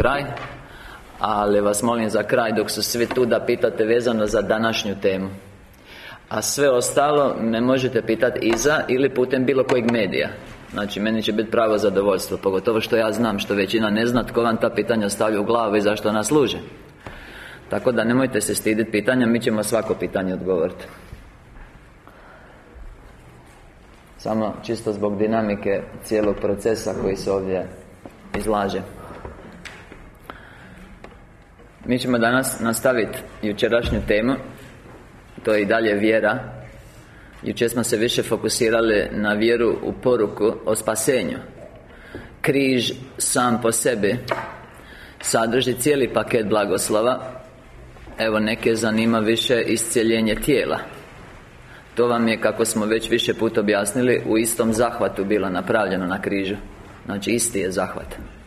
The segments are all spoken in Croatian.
kraj Ali vas molim za kraj dok su svi tu da pitate vezano za današnju temu. A sve ostalo me možete pitati iza ili putem bilo kojeg medija. Znači, meni će biti pravo zadovoljstvo Pogotovo što ja znam, što većina ne zna Tko vam ta pitanja stavlja u glavu i zašto ona služe. Tako da nemojte se stiditi pitanja Mi ćemo svako pitanje odgovoriti Samo čisto zbog dinamike cijelog procesa koji se ovdje izlaže Mi ćemo danas nastaviti jučerašnju temu To je i dalje vjera. Jučer smo se više fokusirali na vjeru u poruku o spasenju. Križ sam po sebi Sadrži cijeli paket blagoslova. Evo neke zanima više iscijeljenje tijela. To vam je, kako smo već više puta objasnili U istom zahvatu bilo napravljeno na križu. Znači isti je zahvat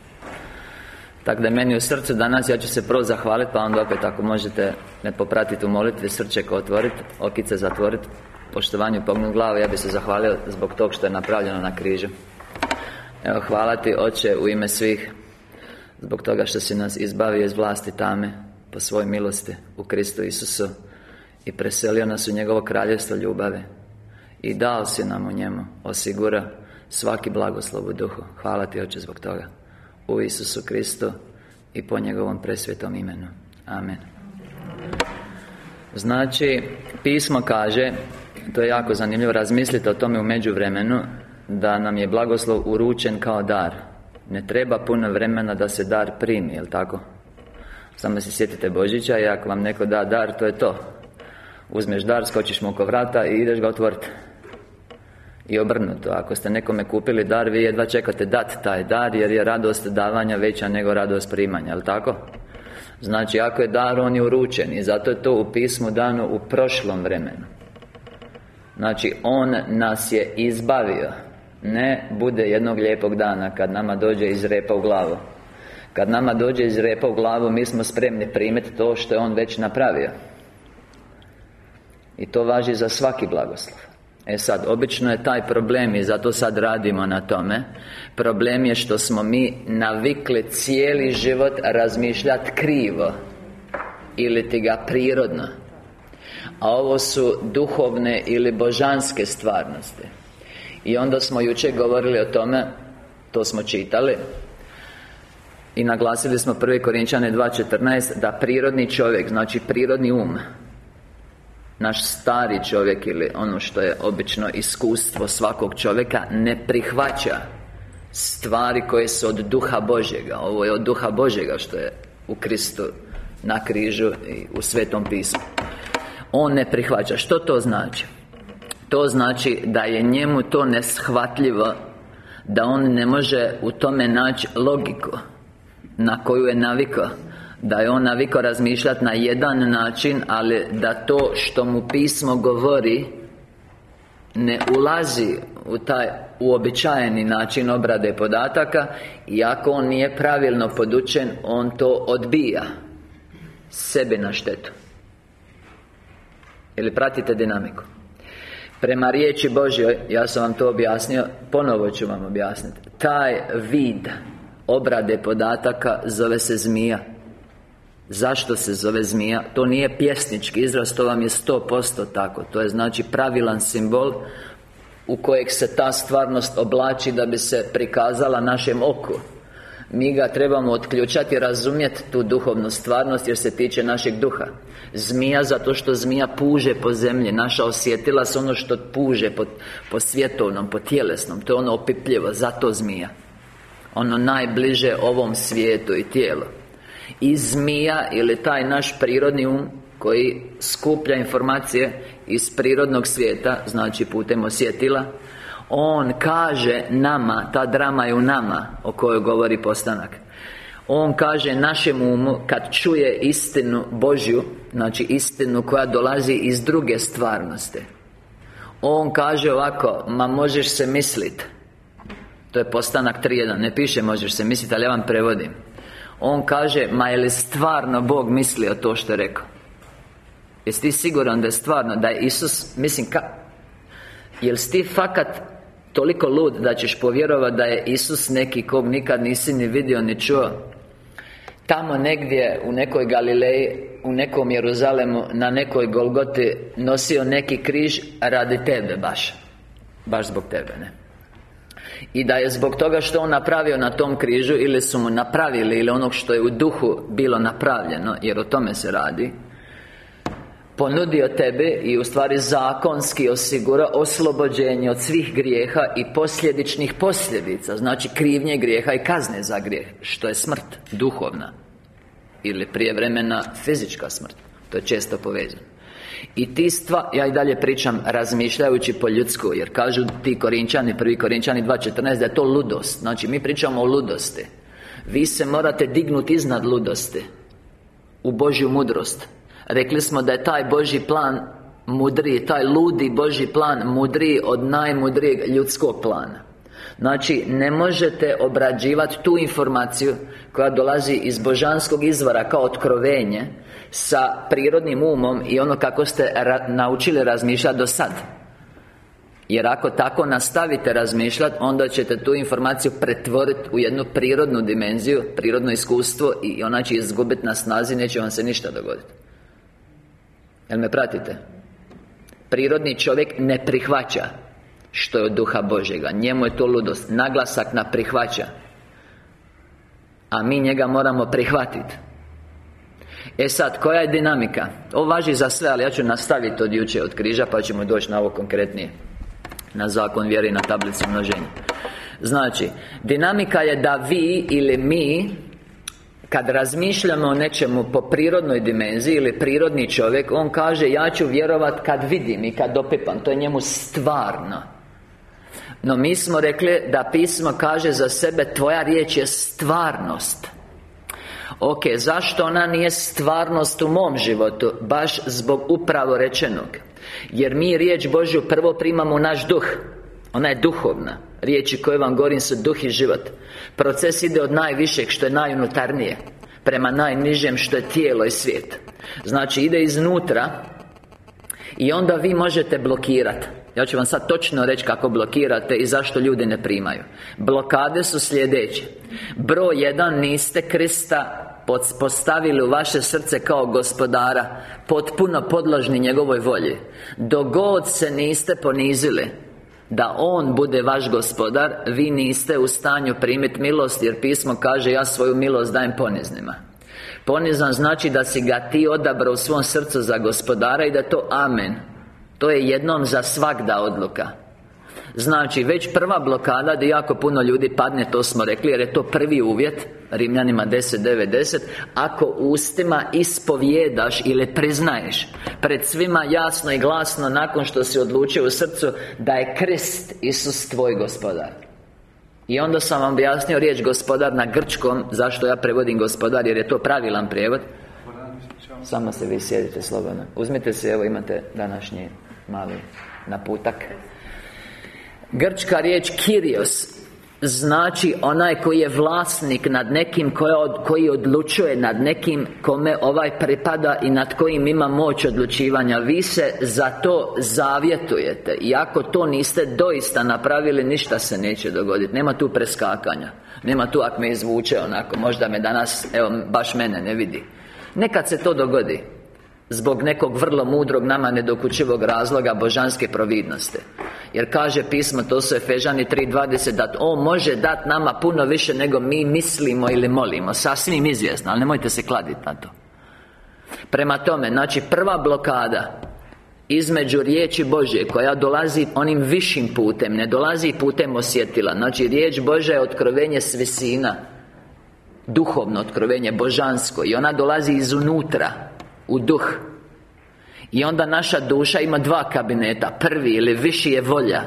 tako da meni u srcu danas, ja ću se prvo zahvaliti Pa onda opet ako možete me popratiti u molitvi Srčeko otvoriti, okice zatvoriti Poštovanju pognut glavu Ja bih se zahvalio zbog tog što je napravljeno na križu. Evo hvala ti Oče u ime svih Zbog toga što si nas izbavio iz vlasti tame Po svojoj milosti u Kristu Isusu I preselio nas u njegovo kraljevstvo ljubave I dao si nam u njemu Osigura svaki blagoslov u duhu. Hvala ti Oče zbog toga U Isusu Kristu I po njegovom presvetom imenu. Amen. Znači, pismo kaže To je jako zanimljivo Razmislite o tome u međuvremenu Da nam je blagoslov uručen kao dar. Ne treba puno vremena da se dar primi, jel tako? Samo se sjetite Božića i ako vam neko da dar, to je to. Uzmeš dar, skočiš mu oko vrata i ideš ga otvoriti I obrnuto, ako ste nekome kupili dar, vi jedva čekate dat taj dar Jer je radost davanja veća nego radost primanja, jel tako? Znači, ako je dar, on je uručen I zato je to u pismu dano u prošlom vremenu. Znači, On nas je izbavio. Ne bude jednog lijepog dana Kad nama dođe iz repa u glavu. Kad nama dođe iz repa u glavu Mi smo spremni primiti to što je On već napravio. I to važi za svaki blagoslov E sad, obično je taj problem i zato sad radimo na tome. Problem je što smo mi navikli cijeli život razmišljati krivo Ili ti ga prirodno. A ovo su duhovne ili božanske stvarnosti. I onda smo jučer govorili o tome To smo čitali I naglasili smo prvi Korinčane 2.14 Da prirodni čovjek, znači prirodni um naš stari čovjek ili ono što je obično iskustvo svakog čovjeka ne prihvaća stvari koje su od duha Božjega. Ovo je od duha Božjega što je u Kristu na križu i u Svetom pismu. On ne prihvaća. Što to znači? To znači da je njemu to neshvatljivo da on ne može u tome naći logiku na koju je navikao da je on navikao razmišljati na jedan način Ali da to što mu pismo govori Ne ulazi u taj uobičajeni način obrade podataka I ako on nije pravilno podučen On to odbija Sebi na štetu. Ili pratite dinamiku? Prema riječi Božjoj, ja sam vam to objasnio Ponovo ću vam objasniti. Taj vid obrade podataka zove se zmija Zašto se zove zmija? To nije pjesnički izraz, to vam je sto posto tako. To je znači pravilan simbol U kojeg se ta stvarnost oblači da bi se prikazala našem oku. Mi ga trebamo otključati razumjeti tu duhovnu stvarnost jer se tiče našeg duha. Zmija zato što zmija puže po zemlji. Naša osjetila se ono što puže po, po svjetovnom, po tjelesnom. To je ono opipljivo, zato zmija. Ono najbliže ovom svijetu i tijelu i zmija ili taj naš prirodni um Koji skuplja informacije iz prirodnog svijeta Znači putem osjetila On kaže nama, ta drama je u nama O kojoj govori postanak. On kaže našem umu kad čuje istinu Božju Znači istinu koja dolazi iz druge stvarnosti On kaže ovako Ma možeš se mislit. To je postanak 3.1 Ne piše možeš se misliti, ali ja vam prevodim on kaže, ma je li stvarno Bog mislio to što je rekao? Jesi ti siguran da je stvarno, da je Isus, mislim, ka Jel si ti fakat toliko lud da ćeš povjerovati da je Isus neki kog nikad nisi ni vidio ni čuo? Tamo negdje u nekoj Galileji U nekom Jeruzalemu Na nekoj Golgoti Nosio neki križ radi tebe baš. Baš zbog tebe, ne i da je zbog toga što on napravio na tom križu Ili su mu napravili Ili onog što je u duhu bilo napravljeno Jer o tome se radi Ponudio tebe i u stvari zakonski osigura oslobođenje od svih grijeha i posljedičnih posljedica Znači krivnje grijeha i kazne za grijeh Što je smrt, duhovna Ili prijevremena fizička smrt. To je često povezano i ti stva, ja i dalje pričam razmišljajući po ljudsku Jer kažu ti Korinčani, prvi Korinčani 2.14 Da je to ludost. Znači mi pričamo o ludosti. Vi se morate dignuti iznad ludosti U Božju mudrost. Rekli smo da je taj Božji plan Mudriji, taj ludi Božji plan Mudriji od najmudrijeg ljudskog plana Znači, ne možete obrađivati tu informaciju Koja dolazi iz božanskog izvora kao otkrovenje Sa prirodnim umom i ono kako ste naučili razmišljati do sad jer ako tako nastavite razmišljati Onda ćete tu informaciju pretvoriti u jednu prirodnu dimenziju Prirodno iskustvo I ona će izgubiti na snazi Neće vam se ništa dogoditi Jel me pratite? Prirodni čovjek ne prihvaća Što je od duha Božjega. Njemu je to ludost Naglasak na prihvaća. A mi njega moramo prihvatiti E sad, koja je dinamika? Ovo važi za sve, ali ja ću nastaviti od juče od križa Pa ćemo doći na ovo konkretnije. Na zakon vjeri na tablici množenja. Znači, dinamika je da vi ili mi kad razmišljamo o nečemu po prirodnoj dimenziji ili prirodni čovjek On kaže ja ću vjerovat kad vidim i kad opipam To je njemu stvarno No mi smo rekli da pismo kaže za sebe Tvoja riječ je stvarnost. Ok, zašto ona nije stvarnost u mom životu? Baš zbog upravo rečenog. Jer mi riječ Božju prvo primamo naš duh. Ona je duhovna. Riječi koje vam govorim su duh i život. Proces ide od najvišeg što je najunutarnije Prema najnižem što je tijelo i svijet. Znači ide iznutra I onda vi možete blokirati ja ću vam sad točno reći kako blokirate i zašto ljudi ne primaju. Blokade su sljedeće. Broj jedan niste Krista postavili u vaše srce kao gospodara Potpuno podložni njegovoj volji. Dok god se niste ponizili da On bude vaš gospodar Vi niste u stanju primiti milost Jer pismo kaže Ja svoju milost dajem poniznima Ponizan znači da si ga ti odabrao u svom srcu za gospodara I da to amen. To je jednom za svakda odluka. Znači, već prva blokada gdje jako puno ljudi padne, to smo rekli Jer je to prvi uvjet Rimljanima 10.9.10 Ako ustima ispovjedaš ili priznaješ Pred svima jasno i glasno Nakon što si odlučio u srcu Da je Krist Isus tvoj gospodar i onda sam vam objasnio riječ gospodar na grčkom Zašto ja prevodim gospodar Jer je to pravilan prijevod. Samo se vi sjedite slobodno. Uzmite se, evo imate današnji mali naputak. Grčka riječ Kirios Znači onaj koji je vlasnik nad nekim koji odlučuje nad nekim Kome ovaj pripada i nad kojim ima moć odlučivanja. Vi se za to zavjetujete. I ako to niste doista napravili Ništa se neće dogoditi. Nema tu preskakanja. Nema tu ako me izvuče onako Možda me danas, evo baš mene ne vidi. Nekad se to dogodi Zbog nekog vrlo mudrog nama nedokučivog razloga božanske providnosti. Jer kaže pismo, to su Efežani 3.20 Da On može dati nama puno više nego mi mislimo ili molimo. Sasvim izvjesno, ali nemojte se kladiti na to. Prema tome, znači prva blokada između riječi Božje koja dolazi onim višim putem Ne dolazi putem osjetila. Znači riječ Božja je otkrovenje s visina Duhovno otkrovenje, božansko I ona dolazi izunutra u duh. I onda naša duša ima dva kabineta. Prvi ili viši je volja.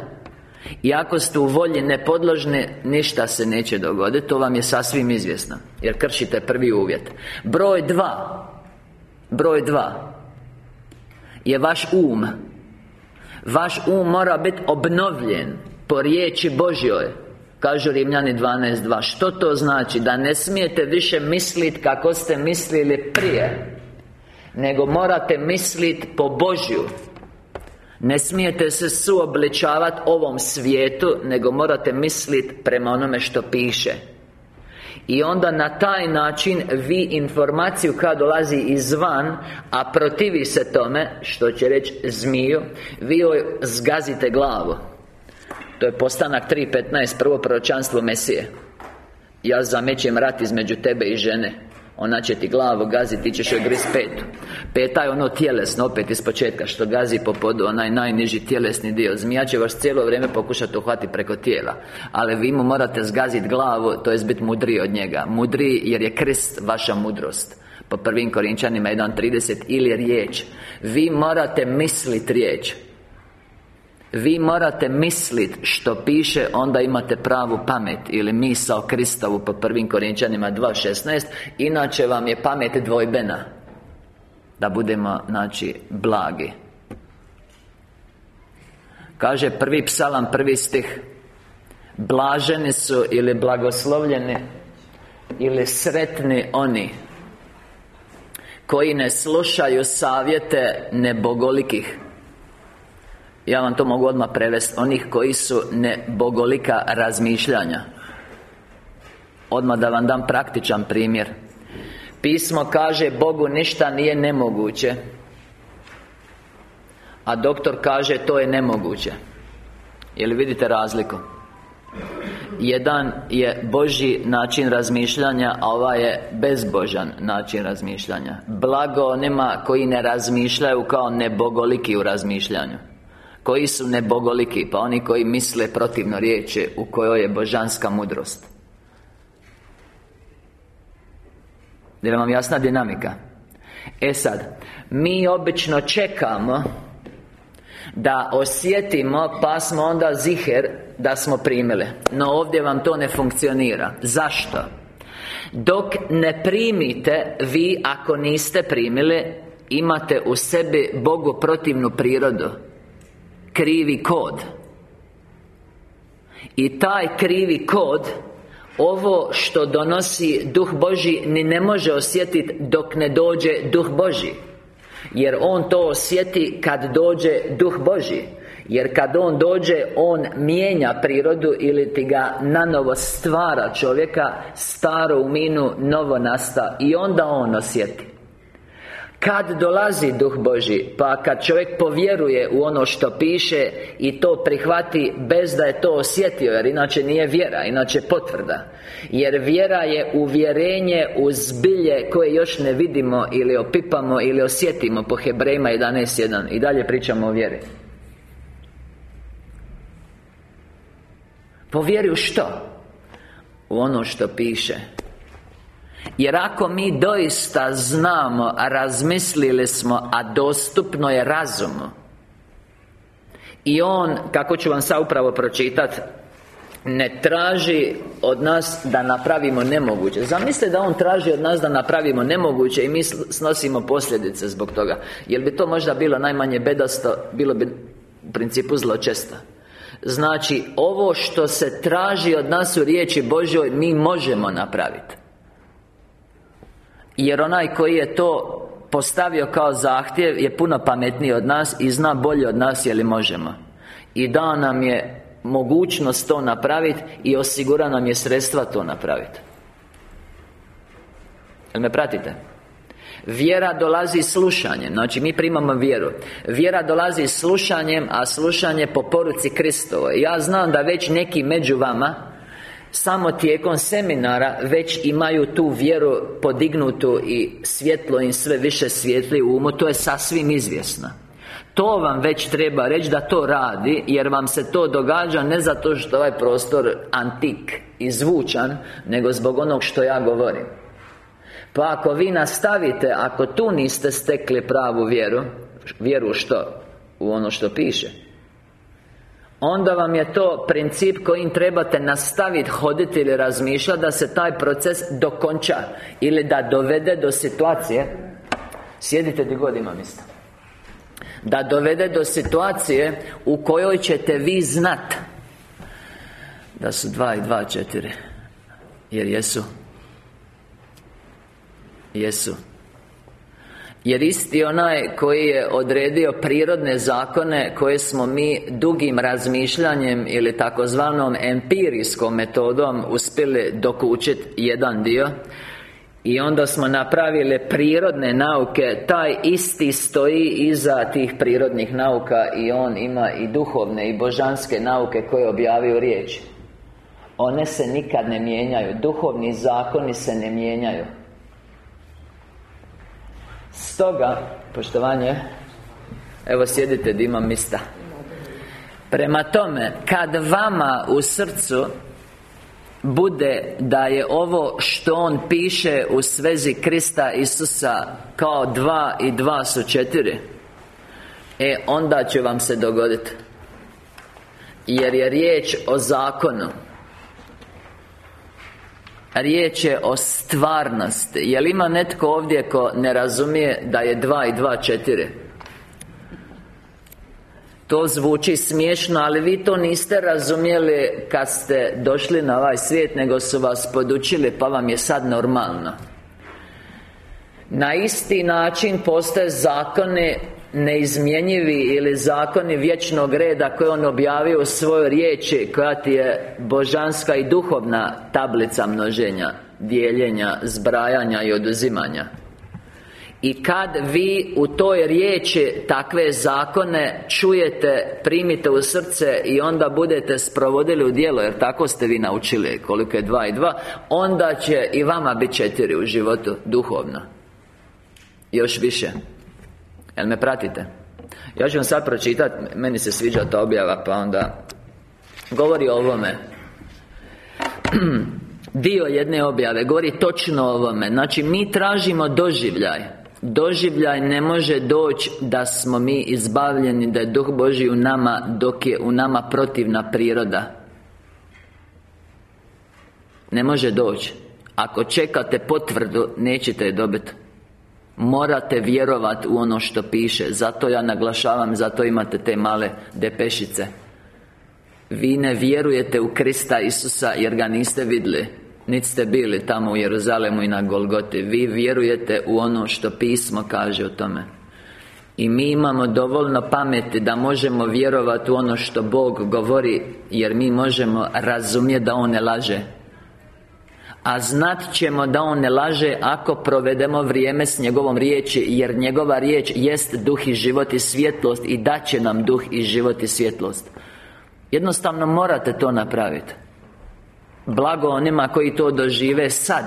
I ako ste u volji nepodložni Ništa se neće dogoditi. To vam je sasvim izvjesno Jer kršite prvi uvjet. Broj dva. Broj dva Je vaš um. Vaš um mora biti obnovljen Po riječi Božjoj Kažu Rimljani 12.2 Što to znači? Da ne smijete više misliti kako ste mislili prije nego morate misliti po Božju. Ne smijete se suobličavati ovom svijetu Nego morate misliti prema onome što piše. I onda na taj način vi informaciju koja dolazi izvan A protivi se tome Što će reći zmiju Vi joj zgazite glavu. To je postanak 3.15 Prvo proročanstvo Mesije. Ja zamećem rat između tebe i žene ona će ti glavu gaziti, ti ćeš joj gris petu. Peta je ono tjelesno, opet iz početka Što gazi po podu, onaj najniži tjelesni dio. Zmija će vas cijelo vrijeme pokušati uhvatiti preko tijela. Ali vi mu morate zgaziti glavu, to je biti mudriji od njega. Mudriji jer je krst vaša mudrost. Po prvim Korinčanima 1.30 Ili riječ. Vi morate misliti riječ vi morate misliti što piše Onda imate pravu pamet Ili misao Kristovu po prvim Korinčanima 2.16 Inače vam je pamet dvojbena. Da budemo, znači, blagi. Kaže prvi psalam, prvi stih. Blaženi su ili blagoslovljeni Ili sretni oni Koji ne slušaju savjete nebogolikih ja vam to mogu odmah prevesti Onih koji su nebogolika razmišljanja. Odmah da vam dam praktičan primjer. Pismo kaže Bogu ništa nije nemoguće A doktor kaže to je nemoguće. Jel vidite razliku? Jedan je Boži način razmišljanja A ovaj je bezbožan način razmišljanja. Blago onima koji ne razmišljaju kao nebogoliki u razmišljanju koji su nebogoliki Pa oni koji misle protivno riječi U kojoj je božanska mudrost Je vam jasna dinamika? E sad Mi obično čekamo Da osjetimo Pa smo onda ziher Da smo primili No ovdje vam to ne funkcionira Zašto? Dok ne primite Vi ako niste primili Imate u sebi Bogu protivnu prirodu krivi kod. I taj krivi kod Ovo što donosi Duh Boži Ni ne može osjetiti dok ne dođe Duh Boži. Jer On to osjeti kad dođe Duh Boži. Jer kad On dođe, On mijenja prirodu Ili ti ga nanovo stvara čovjeka Staro u minu, novo nasta. I onda On osjeti kad dolazi Duh Boži Pa kad čovjek povjeruje u ono što piše I to prihvati bez da je to osjetio Jer inače nije vjera, inače potvrda. Jer vjera je uvjerenje u zbilje koje još ne vidimo Ili opipamo ili osjetimo Po Hebrejima 11.1 I dalje pričamo o vjeri. Povjeri u što? U ono što piše jer ako mi doista znamo, a razmislili smo, a dostupno je razumu I on, kako ću vam sad upravo pročitati ne traži od nas da napravimo nemoguće. Zamislite da On traži od nas da napravimo nemoguće I mi snosimo posljedice zbog toga. Jer bi to možda bilo najmanje bedasto Bilo bi u principu zločesto. Znači, ovo što se traži od nas u riječi Božoj Mi možemo napraviti jer onaj koji je to postavio kao zahtjev Je puno pametniji od nas I zna bolje od nas je li možemo. I da nam je mogućnost to napraviti I osigura nam je sredstva to napraviti Jel me pratite? Vjera dolazi slušanjem Znači mi primamo vjeru. Vjera dolazi slušanjem A slušanje po poruci Kristovoj Ja znam da već neki među vama samo tijekom seminara već imaju tu vjeru podignutu i svjetlo im sve više svijetli u umu To je sasvim izvjesno. To vam već treba reći da to radi Jer vam se to događa ne zato što ovaj prostor antik i zvučan Nego zbog onog što ja govorim. Pa ako vi nastavite, ako tu niste stekli pravu vjeru Vjeru što? U ono što piše Onda vam je to princip kojim trebate nastaviti hoditi ili razmišljati Da se taj proces dokonča Ili da dovede do situacije Sjedite gdje god imam isto Da dovede do situacije U kojoj ćete vi znat Da su dva i dva četiri Jer jesu Jesu jer isti onaj koji je odredio prirodne zakone Koje smo mi dugim razmišljanjem Ili takozvanom empirijskom metodom Uspjeli dokučiti jedan dio i onda smo napravili prirodne nauke Taj isti stoji iza tih prirodnih nauka I on ima i duhovne i božanske nauke koje objavio riječ One se nikad ne mijenjaju Duhovni zakoni se ne mijenjaju Stoga, poštovanje Evo sjedite da imam mista. Prema tome, kad vama u srcu Bude da je ovo što on piše u svezi Krista Isusa Kao dva i dva su četiri E, onda će vam se dogoditi Jer je riječ o zakonu Riječ je o stvarnosti Jel ima netko ovdje ko ne razumije da je dva i dva četiri? To zvuči smiješno, ali vi to niste razumjeli kad ste došli na ovaj svijet Nego su vas podučili, pa vam je sad normalno Na isti način postoje zakone neizmjenjivi ili zakoni vječnog reda koje on objavio u svojoj riječi koja ti je božanska i duhovna tablica množenja, dijeljenja, zbrajanja i oduzimanja. I kad vi u toj riječi takve zakone čujete, primite u srce i onda budete sprovodili u djelo Jer tako ste vi naučili koliko je dva i dva Onda će i vama biti četiri u životu duhovno Još više Jel me pratite? Ja ću vam sad pročitati, meni se sviđa ta objava, pa onda Govori o ovome. Dio jedne objave Govori točno o ovome. Znači, mi tražimo doživljaj. Doživljaj ne može doći da smo mi izbavljeni Da je Duh Boži u nama Dok je u nama protivna priroda. Ne može doći Ako čekate potvrdu Nećete je dobiti Morate vjerovati u ono što piše. Zato ja naglašavam, zato imate te male depešice. Vi ne vjerujete u Krista Isusa jer ga niste vidjeli Niti ste bili tamo u Jeruzalemu i na Golgoti. Vi vjerujete u ono što pismo kaže o tome. I mi imamo dovoljno pameti da možemo vjerovati u ono što Bog govori Jer mi možemo razumjeti da On ne laže a znat ćemo da On ne laže ako provedemo vrijeme s njegovom riječi Jer njegova riječ jest duh i život i svjetlost I će nam duh i život i svjetlost. Jednostavno morate to napraviti Blago onima koji to dožive sad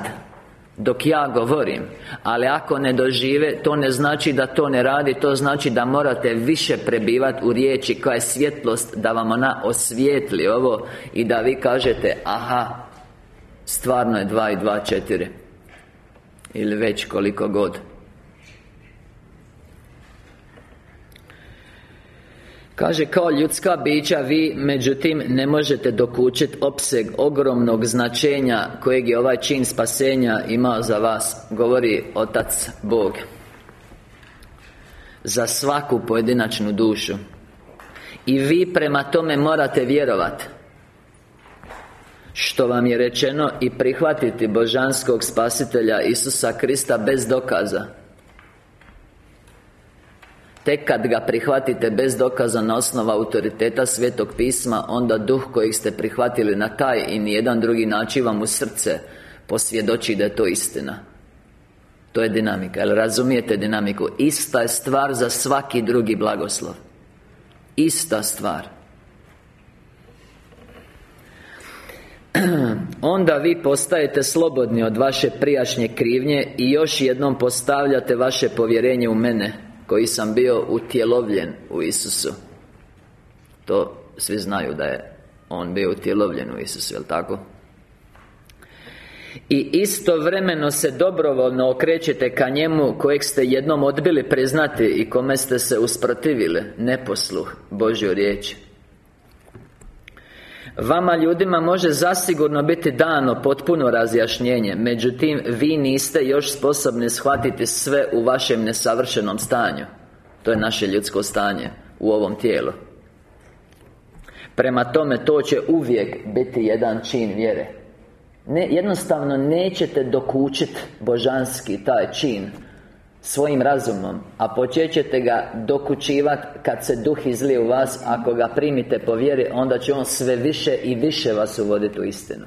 dok ja govorim Ali ako ne dožive To ne znači da to ne radi To znači da morate više prebivati u riječi Koja je svjetlost Da vam ona osvijetli ovo I da vi kažete Aha Stvarno je dva i dva četiri. Ili već koliko god. Kaže, kao ljudska bića vi, međutim, ne možete dokučiti opseg ogromnog značenja Kojeg je ovaj čin spasenja imao za vas Govori Otac Bog. Za svaku pojedinačnu dušu. I vi prema tome morate vjerovati što vam je rečeno i prihvatiti božanskog spasitelja Isusa Krista bez dokaza. Tek kad ga prihvatite bez dokaza na osnova autoriteta Svetog pisma Onda duh kojeg ste prihvatili na taj i nijedan drugi način vam u srce Posvjedoči da je to istina. To je dinamika, jel razumijete dinamiku? Ista je stvar za svaki drugi blagoslov. Ista stvar Onda vi postajete slobodni od vaše prijašnje krivnje I još jednom postavljate vaše povjerenje u mene Koji sam bio utjelovljen u Isusu To svi znaju da je On bio utjelovljen u Isusu, jel tako? I istovremeno se dobrovoljno okrećete ka njemu Kojeg ste jednom odbili priznati I kome ste se usprotivili Neposluh Božju riječi Vama ljudima može zasigurno biti dano potpuno razjašnjenje. Međutim, vi niste još sposobni shvatiti sve u vašem nesavršenom stanju. To je naše ljudsko stanje u ovom tijelu. Prema tome, to će uvijek biti jedan čin vjere. Ne, Jednostavno nećete dokučiti božanski taj čin Svojim razumom A počet ćete ga dokučivati Kad se duh izlije u vas Ako ga primite po vjeri Onda će on sve više i više vas uvoditi u istinu.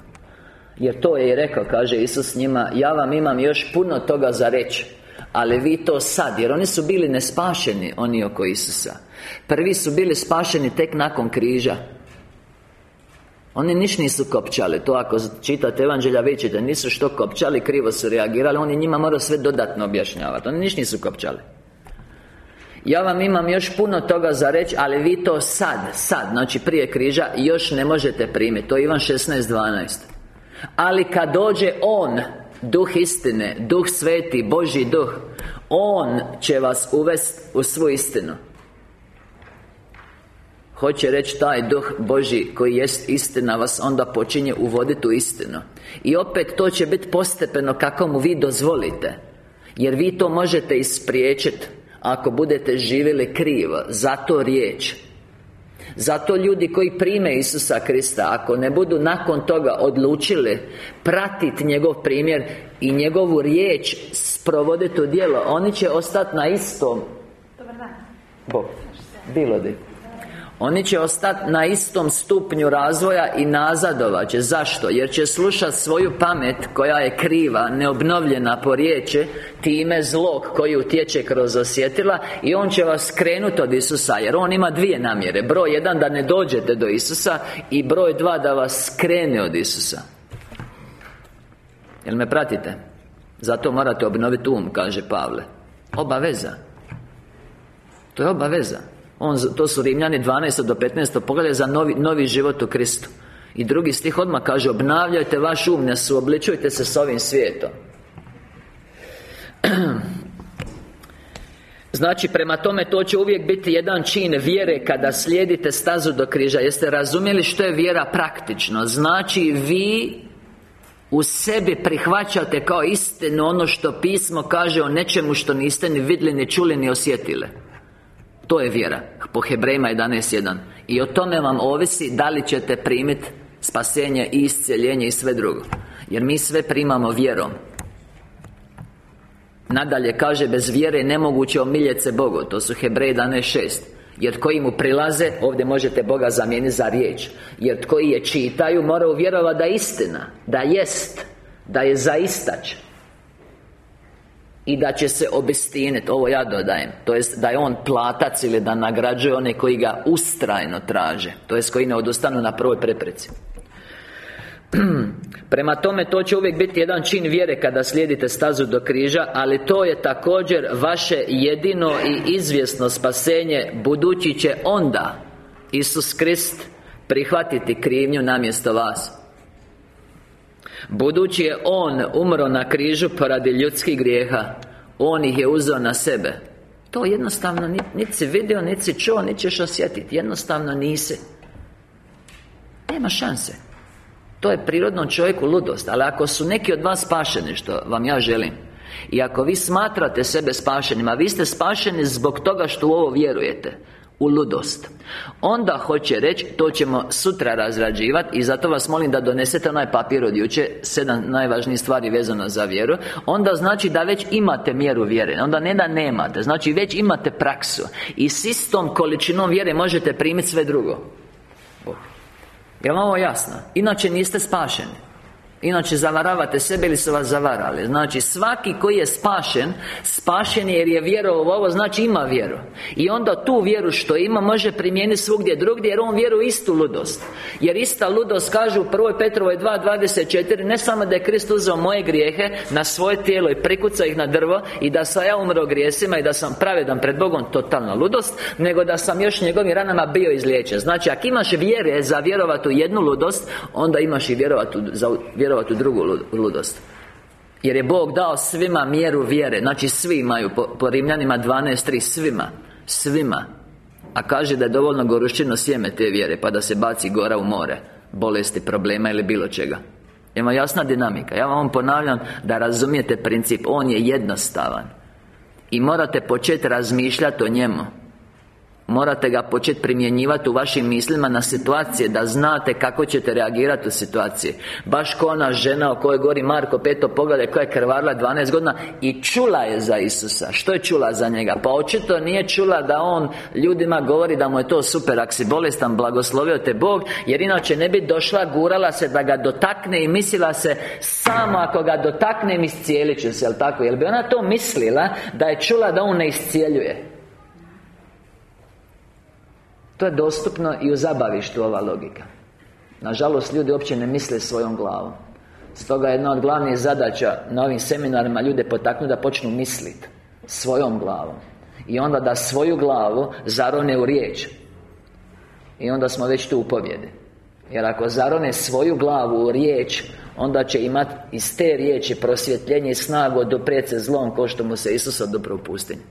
Jer to je i rekao Kaže Isus njima Ja vam imam još puno toga za reći ali vi to sad Jer oni su bili nespašeni Oni oko Isusa. Prvi su bili spašeni tek nakon križa oni niš nisu kopčali To ako čitate evanđelja vidite Nisu što kopčali, krivo su reagirali Oni njima moraju sve dodatno objašnjavati Oni niš nisu kopčali. Ja vam imam još puno toga za reći Ali vi to sad, sad Znači prije križa Još ne možete primiti To je Ivan 16.12 Ali kad dođe On Duh istine Duh sveti Boži duh On će vas uvesti u svu istinu Hoće reći taj duh Boži koji jest istina vas onda počinje uvoditi u istinu. I opet to će biti postepeno kako mu vi dozvolite. Jer vi to možete ispriječiti Ako budete živjeli krivo. Zato riječ. Zato ljudi koji prime Isusa Krista Ako ne budu nakon toga odlučili Pratiti njegov primjer I njegovu riječ Sprovoditi u djelo Oni će ostati na istom. Dobar dan. Bog. Bilo di oni će ostati na istom stupnju razvoja i nazadovat će. Zašto? Jer će slušati svoju pamet koja je kriva, neobnovljena po riječi Time zlog koji utječe kroz osjetila I on će vas skrenuti od Isusa Jer on ima dvije namjere. Broj jedan da ne dođete do Isusa I broj dva da vas skrene od Isusa. Jel me pratite? Zato morate obnoviti um, kaže Pavle. Obaveza. To je obaveza on, to su Rimljani 12. do 15. pogledaj za novi, novi život u Kristu I drugi stih odmah kaže Obnavljajte vaš um, ne suobličujte se s ovim svijetom Znači, prema tome, to će uvijek biti jedan čin vjere Kada slijedite stazu do križa Jeste razumjeli što je vjera praktično Znači, vi u sebi prihvaćate kao istinu Ono što pismo kaže o nečemu što niste ni vidjeli, ni čuli, ni osjetili to je vjera. Po Hebrejima 11.1 I o tome vam ovisi da li ćete primiti Spasenje i isceljenje i sve drugo. Jer mi sve primamo vjerom. Nadalje kaže Bez vjere je nemoguće omiljeti se Bogu. To su Hebrej 11.6 jer koji mu prilaze, ovdje možete Boga zamijeniti za riječ. Jer koji je čitaju, moraju vjerovati da je istina Da jest Da je zaistać i da će se obestiniti Ovo ja dodajem To jest da je on platac ili da nagrađuje one koji ga ustrajno traže To jest koji ne odustanu na prvoj prepreci. Prema tome, to će uvijek biti jedan čin vjere kada slijedite stazu do križa Ali to je također vaše jedino i izvjesno spasenje Budući će onda Isus Krist prihvatiti krivnju namjesto vas Budući je On umro na križu poradi ljudskih grijeha. On ih je uzeo na sebe. To jednostavno niti si vidio, niti si čuo, niti ćeš osjetiti Jednostavno nisi. Nema šanse. To je prirodnom čovjeku ludost Ali ako su neki od vas spašeni, što vam ja želim I ako vi smatrate sebe spašenima Vi ste spašeni zbog toga što u ovo vjerujete u ludost. Onda hoće reći, to ćemo sutra razrađivati I zato vas molim da donesete onaj papir od jučer Sedam najvažnijih stvari vezano za vjeru. Onda znači da već imate mjeru vjere Onda ne da nemate Znači već imate praksu I s istom količinom vjere možete primiti sve drugo. Je vam ovo jasno? Inače niste spašeni Inače zavaravate sebe ili su vas zavarali? Znači svaki koji je spašen Spašen je jer je vjerovao u ovo Znači ima vjeru. I onda tu vjeru što ima može primijeniti svugdje drugdje Jer on vjeruje istu ludost. Jer ista ludost kaže u 1. Petrovoj 2.24 Ne samo da je Krist uzeo moje grijehe Na svoje tijelo i prikuca ih na drvo I da sam ja umro grijesima I da sam pravedan pred Bogom Totalna ludost Nego da sam još njegovim ranama bio izliječen. Znači ako imaš vjere za vjerovati u jednu ludost Onda imaš i vjerovati za vjerovati vjerovati u drugu ludost. Jer je Bog dao svima mjeru vjere. Znači svi imaju Po, po Rimljanima 12.3 Svima Svima. A kaže da je dovoljno gorušćino sjeme te vjere Pa da se baci gora u more Bolesti, problema ili bilo čega. Ima jasna dinamika. Ja vam ponavljam da razumijete princip. On je jednostavan. I morate početi razmišljati o njemu Morate ga početi primjenjivati u vašim mislima na situacije Da znate kako ćete reagirati u situaciji Baš ko ona žena o kojoj govori Marko Peto pogledaj koja je krvarila 12 godina I čula je za Isusa Što je čula za njega? Pa očito nije čula da on ljudima govori da mu je to super Ako si bolestan, blagoslovio te Bog Jer inače ne bi došla, gurala se da ga dotakne I mislila se Samo ako ga dotaknem iscijelit ću se, jel tako? Jel bi ona to mislila Da je čula da on ne iscijeljuje to je dostupno i u zabavištu ova logika. Nažalost, ljudi uopće ne misle svojom glavom. Stoga je jedna od glavnih zadaća na ovim seminarima ljude potaknu da počnu misliti Svojom glavom. I onda da svoju glavu zarone u riječ. I onda smo već tu u pobjedi. Jer ako zarone svoju glavu u riječ Onda će imati iz te riječi prosvjetljenje i snagu oduprijeti se zlom Ko što mu se Isus odupro u pustinju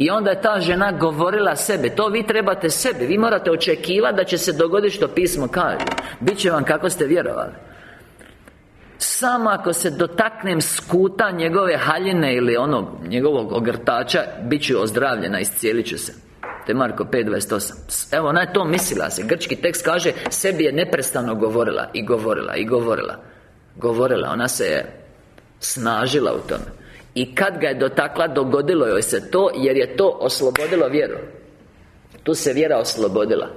i onda je ta žena govorila sebe To vi trebate sebe Vi morate očekivati da će se dogoditi što pismo kaže. Biće vam kako ste vjerovali. Samo ako se dotaknem skuta njegove haljine ili onog njegovog ogrtača Bit ću ozdravljena, iscijelit ću se. To je Marko 5.28 Evo, ona je to mislila se. Grčki tekst kaže Sebi je neprestano govorila I govorila, i govorila. Govorila, ona se je snažila u tome i kad ga je dotakla, dogodilo joj se to Jer je to oslobodilo vjeru. Tu se vjera oslobodila.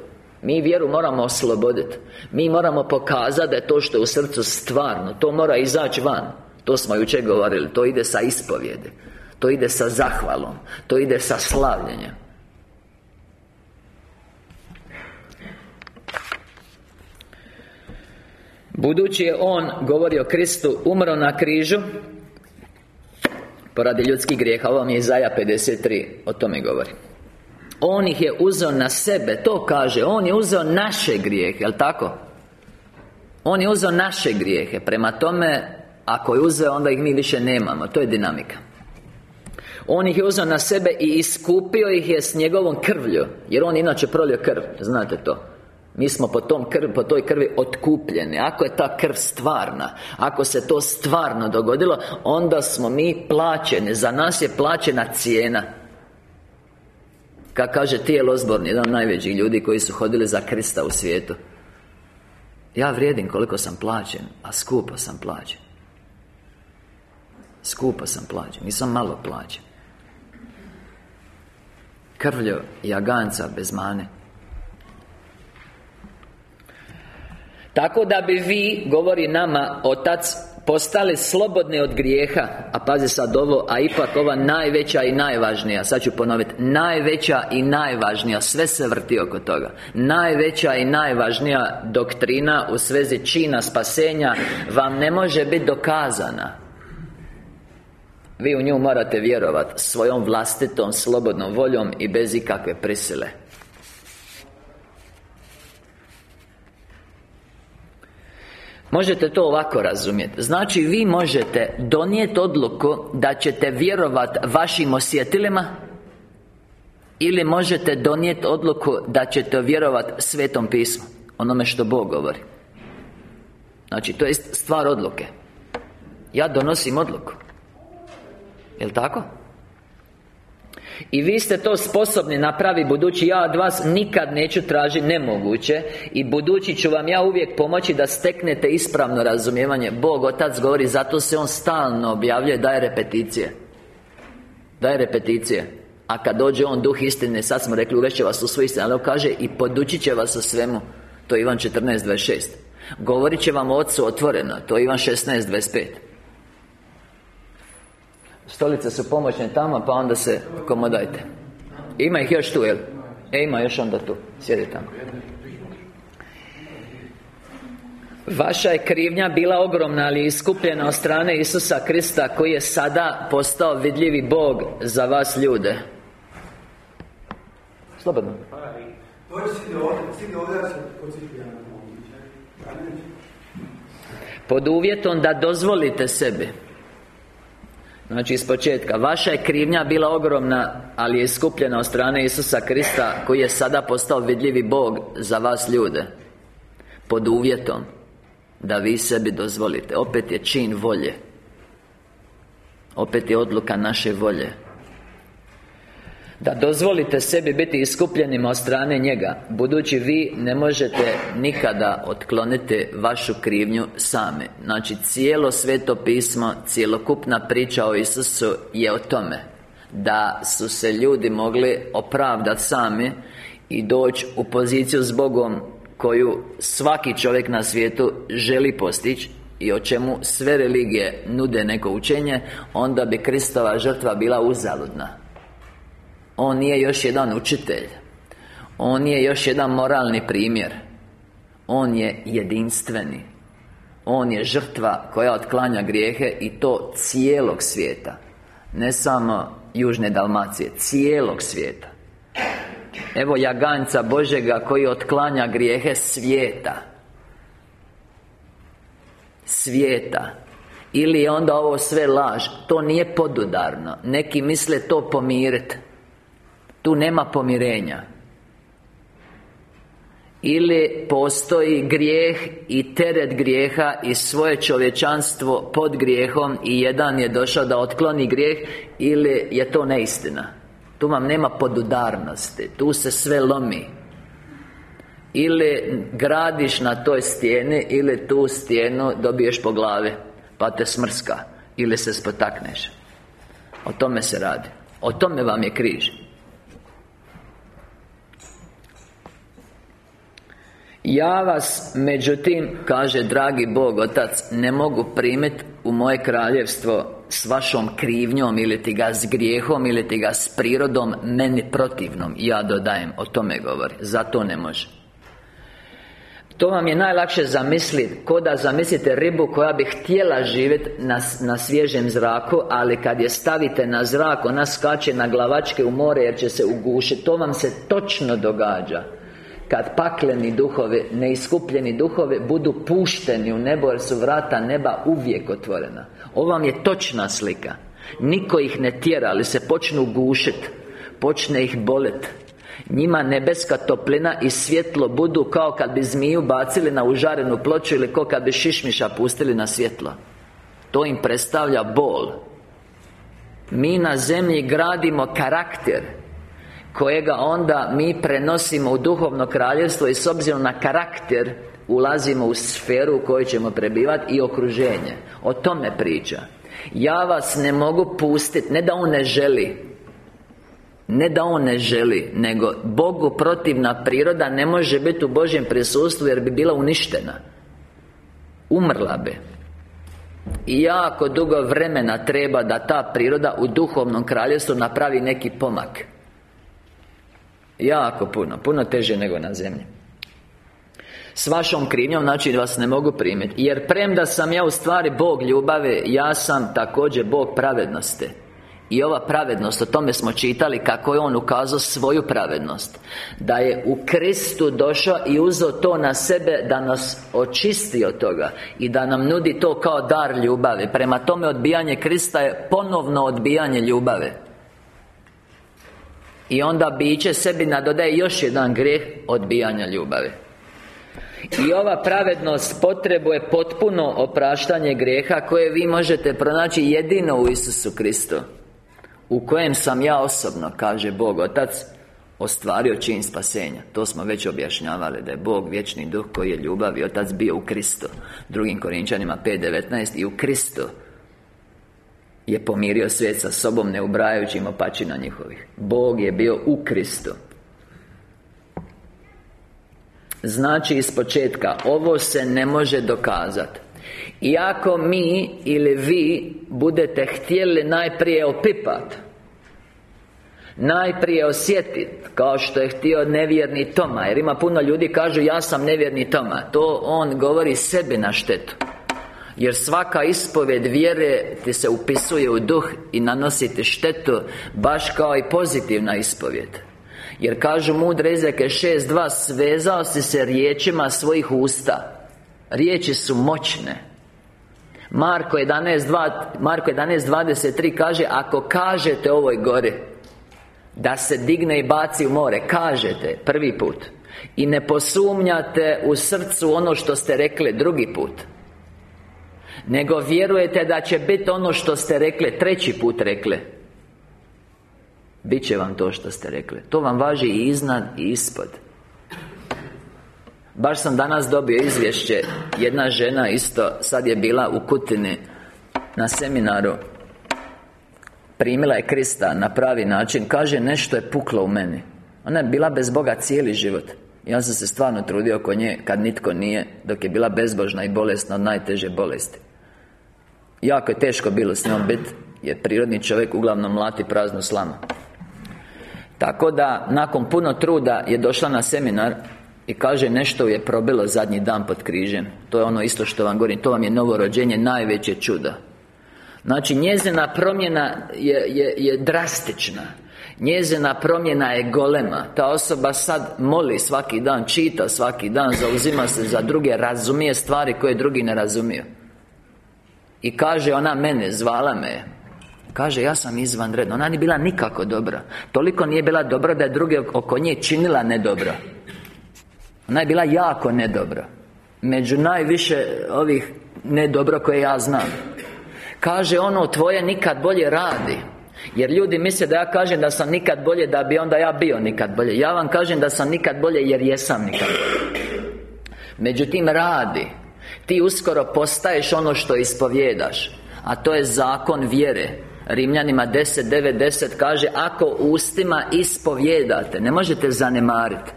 Mi vjeru moramo osloboditi Mi moramo pokazati da je to što je u srcu stvarno. To mora izaći van. To smo jučer govorili. To ide sa ispovjede To ide sa zahvalom. To ide sa slavljenjem. Budući je On, govori o Kristu, umro na križu Poradi ljudskih grijeha Ovo mi je Izaja 53 O tome govori. On ih je uzeo na sebe To kaže On je uzeo naše grijehe Jel' tako? On je uzeo naše grijehe Prema tome Ako je uzeo Onda ih mi više nemamo To je dinamika. On ih je uzeo na sebe i iskupio ih je s njegovom krvlju Jer on inače prolio krv, znate to mi smo po, tom krv, po toj krvi otkupljeni. Ako je ta krv stvarna Ako se to stvarno dogodilo Onda smo mi plaćeni. Za nas je plaćena cijena. Kako kaže tijelo zborni Jedan od najvećih ljudi koji su hodili za Krista u svijetu. Ja vrijedim koliko sam plaćen A skupo sam plaćen. Skupo sam plaćen Nisam malo plaćen. Krvljo jaganca bez mane Tako da bi vi, govori nama Otac Postali slobodni od grijeha. A pazi sad ovo A ipak ova najveća i najvažnija Sad ću ponoviti Najveća i najvažnija Sve se vrti oko toga. Najveća i najvažnija doktrina U svezi čina spasenja Vam ne može biti dokazana. Vi u nju morate vjerovati Svojom vlastitom slobodnom voljom I bez ikakve prisile Možete to ovako razumjeti. Znači vi možete donijeti odluku Da ćete vjerovati vašim osjetilima Ili možete donijeti odluku Da ćete vjerovati Svetom pismu Onome što Bog govori. Znači, to je stvar odluke. Ja donosim odluku. Jel' tako? I vi ste to sposobni napraviti Budući ja od vas nikad neću tražiti nemoguće I budući ću vam ja uvijek pomoći da steknete ispravno razumijevanje. Bog Otac govori Zato se On stalno objavljuje Daje repeticije. Daje repeticije. A kad dođe On duh istine Sad smo rekli uvešće vas u svoj istinu Ali on kaže I podučit će vas o svemu. To je Ivan 14.26 Govorit će vam o Otcu otvoreno. To je Ivan 16.25 Stolice su pomoćne tamo, pa onda se komodajte. Ima ih još tu, jel? E, ima još onda tu. Sjedi tamo. Vaša je krivnja bila ogromna, ali iskupljena od strane Isusa Krista Koji je sada postao vidljivi Bog za vas ljude. Slobodno. Pod uvjetom da dozvolite sebi Znači iz početka. Vaša je krivnja bila ogromna Ali je iskupljena od strane Isusa Krista Koji je sada postao vidljivi Bog Za vas ljude. Pod uvjetom Da vi sebi dozvolite. Opet je čin volje. Opet je odluka naše volje da dozvolite sebi biti iskupljenim od strane njega Budući vi ne možete nikada otkloniti vašu krivnju sami Znači cijelo sveto pismo, cjelokupna priča o Isusu je o tome Da su se ljudi mogli opravdati sami I doći u poziciju s Bogom Koju svaki čovjek na svijetu želi postići i o čemu sve religije nude neko učenje Onda bi Kristova žrtva bila uzaludna on nije još jedan učitelj. On je još jedan moralni primjer. On je jedinstveni. On je žrtva koja otklanja grijehe I to cijelog svijeta. Ne samo Južne Dalmacije Cijelog svijeta. Evo jaganca Božega koji otklanja grijehe svijeta. Svijeta. Ili onda ovo sve laž? To nije podudarno. Neki misle to pomiriti tu nema pomirenja. Ili postoji grijeh i teret grijeha i svoje čovječanstvo pod grijehom i jedan je došao da otkloni grijeh ili je to neistina. Tu vam nema podudarnosti tu se sve lomi. Ili gradiš na toj stijeni ili tu stijenu dobiješ po glavi pa te smrska ili se spotakneš. O tome se radi. O tome vam je križ Ja vas, međutim, kaže dragi Bog Otac Ne mogu primiti u moje kraljevstvo S vašom krivnjom Ili ti ga s grijehom Ili ti ga s prirodom Meni protivnom Ja dodajem, o tome govori Zato ne može. To vam je najlakše zamisliti Ko da zamislite ribu koja bi htjela živjeti na, na svježem zraku Ali kad je stavite na zrak Ona skače na glavačke u more Jer će se ugušiti To vam se točno događa kad pakleni duhovi, neiskupljeni duhovi Budu pušteni u nebo jer su vrata neba uvijek otvorena. Ovo vam je točna slika. Niko ih ne tjera, ali se počnu gušit. Počne ih bolet. Njima nebeska toplina i svjetlo budu kao kad bi zmiju bacili na užarenu ploču Ili kao kad bi šišmiša pustili na svjetlo. To im predstavlja bol. Mi na zemlji gradimo karakter Kojega onda mi prenosimo u duhovno kraljevstvo I s obzirom na karakter Ulazimo u sferu u kojoj ćemo prebivati I okruženje. O tome priča. Ja vas ne mogu pustiti Ne da On ne želi ne da On ne želi Nego Bogu protivna priroda Ne može biti u Božjem prisustvu Jer bi bila uništena. Umrla bi. I jako dugo vremena treba da ta priroda U duhovnom kraljevstvu napravi neki pomak Jako puno, puno teže nego na zemlji. S vašom krivnjom, znači vas ne mogu primiti. Jer premda sam ja u stvari Bog ljubave Ja sam također Bog pravednosti. I ova pravednost, o tome smo čitali Kako je On ukazao svoju pravednost. Da je u Kristu došao i uzeo to na sebe Da nas očisti od toga I da nam nudi to kao dar ljubave. Prema tome odbijanje Krista je ponovno odbijanje ljubave i onda biće sebi nadodaje još jedan grijeh odbijanja ljubave i ova pravednost potrebuje potpuno opraštanje grijeha koje vi možete pronaći jedino u Isusu Kristu U kojem sam ja osobno, kaže Bog Otac Ostvario čin spasenja. To smo već objašnjavali Da je Bog vječni duh koji je ljubav i Otac bio u Kristu. Drugim Korinčanima 5.19 I u Kristu je pomirio svijet sa sobom ne ubrajajući im opačina njihovih. Bog je bio u Kristu. Znači iz početka Ovo se ne može dokazati Iako mi ili vi budete htjeli najprije opipat Najprije osjetiti Kao što je htio nevjerni Toma Jer ima puno ljudi kažu ja sam nevjerni Toma To on govori sebi na štetu jer svaka ispovjed vjere ti se upisuje u duh i nanosi ti štetu Baš kao i pozitivna ispovjed. Jer kažu mudre izreke 6.2 Svezao si se riječima svojih usta. Riječi su moćne. Marko 11.2 Marko 11.23 kaže Ako kažete ovoj gori Da se digne i baci u more Kažete prvi put. I ne posumnjate u srcu ono što ste rekli drugi put nego vjerujete da će biti ono što ste rekli Treći put rekli. Biće vam to što ste rekli. To vam važi i iznad i ispod. Baš sam danas dobio izvješće. Jedna žena isto Sad je bila u Kutini Na seminaru. Primila je Krista na pravi način. Kaže nešto je puklo u meni. Ona je bila bez Boga cijeli život. Ja sam se stvarno trudio oko nje Kad nitko nije Dok je bila bezbožna i bolesna od najteže bolesti Jako je teško bilo s njom biti Jer prirodni čovjek uglavnom mlati praznu slamu. Tako da, nakon puno truda je došla na seminar i kaže nešto je probilo zadnji dan pod križem. To je ono isto što vam govorim To vam je novo rođenje najveće čudo. Znači njezina promjena je, je, je drastična. Njezina promjena je golema. Ta osoba sad moli svaki dan, čita svaki dan Zauzima se za druge, razumije stvari koje drugi ne razumiju I kaže ona mene, zvala me. Kaže, ja sam izvanredna. Ona nije bila nikako dobra. Toliko nije bila dobra da je druge oko nje činila nedobro. Ona je bila jako nedobra. Među najviše ovih nedobro koje ja znam. Kaže ono, tvoje nikad bolje radi. Jer ljudi misle da ja kažem da sam nikad bolje Da bi onda ja bio nikad bolje. Ja vam kažem da sam nikad bolje jer jesam nikad bolje. Međutim radi Ti uskoro postaješ ono što ispovjedaš A to je zakon vjere. Rimljanima 10, 9, 10 kaže Ako ustima ispovjedate Ne možete zanemariti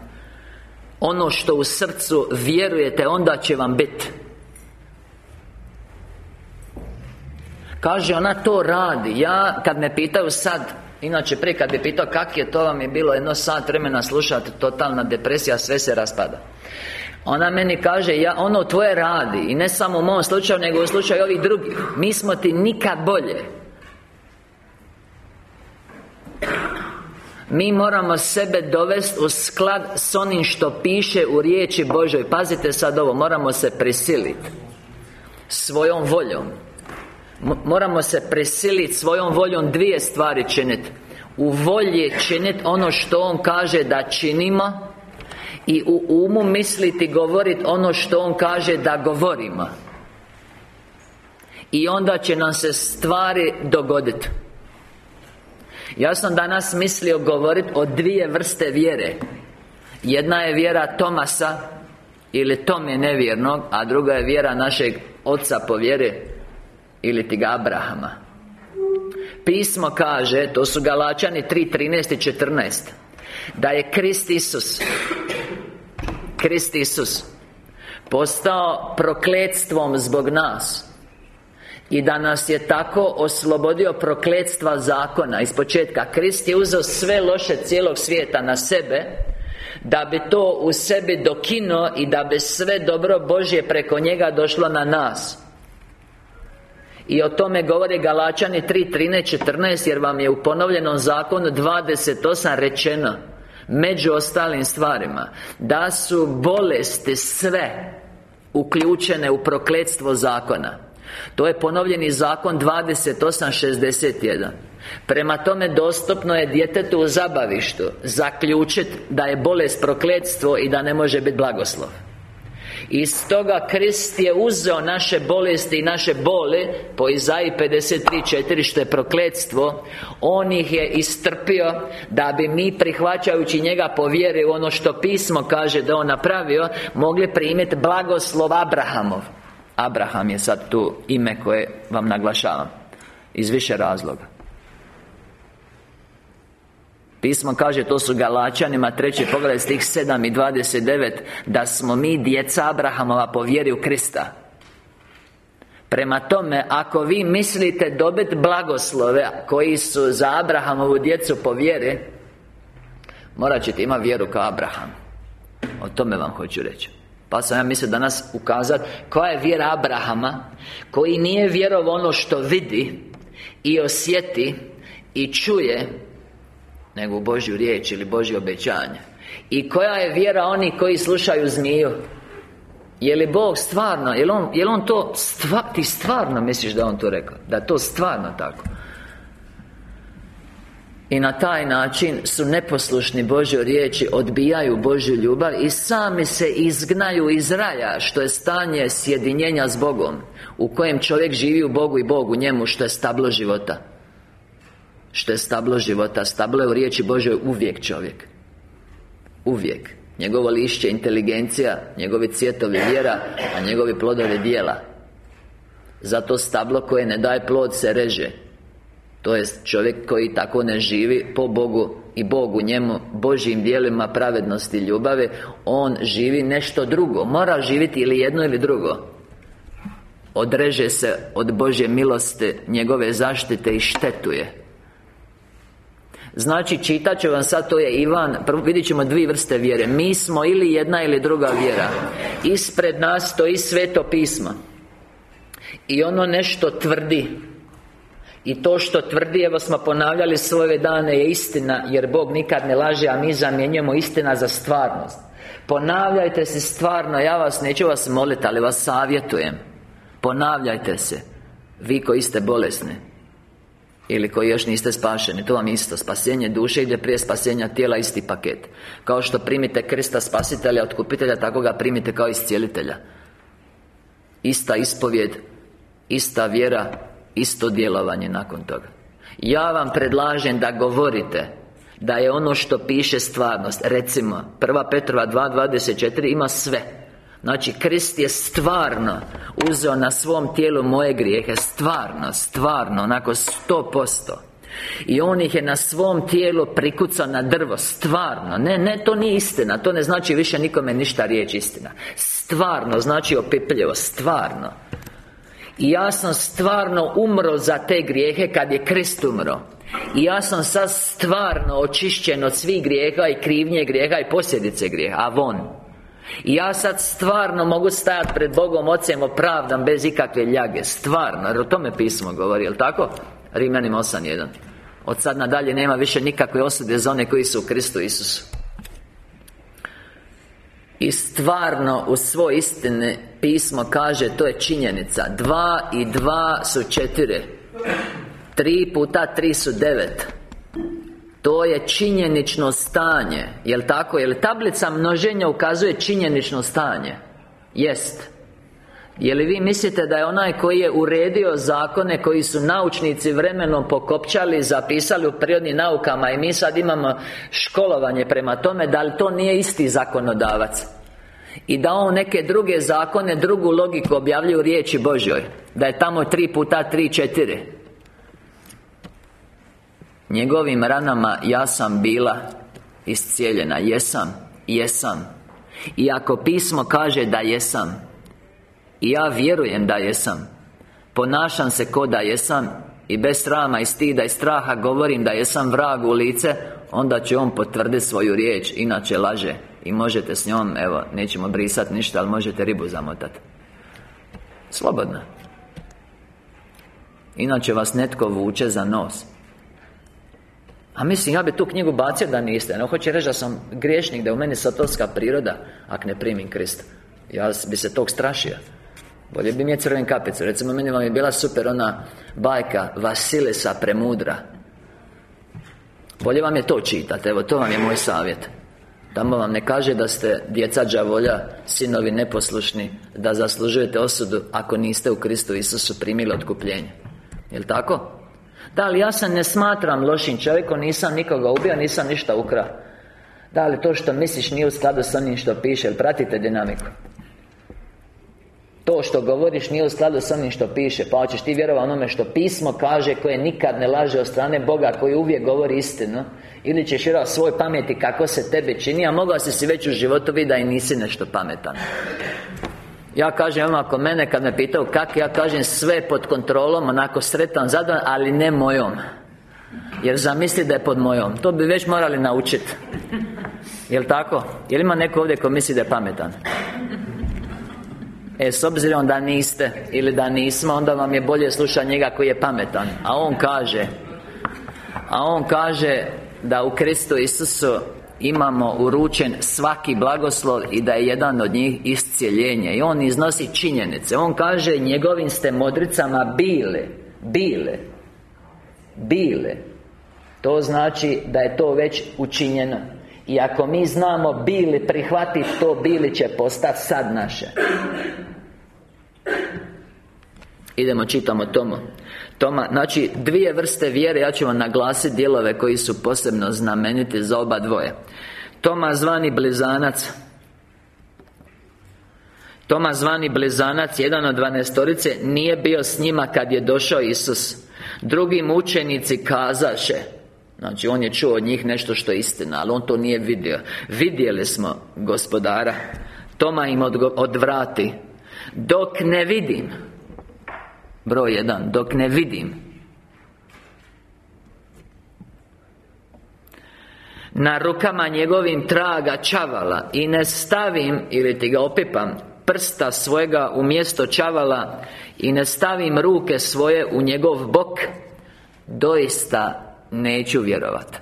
Ono što u srcu vjerujete Onda će vam biti Kaže, ona to radi. Ja, kad me pitaju sad Inače, prije kad bi pitao kak je to vam je bilo jedno sat vremena slušati Totalna depresija, sve se raspada ona meni kaže, ja, ono tvoje radi I ne samo u mom slučaju, nego u slučaju ovih drugih. Mi smo ti nikad bolje. Mi moramo sebe dovesti u sklad s onim što piše u riječi Božoj. Pazite sad ovo, moramo se prisiliti Svojom voljom. Moramo se prisiliti svojom voljom dvije stvari činiti U volji činiti ono što On kaže da činimo I u umu misliti govoriti ono što On kaže da govorimo. I onda će nam se stvari dogoditi ja sam danas mislio govoriti o dvije vrste vjere. Jedna je vjera Tomasa Ili Tome nevjernog A druga je vjera našeg oca po vjeri Ili ti ga Abrahama. Pismo kaže To su Galačani 3.13 i 14 Da je Krist Isus Krist Isus Postao prokletstvom zbog nas i da nas je tako oslobodio prokletstva zakona Iz početka. Krist je uzeo sve loše cijelog svijeta na sebe Da bi to u sebi dokino I da bi sve dobro Božje preko njega došlo na nas. I o tome govore Galačani 3.13.14 Jer vam je u ponovljenom zakonu 28 rečeno Među ostalim stvarima Da su bolesti sve Uključene u prokletstvo zakona. To je ponovljeni zakon 28.61 Prema tome dostupno je djetetu u zabavištu Zaključiti da je bolest prokletstvo i da ne može biti blagoslov i stoga Krist je uzeo naše bolesti i naše bole Po Izaji 53.4 što je prokletstvo On ih je istrpio Da bi mi prihvaćajući njega po vjeri u ono što pismo kaže da on napravio Mogli primiti blagoslov Abrahamov. Abraham je sad tu ime koje vam naglašavam Iz više razloga Pismo kaže, to su Galačanima treći pogled stih 7 i 29 Da smo mi djeca Abrahamova po vjeri u Krista. Prema tome, ako vi mislite dobiti blagoslove Koji su za Abrahamovu djecu po vjeri Morat ćete imati vjeru kao Abraham. O tome vam hoću reći. Pa sam ja mislio danas ukazati Koja je vjera Abrahama Koji nije vjerovao ono što vidi I osjeti I čuje Nego u Božju riječ ili Božje obećanje. I koja je vjera oni koji slušaju zmiju? Je li Bog stvarno, je li On, je on to stva, Ti stvarno misliš da On to rekao? Da to stvarno tako? I na taj način su neposlušni Božoj riječi Odbijaju Božju ljubav I sami se izgnaju iz raja Što je stanje sjedinjenja s Bogom U kojem čovjek živi u Bogu i Bogu njemu Što je stablo života Što je stablo života Stablo je u riječi Božoj uvijek čovjek. Uvijek. Njegovo lišće inteligencija Njegovi cvjetovi vjera A njegovi plodovi dijela Zato stablo koje ne daje plod se reže. To je čovjek koji tako ne živi po Bogu I Bogu njemu Božjim dijelima pravednosti i ljubave On živi nešto drugo. Mora živjeti ili jedno ili drugo. Odreže se od Božje milosti Njegove zaštite i štetuje Znači, čitat ću vam sad, to je Ivan Prvo vidjet ćemo dvije vrste vjere. Mi smo ili jedna ili druga vjera. Ispred nas stoji sveto pismo. I ono nešto tvrdi. I to što tvrdi, evo smo ponavljali svoje dane je istina Jer Bog nikad ne laže, a mi zamjenjujemo istina za stvarnost. Ponavljajte se stvarno, ja vas neću vas moliti, ali vas savjetujem. Ponavljajte se Vi koji ste bolesni ili koji još niste spašeni, to vam isto. Spasenje duše ide prije spasenja tijela isti paket. Kao što primite Krista spasitelja, otkupitelja Tako ga primite kao iscijelitelja. Ista ispovjed Ista vjera Isto djelovanje nakon toga. Ja vam predlažem da govorite Da je ono što piše stvarnost. Recimo, 1 Petrova 2.24 ima sve Znači, Krist je stvarno Uzeo na svom tijelu moje grijehe. Stvarno, stvarno, onako sto posto. I on ih je na svom tijelu prikucao na drvo. Stvarno. Ne, ne, to nije istina. To ne znači više nikome ništa riječ istina. Stvarno znači opipljivo. Stvarno. I ja sam stvarno umro za te grijehe Kad je Krist umro. I ja sam sad stvarno očišćen od svih grijeha i krivnje grijeha i posljedice grijeha. A von i ja sad stvarno mogu stajati pred Bogom Ocem opravdan bez ikakve ljage. Stvarno, jer o tome pismo govori, jel tako? Rimljanima 8.1 Od sad nadalje nema više nikakve osude za one koji su u Kristu Isusu. I stvarno u svoj istine pismo kaže To je činjenica. Dva i dva su četiri. Tri puta tri su devet to je činjenično stanje Jel' tako? Jel' tablica množenja ukazuje činjenično stanje? Jest Je li vi mislite da je onaj koji je uredio zakone Koji su naučnici vremenom pokopčali Zapisali u prirodnim naukama I mi sad imamo školovanje prema tome Da li to nije isti zakonodavac? I da on neke druge zakone Drugu logiku objavljuje u riječi Božjoj Da je tamo tri puta tri četiri Njegovim ranama ja sam bila iscijeljena. Jesam, jesam. I ako pismo kaže da jesam I ja vjerujem da jesam Ponašam se ko da jesam I bez srama i stida i straha govorim da jesam vrag u lice Onda će on potvrditi svoju riječ Inače laže. I možete s njom, evo, nećemo brisati ništa Ali možete ribu zamotati Slobodno. Inače vas netko vuče za nos a mislim, ja bi tu knjigu bacio da niste. No, hoće reći da sam griješnik Da je u meni satovska priroda Ako ne primim Krista. Ja bi se tog strašio. Bolje bi mi je crven kapicu. Recimo, meni vam je bila super ona bajka Vasilisa premudra. Bolje vam je to čitati Evo, to vam je moj savjet. Tamo vam ne kaže da ste djeca đavolja Sinovi neposlušni Da zaslužujete osudu Ako niste u Kristu Isusu primili otkupljenje. Jel' tako? Da li ja se ne smatram lošim čovjekom Nisam nikoga ubio, nisam ništa ukrao. Da li to što misliš nije u skladu s onim što piše pratite dinamiku? To što govoriš nije u skladu s onim što piše Pa hoćeš ti vjerovati onome što pismo kaže Koje nikad ne laže od strane Boga Koji uvijek govori istinu Ili ćeš vjerovati svoj pameti kako se tebe čini A mogao si si već u životu vidjeti da i nisi nešto pametan ja kažem vam ako mene kad me pitao kak Ja kažem sve pod kontrolom Onako sretan, zadovoljan Ali ne mojom Jer zamisli da je pod mojom To bi već morali naučiti Jel' tako? Jel' ima neko ovdje ko misli da je pametan? E, s obzirom da niste Ili da nismo Onda vam je bolje slušati njega koji je pametan A on kaže A on kaže Da u Kristu Isusu imamo uručen svaki blagoslov i da je jedan od njih iscijeljenje. I on iznosi činjenice. On kaže njegovim ste modricama bile bile bile. To znači da je to već učinjeno. I ako mi znamo bili prihvatiti to bili će postati sad naše. Idemo, čitamo Tomo Toma, znači dvije vrste vjere Ja ću vam naglasiti dijelove koji su posebno znameniti za oba dvoje. Toma zvani blizanac. Toma zvani blizanac, jedan od dvanestorice Nije bio s njima kad je došao Isus. Drugi mučenici kazaše. Znači, on je čuo od njih nešto što je istina Ali on to nije vidio. Vidjeli smo gospodara. Toma im odvrati. Dok ne vidim Broj jedan Dok ne vidim. Na rukama njegovim traga čavala I ne stavim Ili ti ga opipam Prsta svojega u mjesto čavala I ne stavim ruke svoje u njegov bok Doista neću vjerovat.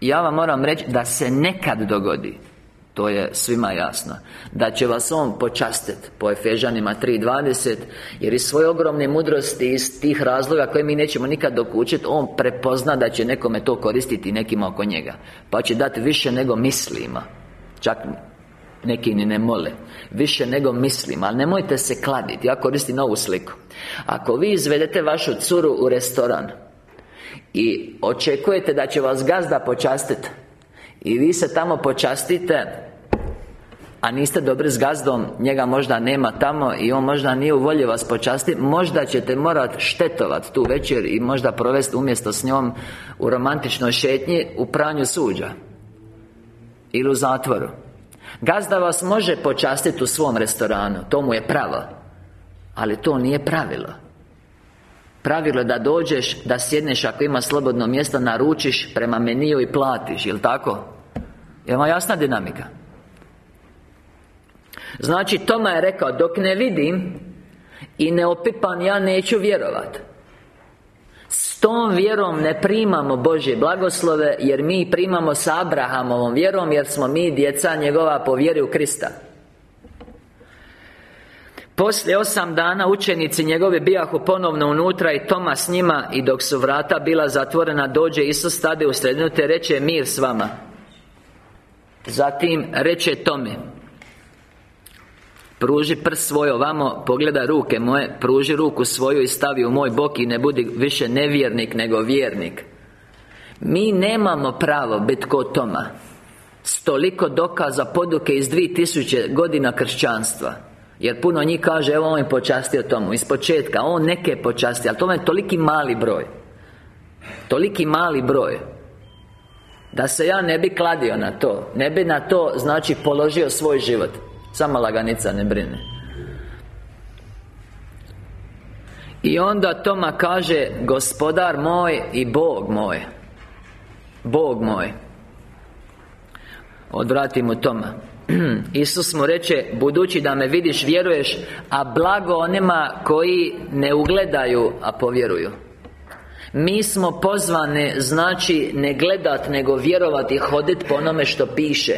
Ja vam moram reći da se nekad dogodi to je svima jasno. Da će vas On počastiti Po Efežanima 3.20 Jer iz svoje ogromne mudrosti Iz tih razloga koje mi nećemo nikad dokučiti On prepozna da će nekome to koristiti Nekima oko njega. Pa će dati više nego mislima. Čak neki ni ne mole. Više nego mislim Ali nemojte se kladiti Ja koristim novu sliku. Ako vi izvedete vašu curu u restoran I očekujete da će vas gazda počastiti i vi se tamo počastite a niste dobri s gazdom Njega možda nema tamo I on možda nije u volji vas počasti Možda ćete morati štetovat tu večer I možda provesti umjesto s njom U romantičnoj šetnji U pranju suđa Ili u zatvoru Gazda vas može počastiti u svom restoranu To mu je pravo Ali to nije pravilo Pravilo da dođeš, da sjedneš ako ima slobodno mjesto Naručiš prema meniju i platiš, jel' tako? Je vam jasna dinamika? Znači, Toma je rekao Dok ne vidim I ne opipam, ja neću vjerovat. S tom vjerom ne primamo Božje blagoslove Jer mi primamo sa Abrahamovom vjerom Jer smo mi djeca njegova po vjeri u Krista. Poslije osam dana učenici njegovi bijahu ponovno unutra i Toma s njima I dok su vrata bila zatvorena Dođe Isus stade u sredinu te reče mir s vama Zatim reče Tome Pruži prst svoj ovamo, pogledaj ruke moje Pruži ruku svoju i stavi u moj bok I ne budi više nevjernik nego vjernik. Mi nemamo pravo biti ko Toma. Stoliko dokaza poduke iz 2000 godina kršćanstva. Jer puno njih kaže, evo on je počastio tomu. Iz početka, on neke počasti Ali to je toliki mali broj. Toliki mali broj Da se ja ne bi kladio na to Ne bi na to, znači, položio svoj život. Sama laganica, ne brine. I onda Toma kaže Gospodar moj i Bog moj. Bog moj. Odvratimo Toma. Isus mu reče Budući da me vidiš, vjeruješ A blago onima koji ne ugledaju, a povjeruju Mi smo pozvane, znači, ne gledat, nego vjerovati Hodit po onome što piše.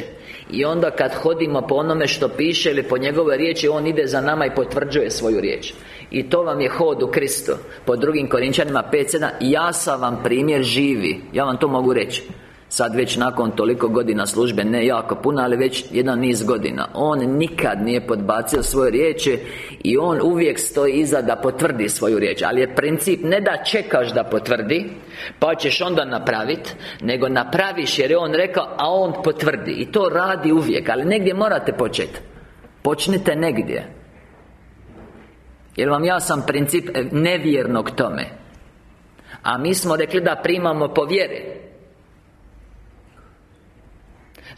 I onda kad hodimo po onome što piše Ili po njegove riječi On ide za nama i potvrđuje svoju riječ. I to vam je hod u Kristu Po drugim Korinčanima 5.7 Ja sam vam primjer živi. Ja vam to mogu reći Sad već nakon toliko godina službe Ne jako puno, ali već jedan niz godina. On nikad nije podbacio svoje riječi I on uvijek stoji iza da potvrdi svoju riječ. Ali je princip ne da čekaš da potvrdi Pa ćeš onda napraviti Nego napraviš jer je on rekao A on potvrdi. I to radi uvijek Ali negdje morate početi Počnite negdje. Jer vam ja sam princip nevjernog tome? A mi smo rekli da primamo po vjeri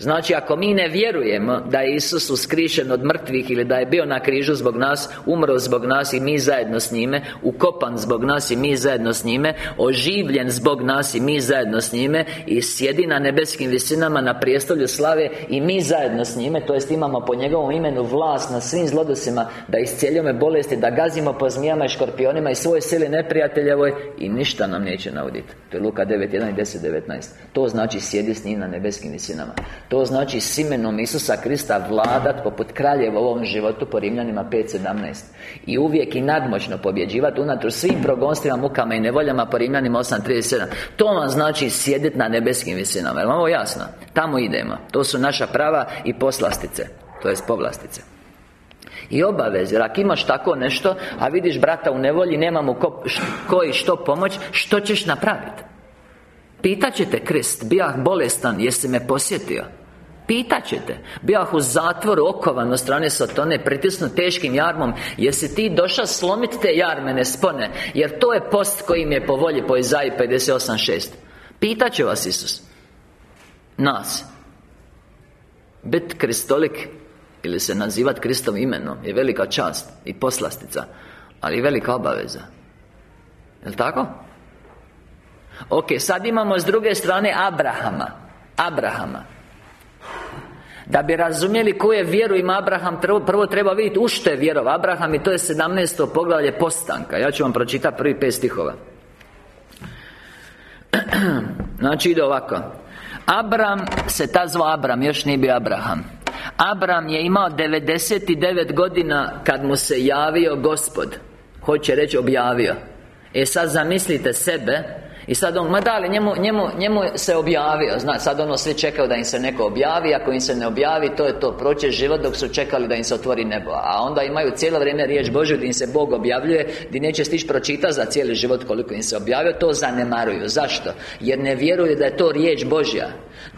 Znači, ako mi ne vjerujemo da je Isus uskrišen od mrtvih Ili da je bio na križu zbog nas Umro zbog nas i mi zajedno s njime Ukopan zbog nas i mi zajedno s njime Oživljen zbog nas i mi zajedno s njime I sjedi na nebeskim visinama na prijestolju slave I mi zajedno s njime To jest imamo po njegovom imenu vlast na svim zlodosima Da iscijeljujemo bolesti Da gazimo po zmijama i škorpionima I svoje sili neprijateljevoj I ništa nam neće nauditi To je Luka 9.1 i 10.19 To znači sjedi s njim na nebeskim visinama to znači s imenom Isusa Krista vladat poput kraljeva u ovom životu po Rimljanima 5.17 I uvijek i nadmoćno pobjeđivati unatoč svim progonstvima, mukama i nevoljama po Rimljanima 8.37 To vam znači sjediti na nebeskim visinama, je ovo jasno? Tamo idemo To su naša prava i poslastice To jest povlastice I obaveze, jer ako imaš tako nešto A vidiš brata u nevolji, nema mu ko, koji što pomoć Što ćeš napraviti? Pitaćete Krist, bijah bolestan, jesi me posjetio? Pitaćete Bijah u zatvoru okovan od strane Satone Pritisnut teškim jarmom Jesi ti došao slomiti te jarmene spone? Jer to je post koji mi je po volji Po Izaji 58.6 Pitaće vas Isus. Nas. Bit kristolik Ili se nazivat Kristom imenom Je velika čast I poslastica Ali i velika obaveza. Jel' tako? Ok, sad imamo s druge strane Abrahama. Abrahama da bi razumjeli koju vjeru ima Abraham Prvo treba vidjeti u što je vjerov Abraham I to je 17. poglavlje postanka. Ja ću vam pročitati prvi pet stihova. Znači ide ovako. Abram se ta zvao Abram, još nije bio Abraham. Abram je imao 99 godina kad mu se javio Gospod. Hoće reći objavio. E sad zamislite sebe i sad on, ma da njemu, njemu, njemu se objavio Zna, sad ono svi čekaju da im se neko objavi Ako im se ne objavi, to je to Proće život dok su čekali da im se otvori nebo A onda imaju cijelo vrijeme riječ Božju Gdje im se Bog objavljuje Gdje neće stići pročitati za cijeli život koliko im se objavio To zanemaruju Zašto? Jer ne vjeruju da je to riječ Božja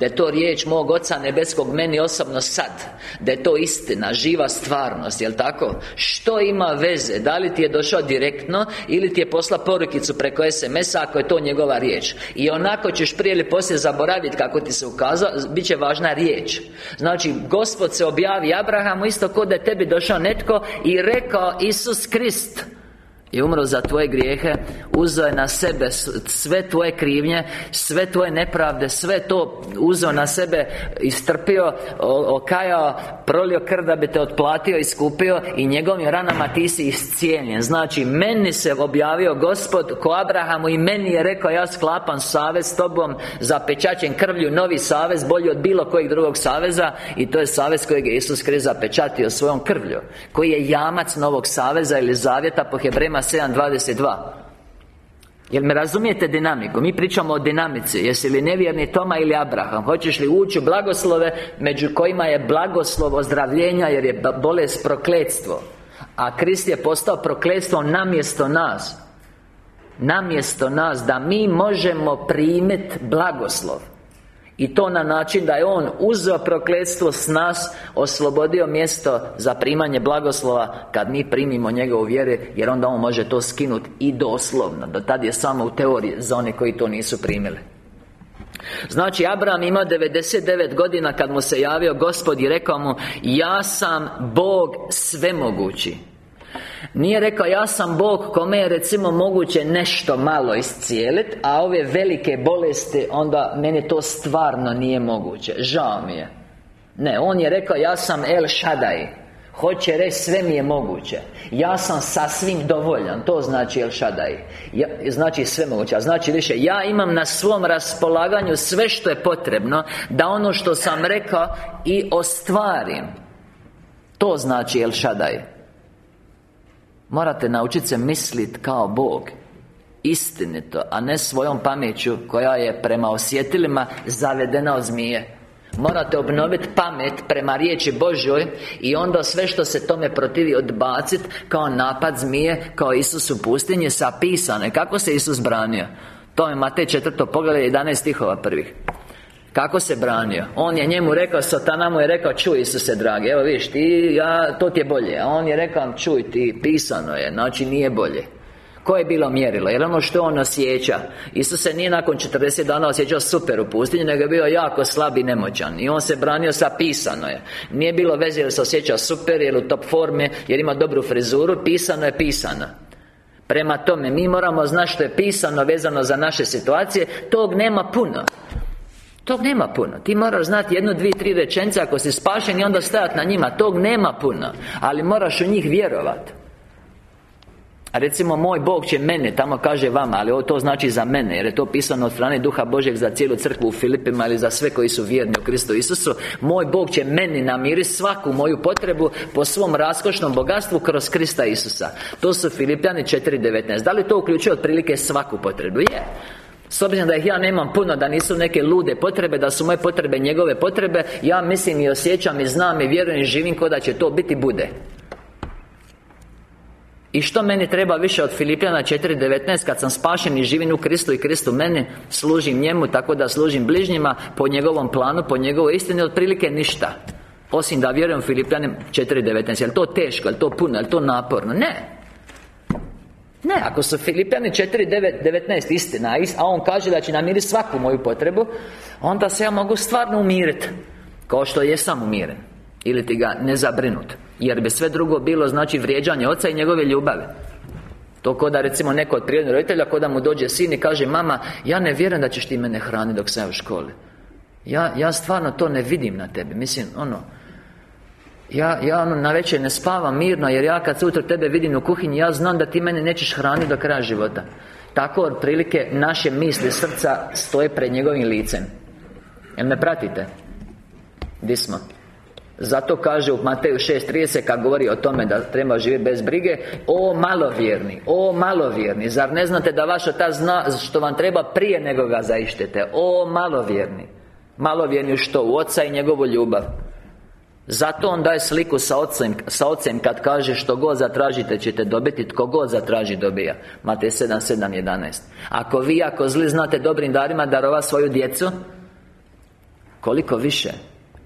Da je to riječ mog Oca Nebeskog meni osobno sad Da je to istina, živa stvarnost, jel tako? Što ima veze? Da li ti je došao direktno Ili ti je posla porukicu preko SMS-a Ako je to njegov njegova riječ I onako ćeš prije ili poslije zaboraviti kako ti se ukazao Bit će važna riječ Znači, Gospod se objavi Abrahamu isto kod da je tebi došao netko I rekao Isus Krist i umro za tvoje grijehe Uzeo je na sebe sve tvoje krivnje Sve tvoje nepravde Sve to uzeo na sebe Istrpio, okajao Prolio krv da bi te otplatio i skupio I njegovim ranama ti si iscijenjen. Znači, meni se objavio Gospod Ko Abrahamu i meni je rekao Ja sklapam savez s tobom Zapečaćen krvlju Novi savez bolji od bilo kojeg drugog saveza I to je savez kojeg je Isus Krist zapečatio svojom krvlju Koji je jamac novog saveza ili zavjeta po Hebrema 7.22 Jel me razumijete dinamiku? Mi pričamo o dinamici. Jesi li nevjerni Toma ili Abraham? Hoćeš li ući u blagoslove Među kojima je blagoslov ozdravljenja Jer je bolest prokletstvo? A Krist je postao prokletstvo namjesto nas. Namjesto nas Da mi možemo primiti blagoslov i to na način da je On uzeo prokletstvo s nas Oslobodio mjesto za primanje blagoslova Kad mi primimo njegovu vjere Jer onda On može to skinuti i doslovno. Do tad je samo u teoriji za one koji to nisu primili. Znači, Abraham ima 99 godina kad mu se javio Gospod i rekao mu Ja sam Bog svemogući nije rekao ja sam Bog kome je recimo moguće nešto malo iscijeliti A ove velike bolesti onda meni to stvarno nije moguće. Žao mi je. Ne, on je rekao ja sam El Shaddai. Hoće reći sve mi je moguće. Ja sam sasvim dovoljan. To znači El Shaddai. Ja, Znači sve moguće znači više Ja imam na svom raspolaganju sve što je potrebno Da ono što sam rekao I ostvarim. To znači El Shaddai Morate naučiti se misliti kao Bog Istinito, a ne svojom pameću Koja je prema osjetilima zavedena od zmije Morate obnoviti pamet prema riječi Božoj I onda sve što se tome protivi odbaciti Kao napad zmije Kao Isus u pustinji sapisane Kako se Isus branio? To je Matej četvrto pogled 11 stihova prvih kako se branio? On je njemu rekao, Satana mu je rekao Čuj Isuse dragi, evo vidiš ti, ja, to ti je bolje. A on je rekao, čuj ti, pisano je, znači nije bolje. Koje je bilo mjerilo? Jer ono što on osjeća? Isus se nije nakon 40 dana osjećao super u pustinji Nego je bio jako slab i nemoćan. I on se branio sa pisano je. Nije bilo veze jer se osjeća super Jer u top forme Jer ima dobru frizuru Pisano je pisano. Prema tome, mi moramo znati što je pisano vezano za naše situacije Tog nema puno Tog nema puno. Ti moraš znati jednu, dvije, tri rečenice Ako si spašen i onda stajati na njima. Tog nema puno. Ali moraš u njih vjerovati a recimo moj Bog će mene Tamo kaže vama Ali ovo to znači za mene Jer je to pisano od strane Duha Božeg Za cijelu crkvu u Filipima Ili za sve koji su vjerni u Kristu Isusu. Moj Bog će meni namiriti svaku moju potrebu Po svom raskošnom bogatstvu Kroz Krista Isusa. To su Filipjani 4.19 Da li to uključuje otprilike svaku potrebu? Je s obzirom da ih ja nemam puno, da nisu neke lude potrebe Da su moje potrebe njegove potrebe Ja mislim i osjećam i znam i vjerujem i živim ko da će to biti bude. I što meni treba više od Filipijana 4.19 Kad sam spašen i živim u Kristu i Kristu meni Služim njemu tako da služim bližnjima Po njegovom planu, po njegovoj istini Otprilike ništa. Osim da vjerujem Filipijanim 4.19 Je li to teško, je li to puno, je li to naporno? Ne ne, ako su Filipijani 4.19 istina A on kaže da će namiriti svaku moju potrebu Onda se ja mogu stvarno umiriti Kao što jesam umiren. Ili ti ga ne zabrinut. Jer bi sve drugo bilo znači vrijeđanje oca i njegove ljubave to ko da recimo neko od prirodnih roditelja Ko da mu dođe sin i kaže Mama, ja ne vjerujem da ćeš ti mene hraniti dok sam u školi. Ja, ja stvarno to ne vidim na tebi. Mislim, ono ja, ja ono, na večer ne spavam mirno Jer ja kad sutra tebe vidim u kuhinji Ja znam da ti mene nećeš hraniti do kraja života Tako otprilike naše misli srca Stoje pred njegovim licem Jel me pratite? Di smo? Zato kaže u Mateju 6.30 kad govori o tome da treba živjeti bez brige O malovjerni, o malovjerni Zar ne znate da vaš ta zna što vam treba prije nego ga zaištete O malovjerni Malovjerni što? U oca i njegovu ljubav zato on daje sliku sa ocem, sa ocem kad kaže što god zatražite ćete dobiti Tko god zatraži dobija. Matej 7, 7, 11 Ako vi ako zli znate dobrim darima darova svoju djecu Koliko više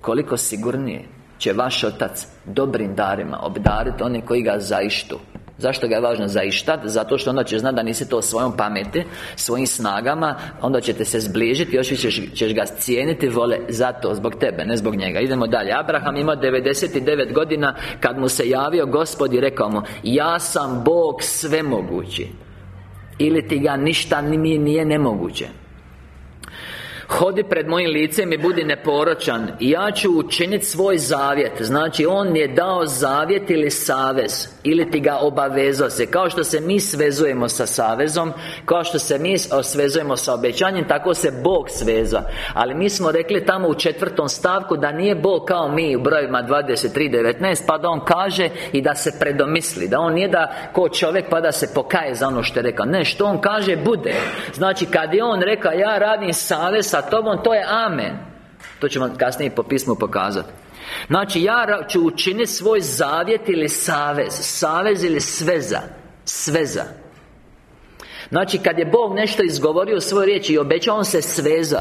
Koliko sigurnije će vaš otac dobrim darima obdariti oni koji ga zaištu Zašto ga je važno zaištat? Zato što onda će znati da nisi to svojom pameti Svojim snagama Onda ćete se zbližiti Još ćeš, ćeš ga cijeniti vole Zato, zbog tebe, ne zbog njega. Idemo dalje. Abraham ima 99 godina Kad mu se javio Gospod i rekao mu Ja sam Bog svemogući. Ili ti ga ništa mi nije nemoguće. Hodi pred mojim licem i budi neporočan. I ja ću učiniti svoj zavjet. Znači, On je dao zavjet ili savez Ili ti ga obavezao se. Kao što se mi svezujemo sa savezom Kao što se mi svezujemo sa obećanjem Tako se Bog sveza Ali mi smo rekli tamo u četvrtom stavku Da nije Bog kao mi u brojima 23.19 Pa da On kaže i da se predomisli Da On nije da ko čovjek pa da se pokaje za ono što je rekao. Ne, što On kaže bude. Znači, kad je On rekao Ja radim savez sa tobom, to je Amen. To vam kasnije po pismu pokazati Znači, ja ću učiniti svoj zavjet ili savez Savez ili sveza Sveza. Znači, kad je Bog nešto izgovorio u svojoj riječi I obećao, On se sveza.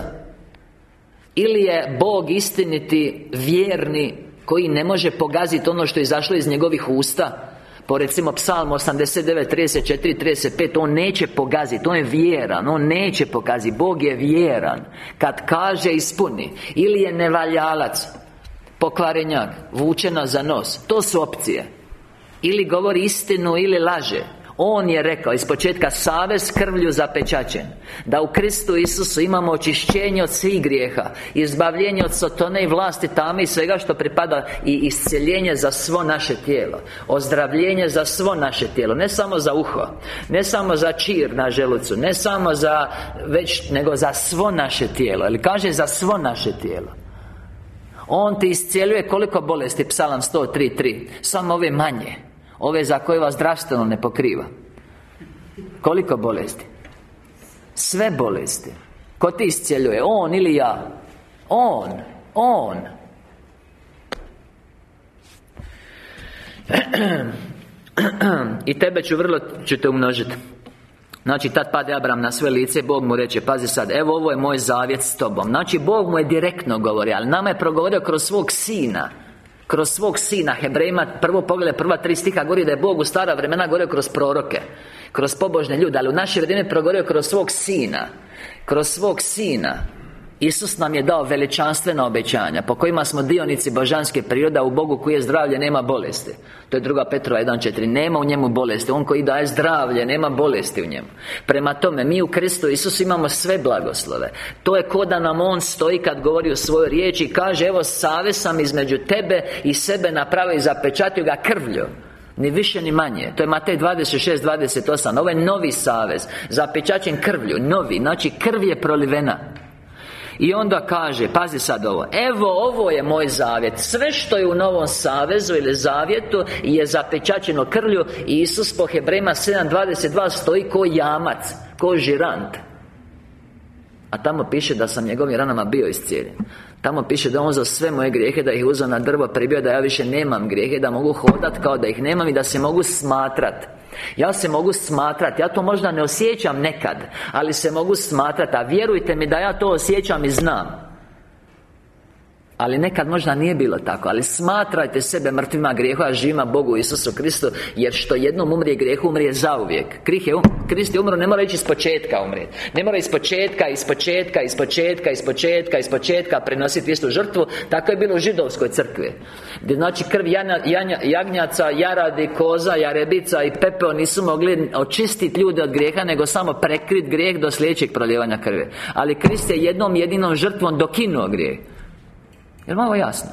Ili je Bog istiniti, vjerni Koji ne može pogaziti ono što je izašlo iz njegovih usta. Po recimo psalm 89, 34, 35 On neće pogaziti, On je vjeran On neće pokazati, Bog je vjeran. Kad kaže ispuni. Ili je nevaljalac Pokvarenjak Vučena za nos To su opcije. Ili govori istinu ili laže. On je rekao iz početka Savez krvlju zapečaćen. Da u Kristu Isusu imamo očišćenje od svih grijeha Izbavljenje od sotone i vlasti tame i svega što pripada I isceljenje za svo naše tijelo. Ozdravljenje za svo naše tijelo. Ne samo za uho Ne samo za čir na želucu Ne samo za već Nego za svo naše tijelo. Ili kaže za svo naše tijelo on ti iscijeljuje koliko bolesti Psalam 103.3 Samo ove manje Ove za koje vas zdravstveno ne pokriva Koliko bolesti? Sve bolesti Ko ti iscijeljuje? On ili ja? On On I tebe ću vrlo ću te umnožiti Znači, tad pade Abram na sve lice Bog mu reče, pazi sad, evo ovo je moj zavjet s tobom. Znači, Bog mu je direktno govori Ali nama je progovorio kroz svog sina kroz svog sina Hebrejima Prvo pogled, prva tri stiha govori da je Bog u stara vremena govorio kroz proroke Kroz pobožne ljude Ali u naše vrijeme progovorio kroz svog sina Kroz svog sina Isus nam je dao veličanstvena obećanja Po kojima smo dionici božanske prirode U Bogu koji je zdravlje nema bolesti. To je druga Petrova 1.4 Nema u njemu bolesti. On koji daje zdravlje Nema bolesti u njemu. Prema tome, mi u Kristu Isus imamo sve blagoslove. To je ko da nam On stoji kad govori u svojoj riječi I kaže, evo savez sam između tebe i sebe napravio I zapečatio ga krvlju. Ni više ni manje. To je Matej 26, 28 Ovo je novi savez Zapečaćen krvlju Novi. Znači krv je prolivena i onda kaže, pazi sad ovo Evo, ovo je moj zavjet. Sve što je u Novom Savezu ili zavjetu Je zapečačeno krlju. Isus po Hebrema 7.22 stoji ko jamac Ko žirant. A tamo piše da sam njegovim ranama bio iscijeljen Tamo piše da on za sve moje grijehe Da ih uzeo na drvo pribio Da ja više nemam grijehe Da mogu hodat kao da ih nemam I da se mogu smatrat. Ja se mogu smatrati, ja to možda ne osjećam nekad Ali se mogu smatrati, a vjerujte mi da ja to osjećam i znam ali nekad možda nije bilo tako Ali smatrajte sebe mrtvima grijehu A živima Bogu Isusu Kristu Jer što jednom umrije grijehu umrije zauvijek. Krih je um, Krist je umro ne mora ići iz početka umrijeti Ne mora iz početka, iz početka, iz početka, iz početka, iz početka Prenositi istu žrtvu. Tako je bilo u židovskoj crkvi. Gdje znači krv janja, janja, jagnjaca, jaradi, koza, jarebica i pepeo Nisu mogli očistiti ljude od grijeha Nego samo prekrit grijeh do sljedećeg proljevanja krvi. Ali Krist je jednom jedinom žrtvom dokinuo grijeh Jel malo jasno?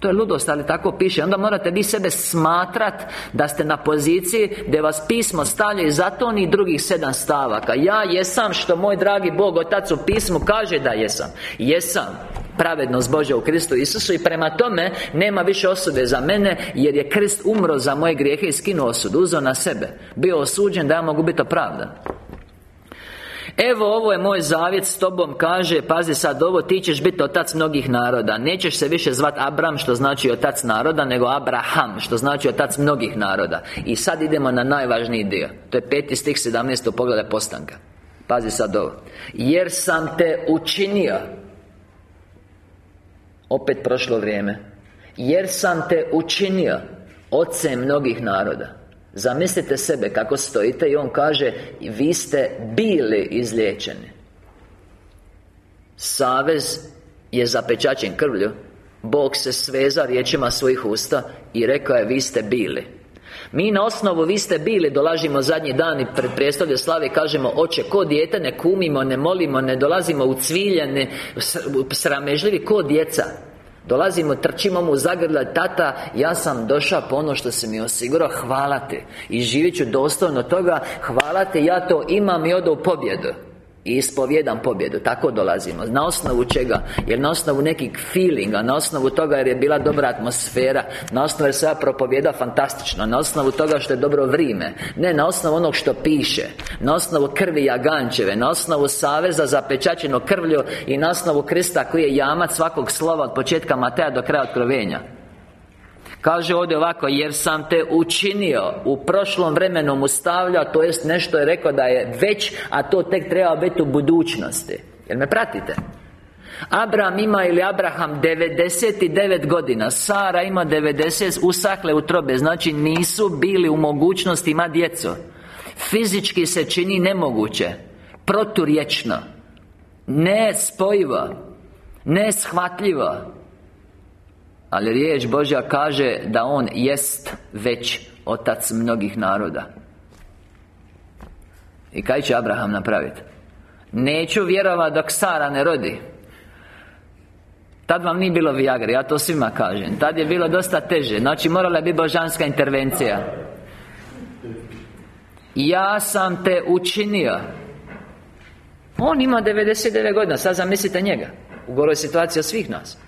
To je ludost, ali tako piše. Onda morate vi sebe smatrat Da ste na poziciji Gdje vas pismo stavlja i zato ni drugih sedam stavaka. Ja jesam što moj dragi Bog Otac u pismu kaže da jesam. Jesam Pravednost Božja u Kristu Isusu I prema tome Nema više osude za mene Jer je Krist umro za moje grijehe I skinuo osudu Uzeo na sebe. Bio osuđen da ja mogu biti opravdan Evo ovo je moj zavjet s tobom Kaže, pazi sad ovo Ti ćeš biti otac mnogih naroda. Nećeš se više zvat Abram Što znači otac naroda Nego Abraham Što znači otac mnogih naroda. I sad idemo na najvažniji dio. To je peti stih 17. pogleda postanka. Pazi sad ovo. Jer sam te učinio Opet prošlo vrijeme Jer sam te učinio Ocem mnogih naroda Zamislite sebe kako stojite i on kaže Vi ste bili izliječeni. Savez je zapečačen krvlju Bog se sveza riječima svojih usta I rekao je vi ste bili. Mi na osnovu vi ste bili Dolazimo zadnji dan i pred prijestolje slave Kažemo Oče, ko dijete ne kumimo, ne molimo Ne dolazimo u cviljene Sramežljivi ko djeca Dolazimo, trčimo mu zagrla Tata, ja sam došao po ono što se mi osigurao Hvala te I živit ću dostojno toga Hvala te, ja to imam i odo u pobjedu i ispovjedam pobjedu Tako dolazimo Na osnovu čega? Jer na osnovu nekih feelinga Na osnovu toga jer je bila dobra atmosfera Na osnovu jer se ja propovjeda fantastično Na osnovu toga što je dobro vrijeme Ne, na osnovu onog što piše Na osnovu krvi Jagančeve Na osnovu saveza zapečačenog krvlju I na osnovu Krista koji je jamac svakog slova Od početka Mateja do kraja otkrovenja Kaže ovdje ovako Jer sam te učinio. U prošlom vremenu mu stavlja To jest nešto je rekao da je već A to tek treba biti u budućnosti. Jel me pratite? Abraham ima ili Abraham 99 godina Sara ima 90 Usakle u trobe Znači nisu bili u mogućnosti ima djecu. Fizički se čini nemoguće Proturječno Nespojivo Neshvatljivo ali riječ Božja kaže da On jest već Otac mnogih naroda. I kaj će Abraham napraviti? Neću vjerovati dok Sara ne rodi. Tad vam nije bilo Viagra, ja to svima kažem. Tad je bilo dosta teže. Znači morala bi božanska intervencija. Ja sam te učinio. On ima 99 godina, sad zamislite njega. U goroj situaciji svih nas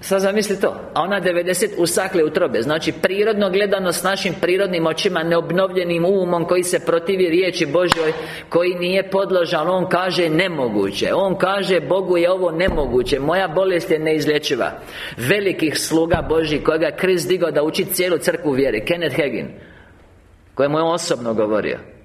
Sad zamisli to A ona 90 usakle utrobe Znači prirodno gledano s našim prirodnim očima Neobnovljenim umom koji se protivi riječi Božoj Koji nije podložan On kaže nemoguće On kaže Bogu je ovo nemoguće Moja bolest je neizlječiva. Velikih sluga Božji Kojega je Krist digao da uči cijelu crkvu vjeri Kenneth Hagin Kojemu je osobno govorio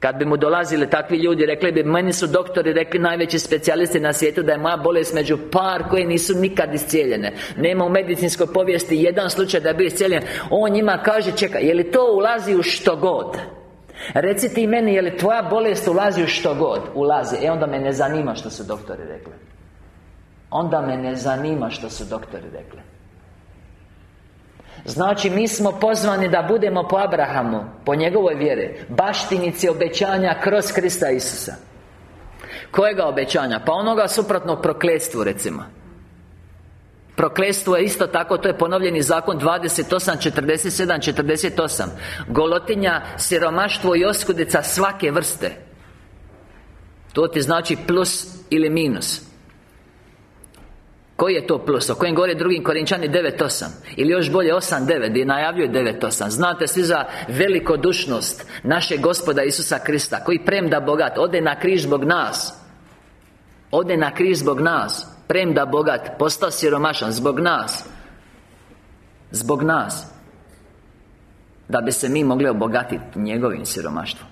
kad bi mu dolazili takvi ljudi, rekli bi Meni su doktori rekli najveći specijalisti na svijetu Da je moja bolest među par koje nisu nikad iscijeljene. Nema u medicinskoj povijesti jedan slučaj da je bio iscijeljen. On njima kaže, čekaj, je li to ulazi u što god? Reci ti meni, je li tvoja bolest ulazi u što god? Ulazi, e onda me ne zanima što su doktori rekli. Onda me ne zanima što su doktori rekli Znači, mi smo pozvani da budemo po Abrahamu Po njegovoj vjeri Baštinici obećanja kroz Krista Isusa. Kojega obećanja? Pa onoga suprotnog prokletstvu, recimo. Prokletstvo je isto tako, to je ponovljeni zakon 28, 47, 48 Golotinja, siromaštvo i oskudica svake vrste. To ti znači plus ili minus koji je to plus? O kojem govori drugim Korinčani 9.8 Ili još bolje 8.9 Gdje najavljuje 9.8 Znate svi za velikodušnost Našeg gospoda Isusa Krista Koji premda bogat Ode na križ zbog nas. Ode na križ zbog nas. Premda bogat Postao siromašan zbog nas. Zbog nas. Da bi se mi mogli obogatiti njegovim siromaštvom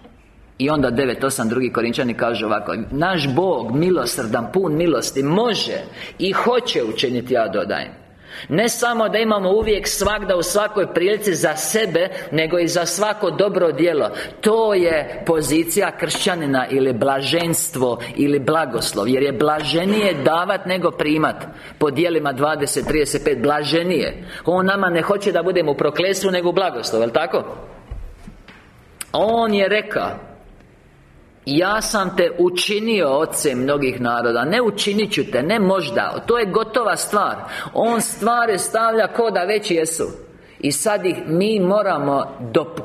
i onda 9.8 drugi korinčani kaže ovako Naš Bog, milosrdan, pun milosti Može i hoće učiniti, ja dodajem ne samo da imamo uvijek svakda u svakoj prilici za sebe Nego i za svako dobro djelo. To je pozicija kršćanina Ili blaženstvo Ili blagoslov Jer je blaženije davat nego primat. Po dijelima 20, 35 Blaženije. On nama ne hoće da budemo u prokletstvu nego u blagoslov, jel tako? On je rekao ja sam te učinio ocem mnogih naroda. Ne učinit ću te, ne možda. To je gotova stvar. On stvari stavlja ko da već jesu. I sad ih mi moramo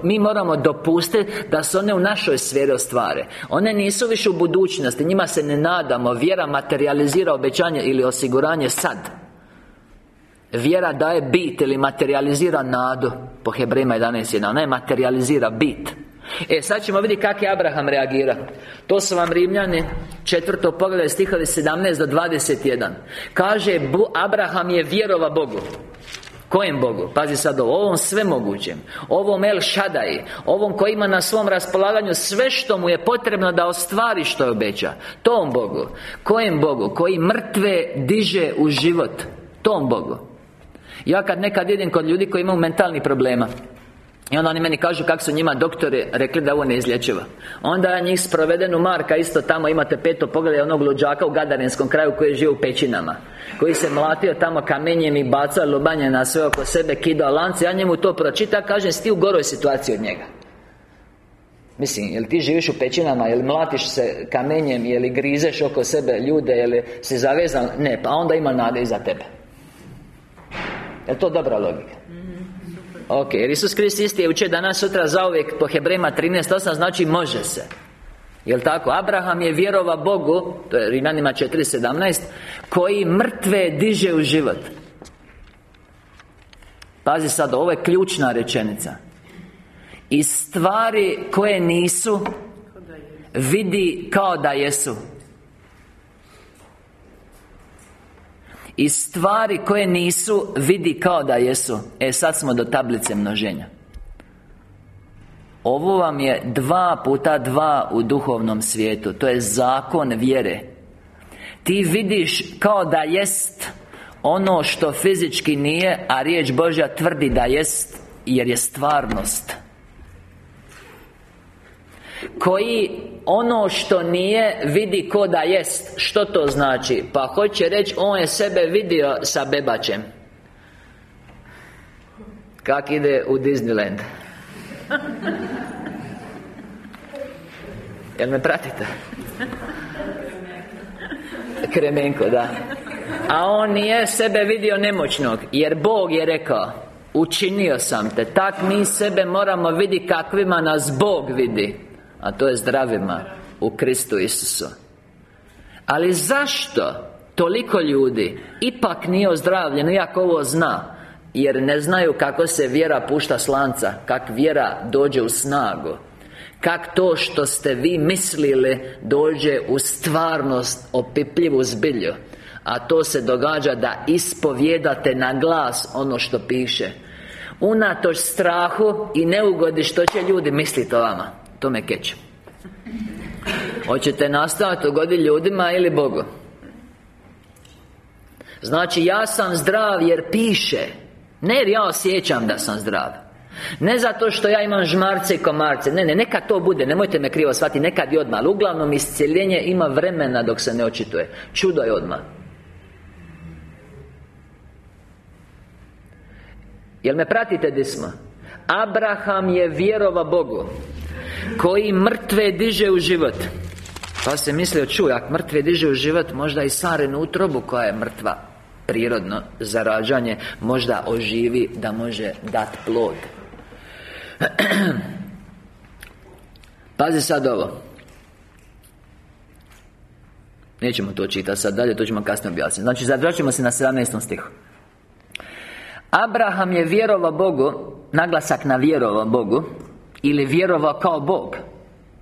Mi moramo dopustiti Da se one u našoj sferi ostvare. One nisu više u budućnosti. Njima se ne nadamo. Vjera materializira obećanje ili osiguranje sad. Vjera daje bit ili materializira nadu. Po Hebrejima 11.1 Ona je materializira bit E, sad ćemo vidjeti kako je Abraham reagira To su vam Rimljani Četvrto poglavlje stihovi 17 do 21 Kaže, Abraham je vjerova Bogu. Kojem Bogu? Pazi sad ovo Ovom svemogućem Ovom El Shaddai Ovom koji ima na svom raspolaganju Sve što mu je potrebno da ostvari što je obeća. Tom Bogu. Kojem Bogu? Koji mrtve diže u život. Tom Bogu. Ja kad nekad idem kod ljudi koji imaju mentalnih problema i onda oni meni kažu kako su njima doktori rekli da ovo neizlječivo Onda ja njih sprovedenu Marka isto tamo imate peto pogled onog luđaka u Gadarinskom kraju koji je živio u pećinama Koji se mlatio tamo kamenjem i bacao lubanje na sve oko sebe, kidao lance Ja njemu to pročita, kažem, sti u goroj situaciji od njega? Mislim, jel ti živiš u pećinama, jel mlatiš se kamenjem, jel grizeš oko sebe ljude, jel si zavezan? Ne, pa onda ima nade iza tebe. Je to dobra logika? Ok, jer Isus Krist isti je uče danas, sutra, zauvijek Po Hebrema 13.8 znači može se. Jel tako? Abraham je vjerova Bogu To je Rimljanima 4.17 Koji mrtve diže u život. Pazi sad, ovo je ključna rečenica. I stvari koje nisu Vidi kao da jesu I stvari koje nisu Vidi kao da jesu. E sad smo do tablice množenja. Ovo vam je dva puta dva u duhovnom svijetu. To je zakon vjere. Ti vidiš kao da jest Ono što fizički nije A riječ Božja tvrdi da jest Jer je stvarnost koji ono što nije vidi ko da jest. Što to znači? Pa hoće reći on je sebe vidio sa bebačem. Kak ide u Disneyland? Jel me pratite? Kremenko, da. A on nije sebe vidio nemoćnog Jer Bog je rekao Učinio sam te. Tak mi sebe moramo vidjeti kakvima nas Bog vidi a to je zdravima U Kristu Isusu. Ali zašto toliko ljudi Ipak nije ozdravljeno Iako ovo zna? Jer ne znaju kako se vjera pušta slanca Kak vjera dođe u snagu. Kak to što ste vi mislili Dođe u stvarnost Opipljivu zbilju. A to se događa da ispovjedate na glas Ono što piše. Unatoč strahu i neugodi što će ljudi misliti o vama to me keće Hoćete nastaviti ugoditi ljudima ili Bogu? Znači ja sam zdrav jer piše. Ne jer ja osjećam da sam zdrav. Ne zato što ja imam žmarce i komarce. Ne, ne, neka to bude, nemojte me krivo shvatiti. Nekad i odmah, uglavnom iscijeljenje ima vremena dok se ne očituje. Čudo je odmah. Jel me pratite di smo? Abraham je vjerova Bogu koji mrtve diže u život. Pa se mislio, čuj, ako mrtve diže u život Možda i sarenu utrobu koja je mrtva. Prirodno zarađanje Možda oživi da može dati plod. Pazi sad ovo. Nećemo to čitati sad dalje, to ćemo kasnije objasniti. Znači, zadržimo se na 17. stihu. Abraham je vjerovao Bogu Naglasak na vjerovao Bogu ili vjerovao kao Bog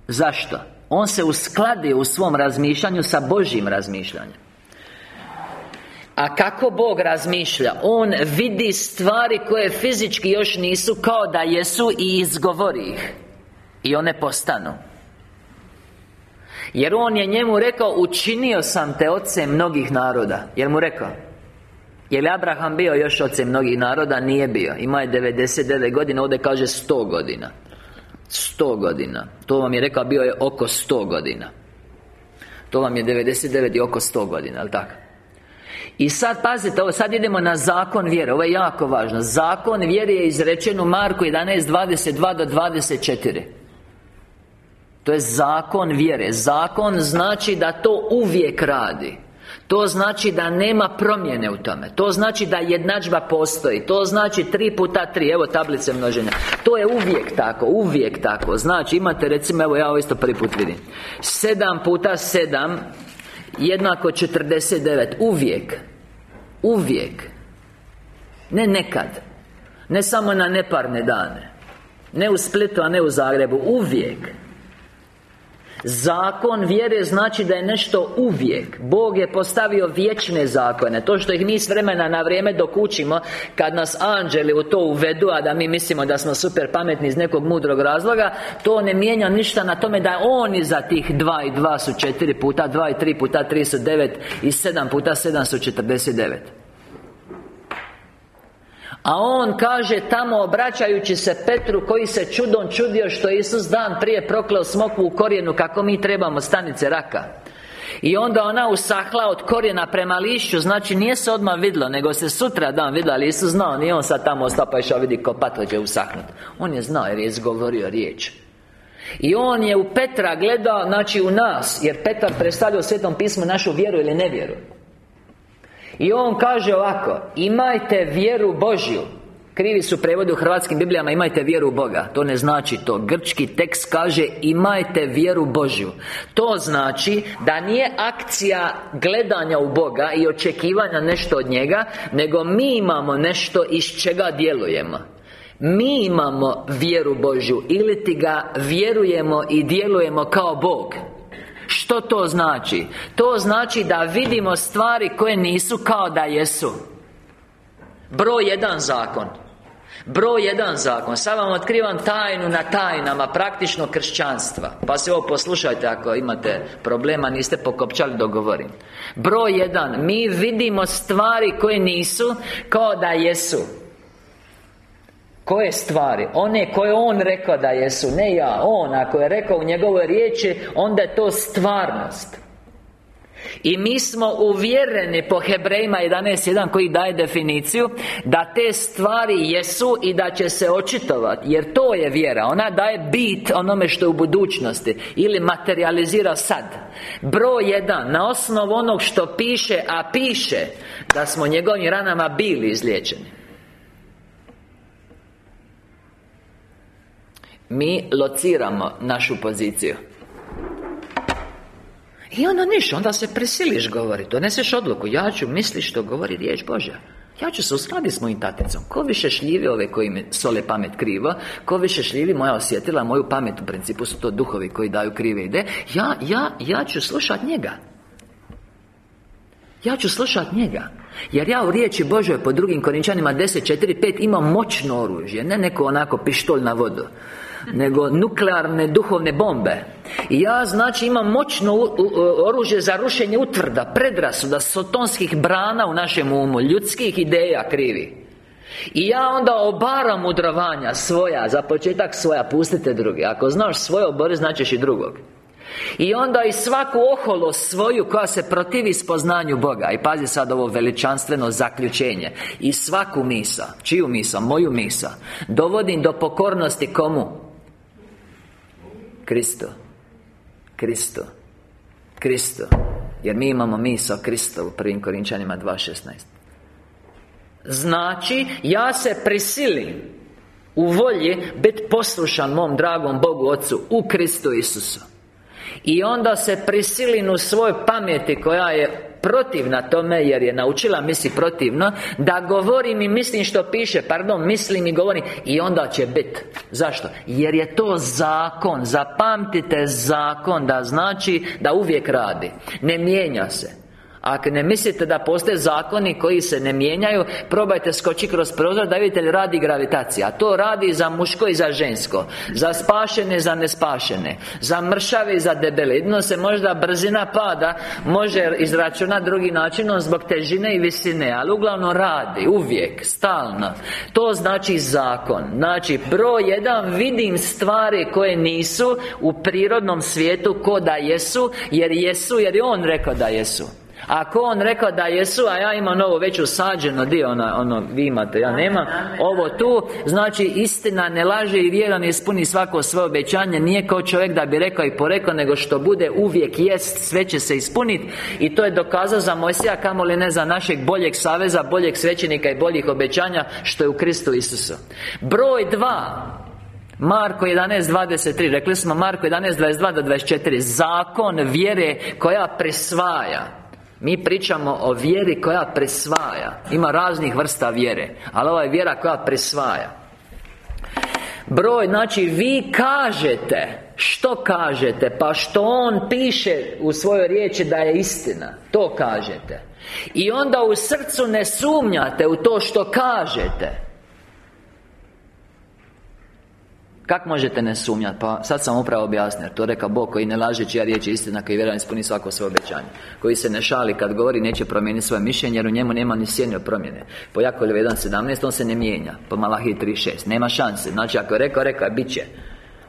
Zašto? On se uskladio u svom razmišljanju sa Božjim razmišljanjem a kako Bog razmišlja? On vidi stvari koje fizički još nisu kao da jesu i izgovori ih I one postanu Jer On je njemu rekao Učinio sam te ocem mnogih naroda Jer mu rekao? Je li Abraham bio još ocem mnogih naroda? Nije bio Ima je 99 godina, ovdje kaže 100 godina 100 godina. To vam je rekao, bio je oko 100 godina. To vam je 99 i oko 100 godina, jel tako? I sad pazite, ovo sad idemo na zakon vjere Ovo je jako važno. Zakon vjere je izrečen u Marku 11, 22 do 24 To je zakon vjere. Zakon znači da to uvijek radi to znači da nema promjene u tome. To znači da jednadžba postoji. To znači tri puta tri. Evo tablice množenja. To je uvijek tako Uvijek tako. Znači imate recimo Evo ja ovo isto prvi put vidim. Sedam puta sedam Jednako 49 Uvijek. Uvijek. Ne nekad. Ne samo na neparne dane. Ne u Splitu, a ne u Zagrebu. Uvijek Zakon vjere znači da je nešto uvijek. Bog je postavio vječne zakone. To što ih mi s vremena na vrijeme dok učimo Kad nas anđeli u to uvedu A da mi mislimo da smo super pametni iz nekog mudrog razloga To ne mijenja ništa na tome da je On iza tih dva i dva su četiri puta Dva i tri puta tri su devet I sedam puta sedam su četrdeset devet a on kaže tamo obraćajući se Petru koji se čudom čudio što je Isus dan prije prokleo smokvu u korijenu kako mi trebamo stanice raka. I onda ona usahla od korijena prema lišću Znači nije se odmah vidlo Nego se sutra dan vidla Ali Isus znao Nije on sad tamo ostao pa išao vidi ko patođe usahnut. On je znao jer je izgovorio riječ. I on je u Petra gledao, znači u nas Jer Petar predstavlja u Svetom pismu našu vjeru ili nevjeru i on kaže ovako Imajte vjeru Božju. Krivi su prevodi u hrvatskim Biblijama Imajte vjeru u Boga. To ne znači to. Grčki tekst kaže Imajte vjeru Božju. To znači Da nije akcija gledanja u Boga I očekivanja nešto od njega Nego mi imamo nešto iz čega djelujemo. Mi imamo vjeru Božju Ili ti ga vjerujemo i djelujemo kao Bog što to znači? To znači da vidimo stvari koje nisu kao da jesu. Broj jedan zakon. Broj jedan zakon. Sad vam otkrivam tajnu na tajnama Praktično kršćanstva. Pa se ovo poslušajte ako imate problema Niste pokopčali dogovorim. Broj jedan. Mi vidimo stvari koje nisu Kao da jesu koje stvari? One koje On rekao da jesu Ne ja, On Ako je rekao u njegovoj riječi Onda je to stvarnost. I mi smo uvjereni po Hebrejima 11.1 koji daje definiciju Da te stvari jesu i da će se očitovati Jer to je vjera. Ona daje bit onome što je u budućnosti Ili materializira sad. Broj jedan Na osnovu onog što piše, a piše Da smo njegovim ranama bili izliječeni Mi lociramo našu poziciju. I onda niš, onda se prisiliš govori Doneseš odluku Ja ću misliti što govori riječ Božja. Ja ću se uskladiti s mojim taticom. Ko više šljivi ove koji mi sole pamet krivo Ko više šljivi moja osjetila Moju pamet u principu su to duhovi koji daju krive ide Ja, ja, ja ću slušat njega. Ja ću slušat njega. Jer ja u riječi Božoj po drugim Korinčanima 10, 4, 5 Imam moćno oružje Ne neko onako pištolj na vodu nego nuklearne duhovne bombe. I ja znači imam moćno oružje za rušenje utvrda Predrasuda, sotonskih brana u našem umu Ljudskih ideja krivi. I ja onda obaram udrovanja svoja Za početak svoja, pustite drugi Ako znaš svoje obore, značiš i drugog. I onda i svaku oholost svoju koja se protivi spoznanju Boga. I pazi sad ovo veličanstveno zaključenje. I svaku misa, čiju misa, moju misa. Dovodim do pokornosti komu? Kristo. Kristo. Kristo. Jer mi imamo misao Kristo u prvim Korinčanima 2.16 Znači, ja se prisilim U volji biti poslušan mom dragom Bogu Otcu U Kristu Isusu. I onda se prisilim u svoj pameti koja je protivna tome jer je naučila misli protivno Da govorim i mislim što piše Pardon, mislim i govorim I onda će biti Zašto? Jer je to zakon. Zapamtite zakon Da znači da uvijek radi. Ne mijenja se ako ne mislite da postoje zakoni koji se ne mijenjaju Probajte skoči kroz prozor da vidite li radi gravitacija. To radi za muško i za žensko. Za spašene i za nespašene. Za mršave i za debele. Jedno se možda brzina pada Može izračunati drugi načinom zbog težine i visine Ali uglavnom radi, uvijek, stalno. To znači zakon. Znači, broj jedan Vidim stvari koje nisu U prirodnom svijetu ko da jesu Jer jesu, jer je on rekao da jesu ako on rekao da jesu, a ja imam ovo već usađeno dio ono, ono, vi imate, ja nemam Ovo tu, znači istina ne laže i vjeran ispuni svako svoje obećanje Nije kao čovjek da bi rekao i porekao, nego što bude uvijek jest, sve će se ispuniti I to je dokazao za Mojsija, kamoli ne za našeg boljeg saveza, boljeg svećenika i boljih obećanja Što je u Kristu Isusu. Broj dva Marko 11.23 Rekli smo Marko 11.22 do 24 Zakon vjere koja presvaja mi pričamo o vjeri koja presvaja. Ima raznih vrsta vjere Ali ova je vjera koja presvaja. Broj, znači vi kažete Što kažete? Pa što on piše u svojoj riječi da je istina To kažete. I onda u srcu ne sumnjate u to što kažete Kako možete ne sumnjati? Pa sad sam upravo objasnio To rekao Bog koji ne laže čija riječ je istina Koji vjerujem ispuni svako svoje obećanje Koji se ne šali kad govori Neće promijeniti svoje mišljenje Jer u njemu nema ni sjene promjene. Po Jakovljev 1.17 On se ne mijenja Po Malahiji 3.6 Nema šanse. Znači ako je rekao, rekao je bit će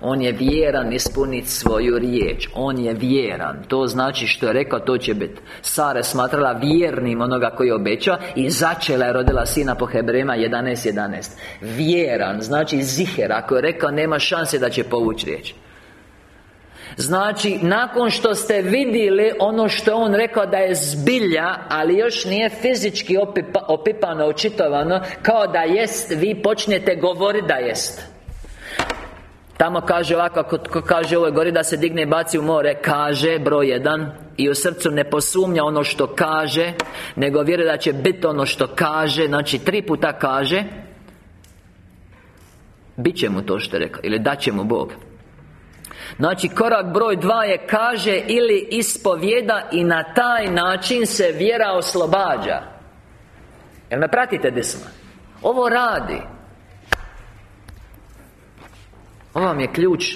on je vjeran ispuniti svoju riječ. On je vjeran. To znači što je rekao, to će biti Sara smatrala vjernim onoga koji obeća I začela je rodila sina po Hebrema 11.11 11. Vjeran, znači ziher Ako je rekao, nema šanse da će povući riječ. Znači, nakon što ste vidjeli ono što on rekao da je zbilja Ali još nije fizički opipa, opipano, očitovano Kao da jest, vi počnete govoriti da jest Tamo kaže ovako, ako kaže ovoj gori da se digne i baci u more Kaže, broj jedan I u srcu ne posumnja ono što kaže Nego vjeruje da će biti ono što kaže Znači, tri puta kaže Biće mu to što je rekao Ili daće mu Bog. Znači, korak broj dva je kaže ili ispovjeda I na taj način se vjera oslobađa. Jel me pratite Ovo radi ovo vam je ključ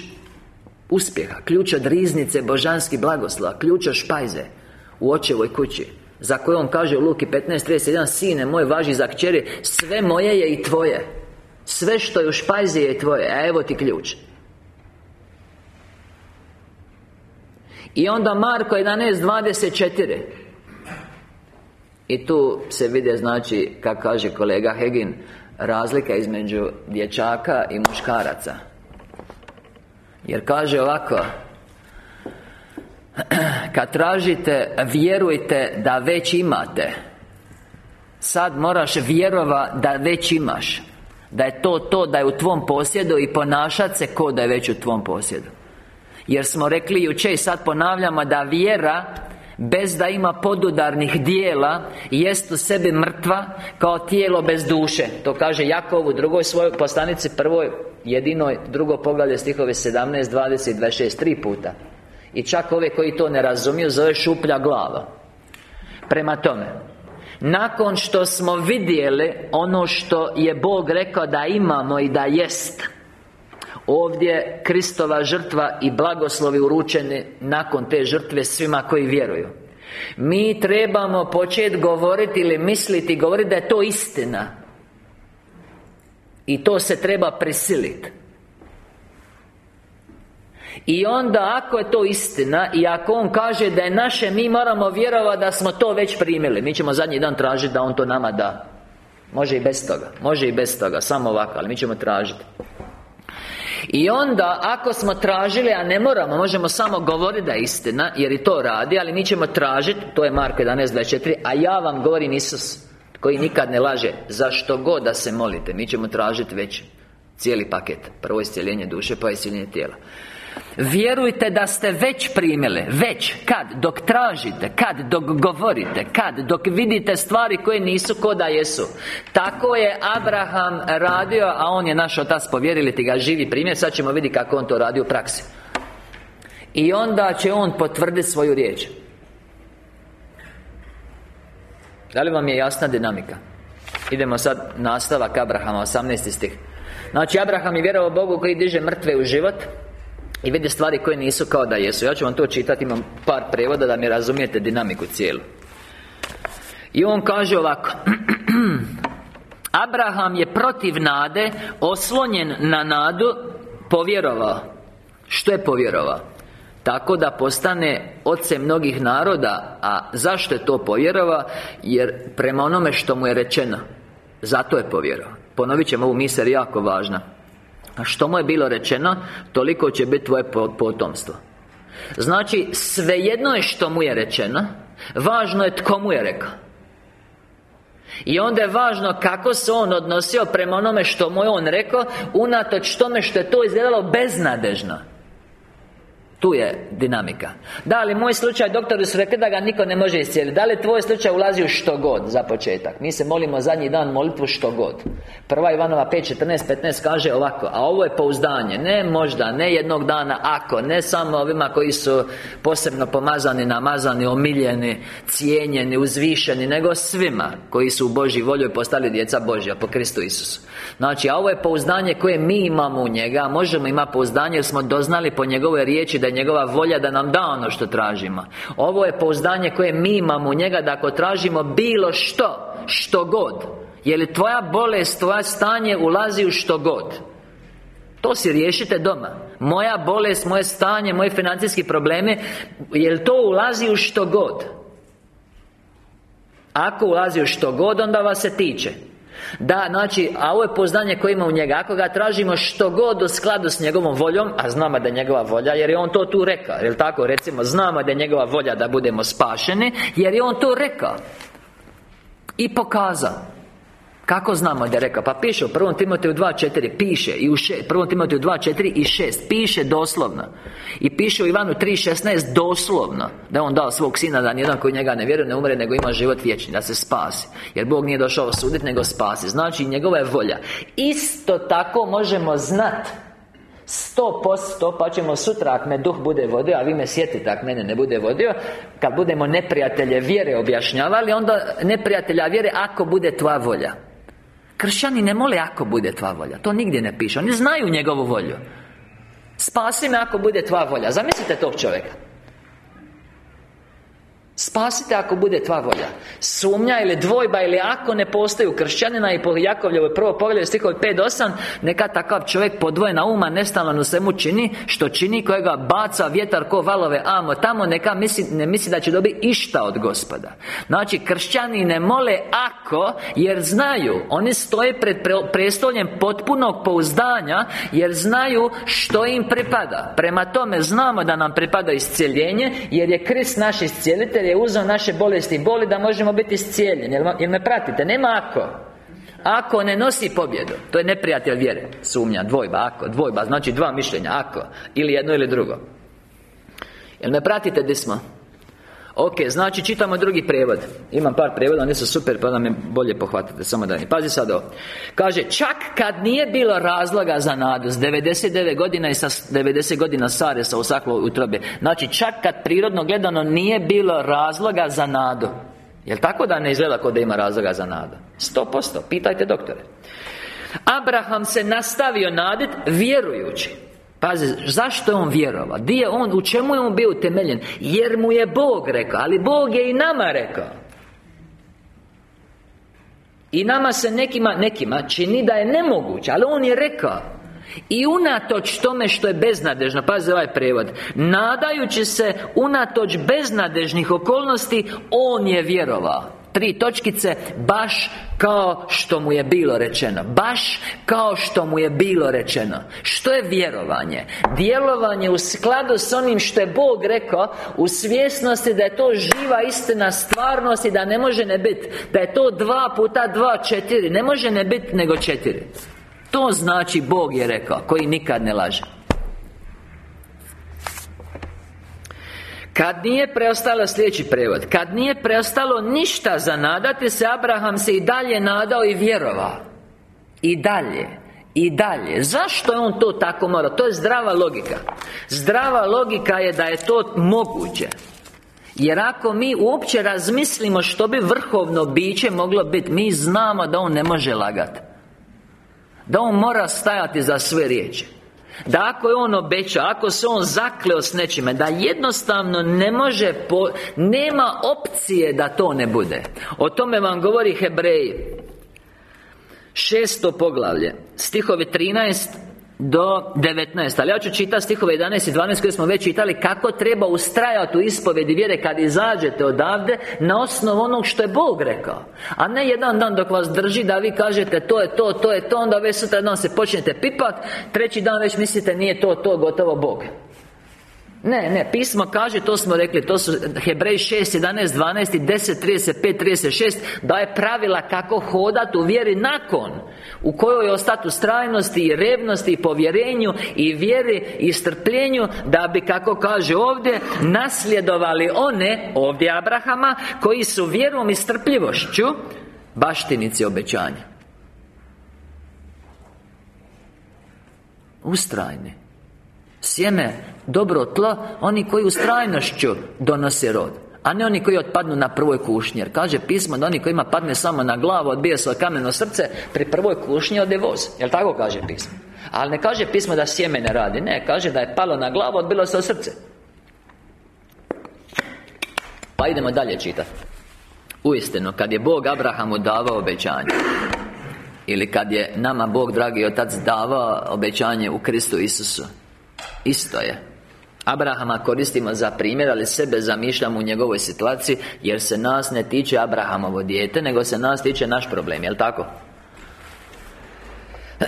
uspjeha Ključ od riznice božanski blagoslova Ključ od špajze U očevoj kući Za koju on kaže u Luki 15.31 Sine moj važi za kćeri Sve moje je i tvoje. Sve što je u špajzi je i tvoje. A evo ti ključ. I onda Marko 11.24 I tu se vide znači Kako kaže kolega Hegin Razlika između dječaka i muškaraca jer kaže ovako Kad tražite, vjerujte da već imate. Sad moraš vjerova da već imaš. Da je to to, da je u tvom posjedu I ponašat se ko da je već u tvom posjedu. Jer smo rekli jučer i sad ponavljamo da vjera Bez da ima podudarnih dijela Jest u sebi mrtva Kao tijelo bez duše. To kaže Jakov u drugoj svojoj poslanici Prvoj jedinoj Drugo poglavlje stihove 17, 20 i 26 Tri puta. I čak ove koji to ne razumiju Zove šuplja glava. Prema tome Nakon što smo vidjeli Ono što je Bog rekao da imamo i da jest Ovdje Kristova žrtva i blagoslovi uručeni Nakon te žrtve svima koji vjeruju. Mi trebamo početi govoriti ili misliti Govoriti da je to istina. I to se treba prisiliti i onda ako je to istina I ako on kaže da je naše Mi moramo vjerovati da smo to već primili. Mi ćemo zadnji dan tražiti da on to nama da. Može i bez toga Može i bez toga Samo ovako Ali mi ćemo tražiti i onda, ako smo tražili, a ne moramo, možemo samo govoriti da je istina Jer i to radi, ali mi ćemo tražiti To je Marko 11.24 A ja vam govorim Isus Koji nikad ne laže. Za što god da se molite Mi ćemo tražiti već Cijeli paket. Prvo iscijeljenje duše, pa iscijeljenje tijela Vjerujte da ste već primili Već, kad, dok tražite Kad, dok govorite Kad, dok vidite stvari koje nisu ko da jesu Tako je Abraham radio A on je naš otac povjerili ti ga živi primjer Sad ćemo vidjeti kako on to radi u praksi I onda će on potvrditi svoju riječ Da li vam je jasna dinamika? Idemo sad nastavak Abrahama, 18. stih Znači, Abraham je vjerovao Bogu koji diže mrtve u život I vidi stvari koje nisu kao da jesu. Ja ću vam to čitati, imam par prevoda da mi razumijete dinamiku cijelu. I on kaže ovako Abraham je protiv nade Oslonjen na nadu Povjerovao. Što je povjerovao? Tako da postane ocem mnogih naroda. A zašto je to povjerovao? Jer prema onome što mu je rečeno Zato je povjerovao. Ponovit ćemo ovu misel jako važna A što mu je bilo rečeno Toliko će biti tvoje potomstvo. Znači, svejedno je što mu je rečeno Važno je tko mu je rekao. I onda je važno kako se on odnosio prema onome što mu je on rekao Unatoč tome što je to izgledalo beznadežno tu je dinamika. Da li moj slučaj, doktori su rekli da ga niko ne može iscijeliti. Da li tvoj slučaj ulazi u što god, za početak? Mi se molimo zadnji dan molitvu što god. Prva Ivanova 5.14.15 kaže ovako A ovo je pouzdanje, ne možda, ne jednog dana ako Ne samo ovima koji su posebno pomazani, namazani, omiljeni Cijenjeni, uzvišeni Nego svima koji su u Božji volju i postali djeca Božja po Kristu Isusu. Znači, a ovo je pouzdanje koje mi imamo u njega Možemo imati pouzdanje jer smo doznali po njegove riječi Da je njegova volja da nam da ono što tražimo. Ovo je pouzdanje koje mi imamo u njega Da ako tražimo bilo što Što god Je li tvoja bolest, tvoje stanje ulazi u što god to si riješite doma. Moja bolest, moje stanje, moji financijski problemi Jel to ulazi u što god? Ako ulazi u što god, onda vas se tiče da, znači, a ovo je poznanje koje ima u njega. Ako ga tražimo što god u skladu s njegovom voljom A znamo da je njegova volja Jer je on to tu rekao Jel tako, recimo, znamo da je njegova volja da budemo spašeni Jer je on to rekao I pokazao kako znamo da je rekao? Pa piše u 1. Timoteju 2.4 Piše i u 1. Timoteju 2.4 i 6 Piše doslovno I piše u Ivanu 3.16 doslovno Da je on dao svog sina Da nijedan koji njega ne vjeruje ne umre Nego ima život vječni Da se spasi Jer Bog nije došao suditi nego spasi Znači njegova je volja Isto tako možemo znati Sto posto, pa ćemo sutra ako me duh bude vodio A vi me sjetite ako mene ne bude vodio Kad budemo neprijatelje vjere objašnjavali Onda neprijatelja vjere ako bude tvoja volja Kršćani ne mole ako bude tva volja To nigdje ne piše Oni znaju njegovu volju. Spasi me ako bude tva volja Zamislite tog čovjeka Spasite ako bude tva volja. Sumnja ili dvojba ili ako ne postoji u kršćanina I po Jakovljevoj prvo pogledaju stihovi 5 8 Neka takav čovjek podvojena uma Nestalan u svemu čini Što čini kojega baca vjetar ko valove Amo tamo neka misli, ne misli da će dobiti išta od gospoda. Znači kršćani ne mole ako Jer znaju Oni stoje pred prestoljem potpunog pouzdanja Jer znaju što im pripada. Prema tome znamo da nam pripada iscijeljenje Jer je Krist naš iscijelitelj je uzeo naše bolesti i boli da možemo biti iscijeljeni Jel me pratite? Nema ako Ako ne nosi pobjedu To je neprijatelj vjere Sumnja, dvojba, ako, dvojba Znači dva mišljenja, ako Ili jedno ili drugo Jel me pratite gdje smo? Ok, znači čitamo drugi prijevod. Imam par prijevoda, oni su super, pa da me bolje pohvatite Samo da mi, pazi sad ovo. Kaže, čak kad nije bilo razloga za nadu S 99 godina i sa 90 godina Sare sa usaklo utrobe. Znači, čak kad prirodno gledano nije bilo razloga za nadu. Jel tako da ne izgleda kod da ima razloga za nadu? 100%, pitajte doktore. Abraham se nastavio nadit vjerujući Pazi, zašto je on vjerovao? Di je on, u čemu je on bio utemeljen? Jer mu je Bog rekao, ali Bog je i nama rekao I nama se nekima, nekima čini da je nemoguće, ali on je rekao i unatoč tome što je beznadežno Pazi ovaj prevod Nadajući se unatoč beznadežnih okolnosti On je vjerovao Tri točkice Baš kao što mu je bilo rečeno Baš kao što mu je bilo rečeno. Što je vjerovanje? Djelovanje u skladu s onim što je Bog rekao U svjesnosti da je to živa istina stvarnost I da ne može ne biti Da je to dva puta dva četiri. Ne može ne biti nego četiri. To znači Bog je rekao Koji nikad ne laže Kad nije preostalo sljedeći prevod Kad nije preostalo ništa za nadati se Abraham se i dalje nadao i vjerovao. I dalje I dalje. Zašto je on to tako morao? To je zdrava logika. Zdrava logika je da je to moguće. Jer ako mi uopće razmislimo što bi vrhovno biće moglo biti Mi znamo da on ne može lagati Da on mora stajati za sve riječi da ako je on obećao, ako se on zakleo s nečime Da jednostavno ne može po, Nema opcije da to ne bude. O tome vam govori Hebreji. Šesto poglavlje Stihovi 13 do 19 Ali ja ću čitati stihove 11 i 12 koje smo već čitali Kako treba ustrajati u ispovedi vjere Kad izađete odavde Na osnovu onog što je Bog rekao A ne jedan dan dok vas drži Da vi kažete to je to, to je to Onda već sutra dan se počnete pipat Treći dan već mislite nije to, to, gotovo Bog ne, ne, pismo kaže, to smo rekli To su Hebrej 6, 11, 12 10, 35, 36 Daje pravila kako hodati u vjeri nakon U kojoj je ostati u strajnosti i revnosti i povjerenju I vjeri i strpljenju Da bi, kako kaže ovdje Nasljedovali one, ovdje Abrahama Koji su vjerom i strpljivošću Baštinici obećanja. Ustrajni. Sjeme, dobro tlo Oni koji u strajnošću donose rod a ne oni koji otpadnu na prvoj kušnji. Jer kaže pismo da oni koji ima padne samo na glavu Odbije se kameno srce Pri prvoj kušnji ode voz. Jel tako kaže pismo? Ali ne kaže pismo da sjeme ne radi Ne, kaže da je palo na glavu Odbilo se od srce. Pa idemo dalje čitati. Uistinu, kad je Bog Abrahamu davao obećanje Ili kad je nama Bog, dragi Otac, davao obećanje u Kristu Isusu Isto je Abrahama koristimo za primjer, ali sebe zamišljamo u njegovoj situaciji Jer se nas ne tiče Abrahamovo dijete Nego se nas tiče naš problem, jel' tako?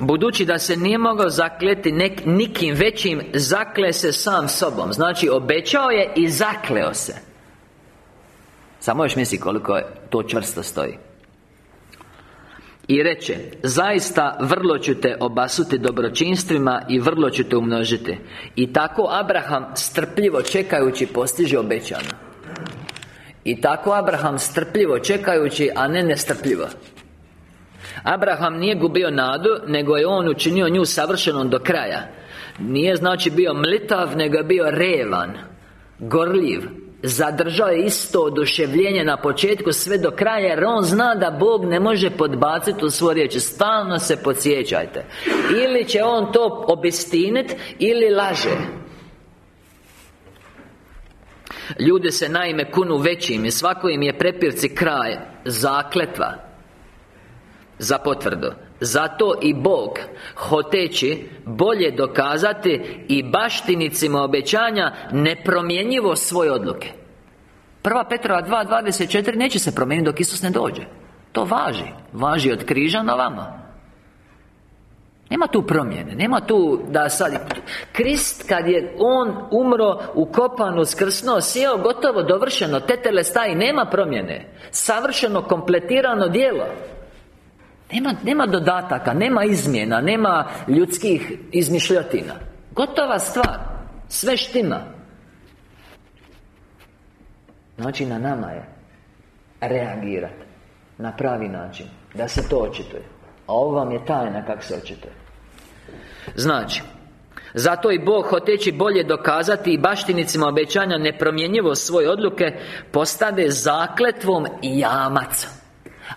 Budući da se nije mogao zakleti nek, nikim većim Zakle se sam sobom. Znači obećao je i zakleo se. Samo još misli koliko je to čvrsto stoji i reče Zaista vrlo ću te obasuti dobročinstvima I vrlo ću te umnožiti. I tako Abraham strpljivo čekajući postiže obećano. I tako Abraham strpljivo čekajući A ne nestrpljivo. Abraham nije gubio nadu Nego je on učinio nju savršenom do kraja. Nije znači bio mlitav Nego je bio revan Gorljiv Zadržao je isto oduševljenje na početku sve do kraja Jer on zna da Bog ne može podbaciti u svoje riječi. Stalno se podsjećajte. Ili će on to obistinit Ili laže. Ljude se naime kunu većim I svako im je prepirci kraj Zakletva Za potvrdu. Zato i Bog Hoteći bolje dokazati I baštinicima obećanja Nepromjenjivo svoje odluke. Prva Petrova 2.24 Neće se promijeniti dok Isus ne dođe. To važi. Važi od križa na vama. Nema tu promjene, nema tu da sad Krist kad je On umro, ukopan, uskrsno, sjeo, gotovo, dovršeno Tetele staji, nema promjene. Savršeno, kompletirano dijelo nema, nema dodataka, nema izmjena, nema ljudskih izmišljotina. Gotova stvar. Sve štima. Znači na nama je Reagirati Na pravi način Da se to očituje. A ovo vam je tajna kako se očituje. Znači zato i Bog hoteći bolje dokazati i baštinicima obećanja nepromjenjivo svoje odluke Postade zakletvom i jamac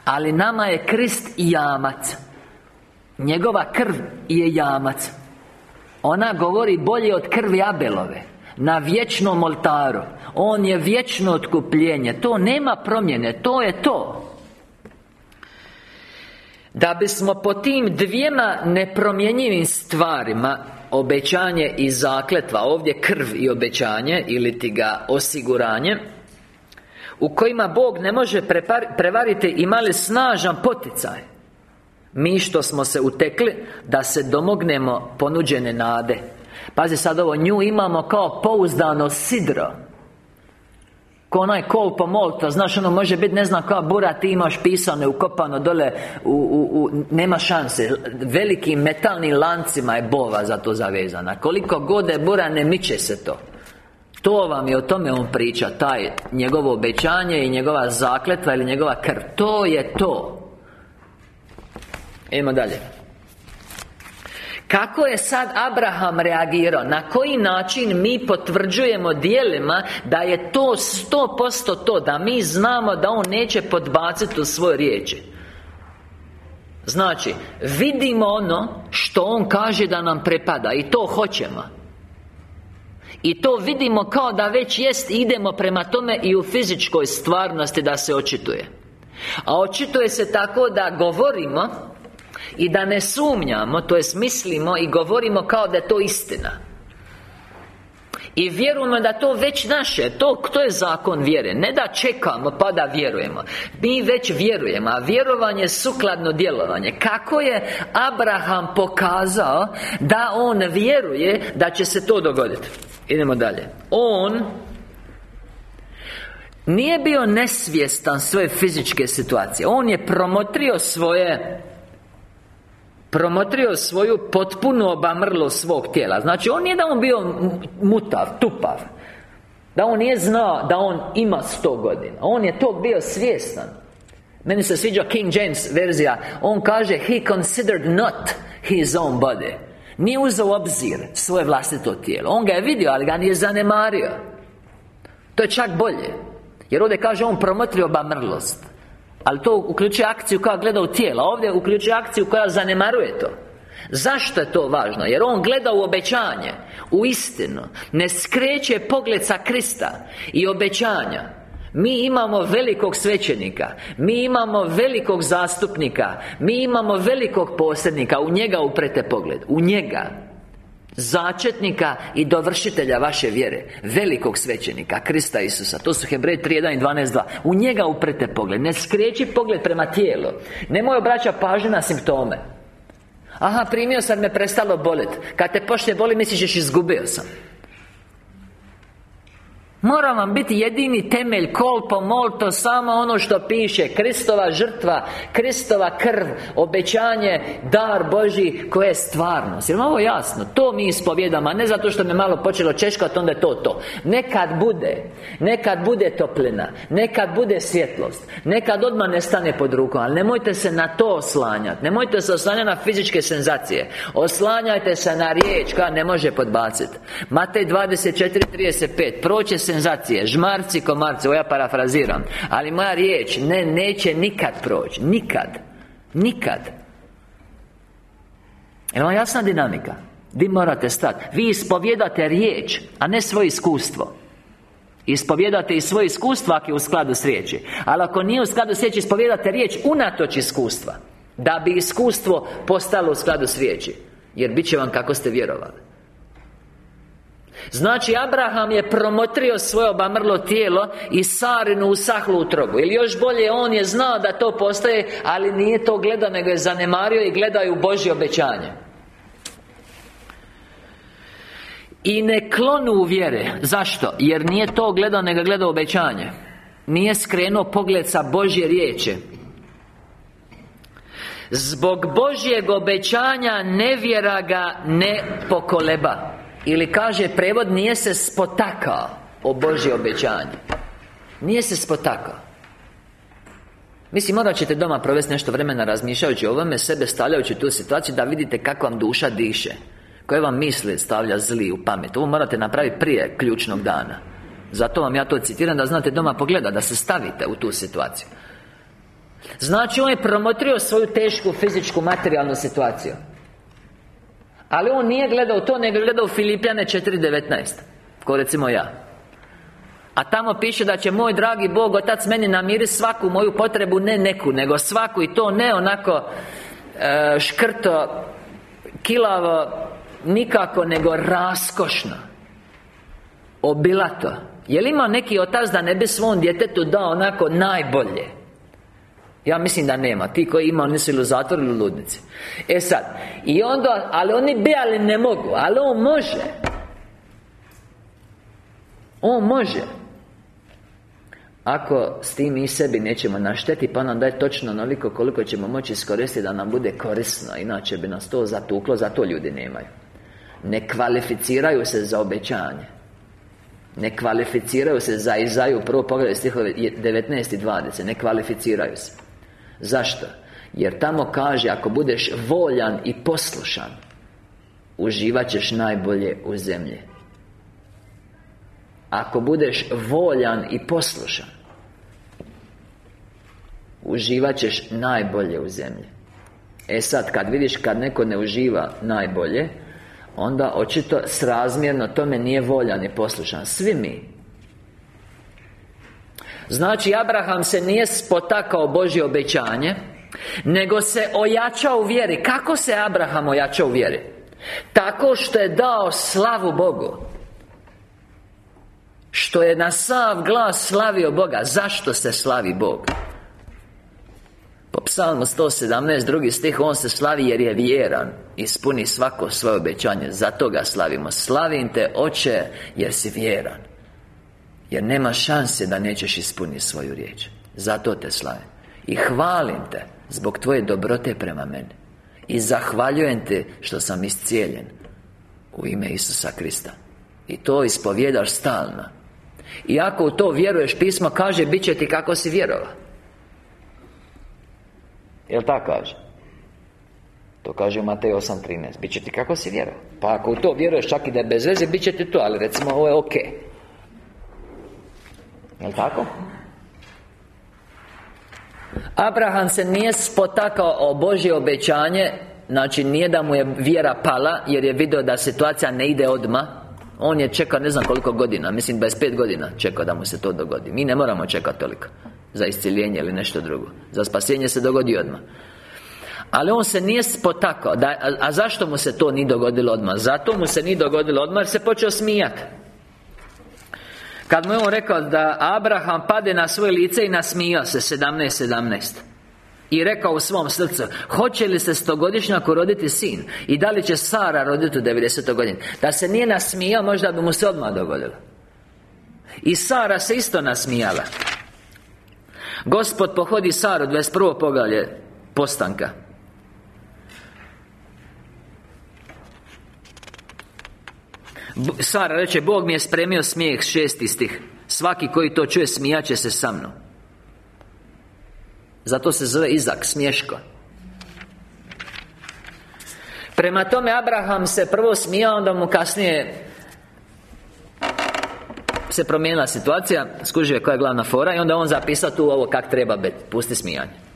ali nama je Krist jamac. Njegova krv je jamac. Ona govori bolje od krvi Abelove Na vječnom oltaru. On je vječno otkupljenje. To nema promjene, to je to. Da bismo po tim dvijema nepromjenjivim stvarima Obećanje i zakletva Ovdje krv i obećanje Ili ti ga osiguranje u kojima Bog ne može prevariti imali snažan poticaj. Mi što smo se utekli Da se domognemo ponuđene nade. Pazi sad ovo, nju imamo kao pouzdano sidro. Ko onaj kol po molta, znaš ono može biti ne znam koja bura Ti imaš pisano ukopano dole u, u, u, Nema šanse. Velikim metalnim lancima je bova za to zavezana. Koliko god je bura ne miče se to to vam je o tome on priča? Taj njegovo obećanje i njegova zakletva ili njegova krv? To je to. Idemo dalje. Kako je sad Abraham reagirao? Na koji način mi potvrđujemo dijelima Da je to sto posto to Da mi znamo da on neće podbaciti u svoje riječi? Znači, vidimo ono što on kaže da nam prepada I to hoćemo i to vidimo kao da već jest idemo prema tome i u fizičkoj stvarnosti da se očituje. A očituje se tako da govorimo I da ne sumnjamo, to jest mislimo i govorimo kao da je to istina i vjerujemo da to već naše To, to je zakon vjere. Ne da čekamo pa da vjerujemo. Mi već vjerujemo A vjerovanje je sukladno djelovanje. Kako je Abraham pokazao Da on vjeruje Da će se to dogoditi? Idemo dalje. On Nije bio nesvjestan svoje fizičke situacije. On je promotrio svoje Promotrio svoju potpunu obamrlo svog tijela. Znači on nije da on bio mutav, tupav Da on nije znao da on ima sto godina. On je to bio svjestan. Meni se sviđa King James verzija. On kaže He considered not his own body. Nije uzeo obzir svoje vlastito tijelo. On ga je vidio, ali ga nije zanemario. To je čak bolje. Jer ovdje kaže on promotrio obamrlost ali to uključuje akciju koja gleda u tijelo Ovdje uključuje akciju koja zanemaruje to. Zašto je to važno? Jer on gleda u obećanje U istinu. Ne skreće pogled sa Krista I obećanja. Mi imamo velikog svećenika Mi imamo velikog zastupnika Mi imamo velikog posrednika. U njega uprete pogled U njega Začetnika i dovršitelja vaše vjere Velikog svećenika Krista Isusa. To su Hebrej 3.1 i 12.2 U njega uprete pogled. Ne skreći pogled prema tijelu. Nemoj obraća pažnju na simptome. Aha, primio sam me prestalo bolet. Kad te počne boli misliš izgubio sam Mora vam biti jedini temelj Kolpo, molto, samo ono što piše. Kristova žrtva Kristova krv Obećanje Dar Boži koje je stvarnost. Jer ovo jasno? To mi ispovjedamo A ne zato što me malo počelo češkati Onda je to to. Nekad bude Nekad bude toplina Nekad bude svjetlost Nekad odmah ne stane pod rukom Ali nemojte se na to oslanjati Nemojte se oslanjati na fizičke senzacije. Oslanjajte se na riječ Koja ne može podbaciti Matej 24.35 Proće se senzacije. Žmarci, komarci, ovo ja parafraziram. Ali moja riječ, ne, neće nikad proći. Nikad. Nikad. Je vam jasna dinamika? Vi morate stati Vi ispovjedate riječ, a ne svoje iskustvo. Ispovjedate i svoje iskustvo ako je u skladu s riječi. Ali ako nije u skladu s riječi Ispovjedate riječ unatoč iskustva Da bi iskustvo postalo u skladu s riječi. Jer bit će vam kako ste vjerovali Znači, Abraham je promotrio svoje obamrlo tijelo I Sarinu usahlu utrobu Ili još bolje, on je znao da to postoje Ali nije to gledao, nego je zanemario I gledao u Božje obećanje. I ne klonu u vjere. Zašto? Jer nije to gledao, nego gledao obećanje. Nije skrenuo pogled sa Božje riječi. Zbog Božjeg obećanja nevjera ga ne pokoleba ili kaže prevod nije se spotakao. O Božje obećanje. Nije se spotakao. Mislim, morat ćete doma provesti nešto vremena razmišljajući o ovome Sebe stavljajući tu situaciju Da vidite kako vam duša diše Koje vam misli stavlja zli u pamet. Ovo morate napraviti prije ključnog dana. Zato vam ja to citiram Da znate doma pogleda Da se stavite u tu situaciju. Znači, on je promotrio svoju tešku fizičku, materijalnu situaciju ali on nije gledao to, nego je gledao Filipjane 4.19 Ko recimo ja. A tamo piše da će moj dragi Bog Otac meni namiriti svaku moju potrebu Ne neku, nego svaku I to ne onako e, Škrto Kilavo Nikako, nego raskošno. Obilato. Je li ima neki otac da ne bi svom djetetu dao onako najbolje ja mislim da nema. Ti koji ima, oni su ili u zatvoru ili u ludnici. E sad I onda, ali oni bi, ali ne mogu Ali on može. On može. Ako s tim i sebi nećemo našteti Pa nam daje točno onoliko koliko ćemo moći iskoristiti Da nam bude korisno Inače bi nas to zatuklo Zato ljudi nemaju. Ne kvalificiraju se za obećanje. Ne kvalificiraju se za Izaju Prvo pogledaj stihove 19 i 20 Ne kvalificiraju se Zašto? Jer tamo kaže ako budeš voljan i poslušan Uživat ćeš najbolje u zemlji. Ako budeš voljan i poslušan Uživat ćeš najbolje u zemlji. E sad, kad vidiš kad neko ne uživa najbolje Onda očito srazmjerno tome nije voljan i poslušan. Svi mi Znači, Abraham se nije spotakao Božje obećanje Nego se ojačao u vjeri. Kako se Abraham ojačao u vjeri? Tako što je dao slavu Bogu. Što je na sav glas slavio Boga. Zašto se slavi Bog? Po psalmu 117, drugi stih On se slavi jer je vjeran Ispuni svako svoje obećanje. Zato ga slavimo. Slavim te, oče, jer si vjeran Jer nema šanse da nećeš ispuniti svoju riječ. Zato te slavim I hvalim te Zbog tvoje dobrote prema meni. I zahvaljujem te što sam iscijeljen U ime Isusa Krista. I to ispovjedaš stalno. I ako u to vjeruješ Pismo kaže Bit će ti kako si vjerovao Jel tako kaže? To kaže u Matej 8.13 Biće ti kako si vjerovao Pa ako u to vjeruješ čak i da je bez veze Bit će ti to, ali recimo ovo je ok Jel tako? Abraham se nije spotakao o Božje obećanje Znači nije da mu je vjera pala Jer je vidio da situacija ne ide odmah. On je čekao ne znam koliko godina Mislim 25 godina čekao da mu se to dogodi. Mi ne moramo čekati toliko Za isciljenje ili nešto drugo. Za spasenje se dogodi odmah. Ali on se nije spotakao da, a, a zašto mu se to nije dogodilo odmah? Zato mu se nije dogodilo odmah jer se počeo smijati Kad mu je on rekao da Abraham pade na svoje lice i nasmijao se 17.17 17. I rekao u svom srcu Hoće li se stogodišnjako roditi sin I da li će Sara roditi u 90. godini Da se nije nasmijao možda bi mu se odmah dogodilo I Sara se isto nasmijala Gospod pohodi Saru 21. poglavlje Postanka Sara reče Bog mi je spremio smijeh šesti stih. Svaki koji to čuje smijaće se sa mnom. Zato se zove Izak, smješko. Prema tome Abraham se prvo smijao Onda mu kasnije Se promijenila situacija Skužio je koja je glavna fora I onda on zapisao tu ovo kak treba biti Pusti smijanje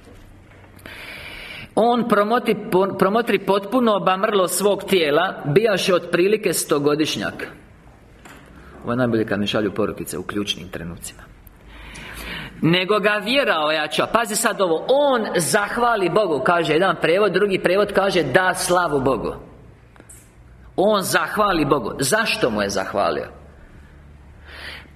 on promotri, promotri potpuno obamrlo svog tijela Bijaše otprilike stogodišnjak. Ovo je najbolje kad mi šalju porukice u ključnim trenucima. Nego ga vjera ojača. Pazi sad ovo. On zahvali Bogu Kaže jedan prevod Drugi prevod kaže Da slavu Bogu. On zahvali Bogu. Zašto mu je zahvalio?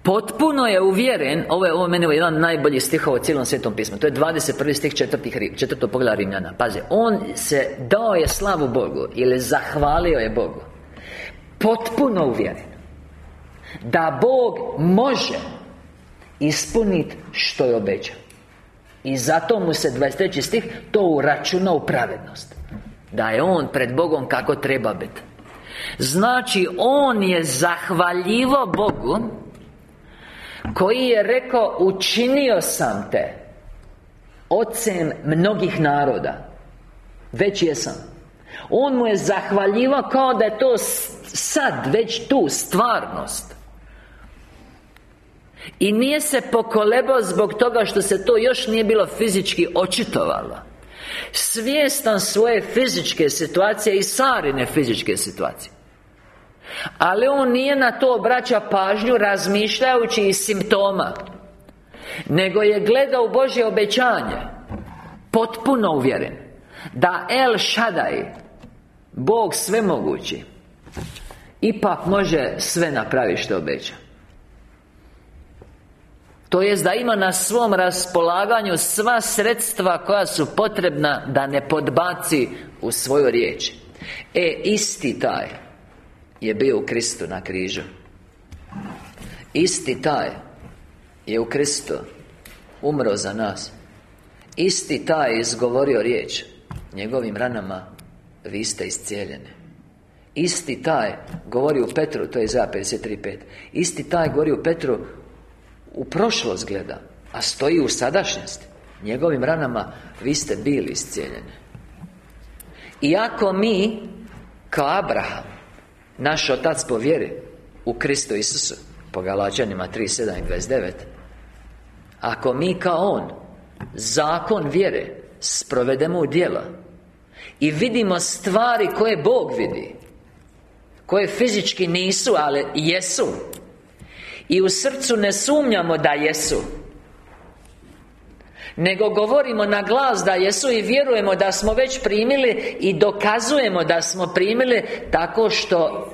Potpuno je uvjeren Ovo je ovo meni je jedan najbolji stihova u cijelom Svetom pismu To je 21. stih četvrtih, četvrto pogleda Rimljana Pazi, on se dao je slavu Bogu Ili zahvalio je Bogu Potpuno uvjeren Da Bog može Ispuniti što je obećao I zato mu se 23. stih To uračuna u pravednost Da je on pred Bogom kako treba biti Znači, on je zahvaljivo Bogu koji je rekao Učinio sam te Ocem mnogih naroda. Već jesam. On mu je zahvaljivao kao da je to sad, već tu, stvarnost. I nije se pokolebao zbog toga što se to još nije bilo fizički očitovalo. Svjestan svoje fizičke situacije i Sarine fizičke situacije ali on nije na to obraća pažnju razmišljajući iz simptoma Nego je gledao Božje obećanje Potpuno uvjeren Da El Shaddai Bog svemogući Ipak može sve napraviti što obeća. To jest da ima na svom raspolaganju sva sredstva koja su potrebna da ne podbaci u svoju riječ. E, isti taj je bio u Kristu na križu. Isti taj je u Kristu umro za nas. Isti taj je izgovorio riječ Njegovim ranama vi ste iscijeljeni. Isti taj govori u Petru, to je za 53.5 Isti taj govori u Petru U prošlost gleda A stoji u sadašnjosti. Njegovim ranama vi ste bili iscijeljeni. Iako mi Kao Abraham Naš Otac po vjeri U Kristu Isusu Po Galačanima 3.7 i 29 Ako mi kao On Zakon vjere Sprovedemo u djela I vidimo stvari koje Bog vidi Koje fizički nisu, ali jesu I u srcu ne sumnjamo da jesu nego govorimo na glas da jesu i vjerujemo da smo već primili I dokazujemo da smo primili Tako što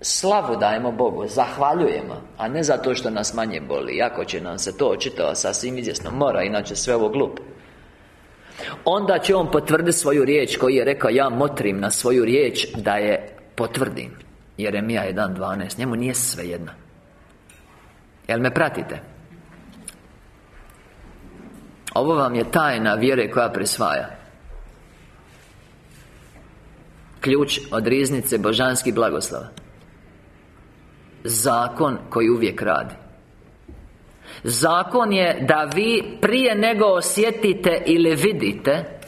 Slavu dajemo Bogu, zahvaljujemo A ne zato što nas manje boli Jako će nam se to očito sasvim izvjesno Mora, inače sve ovo glup. Onda će on potvrditi svoju riječ Koji je rekao, ja motrim na svoju riječ Da je potvrdim. Jeremija 1.12 Njemu nije sve jedno Jel me pratite? Ovo vam je tajna vjere koja prisvaja Ključ od riznice božanski blagoslova. Zakon koji uvijek radi. Zakon je da vi prije nego osjetite ili vidite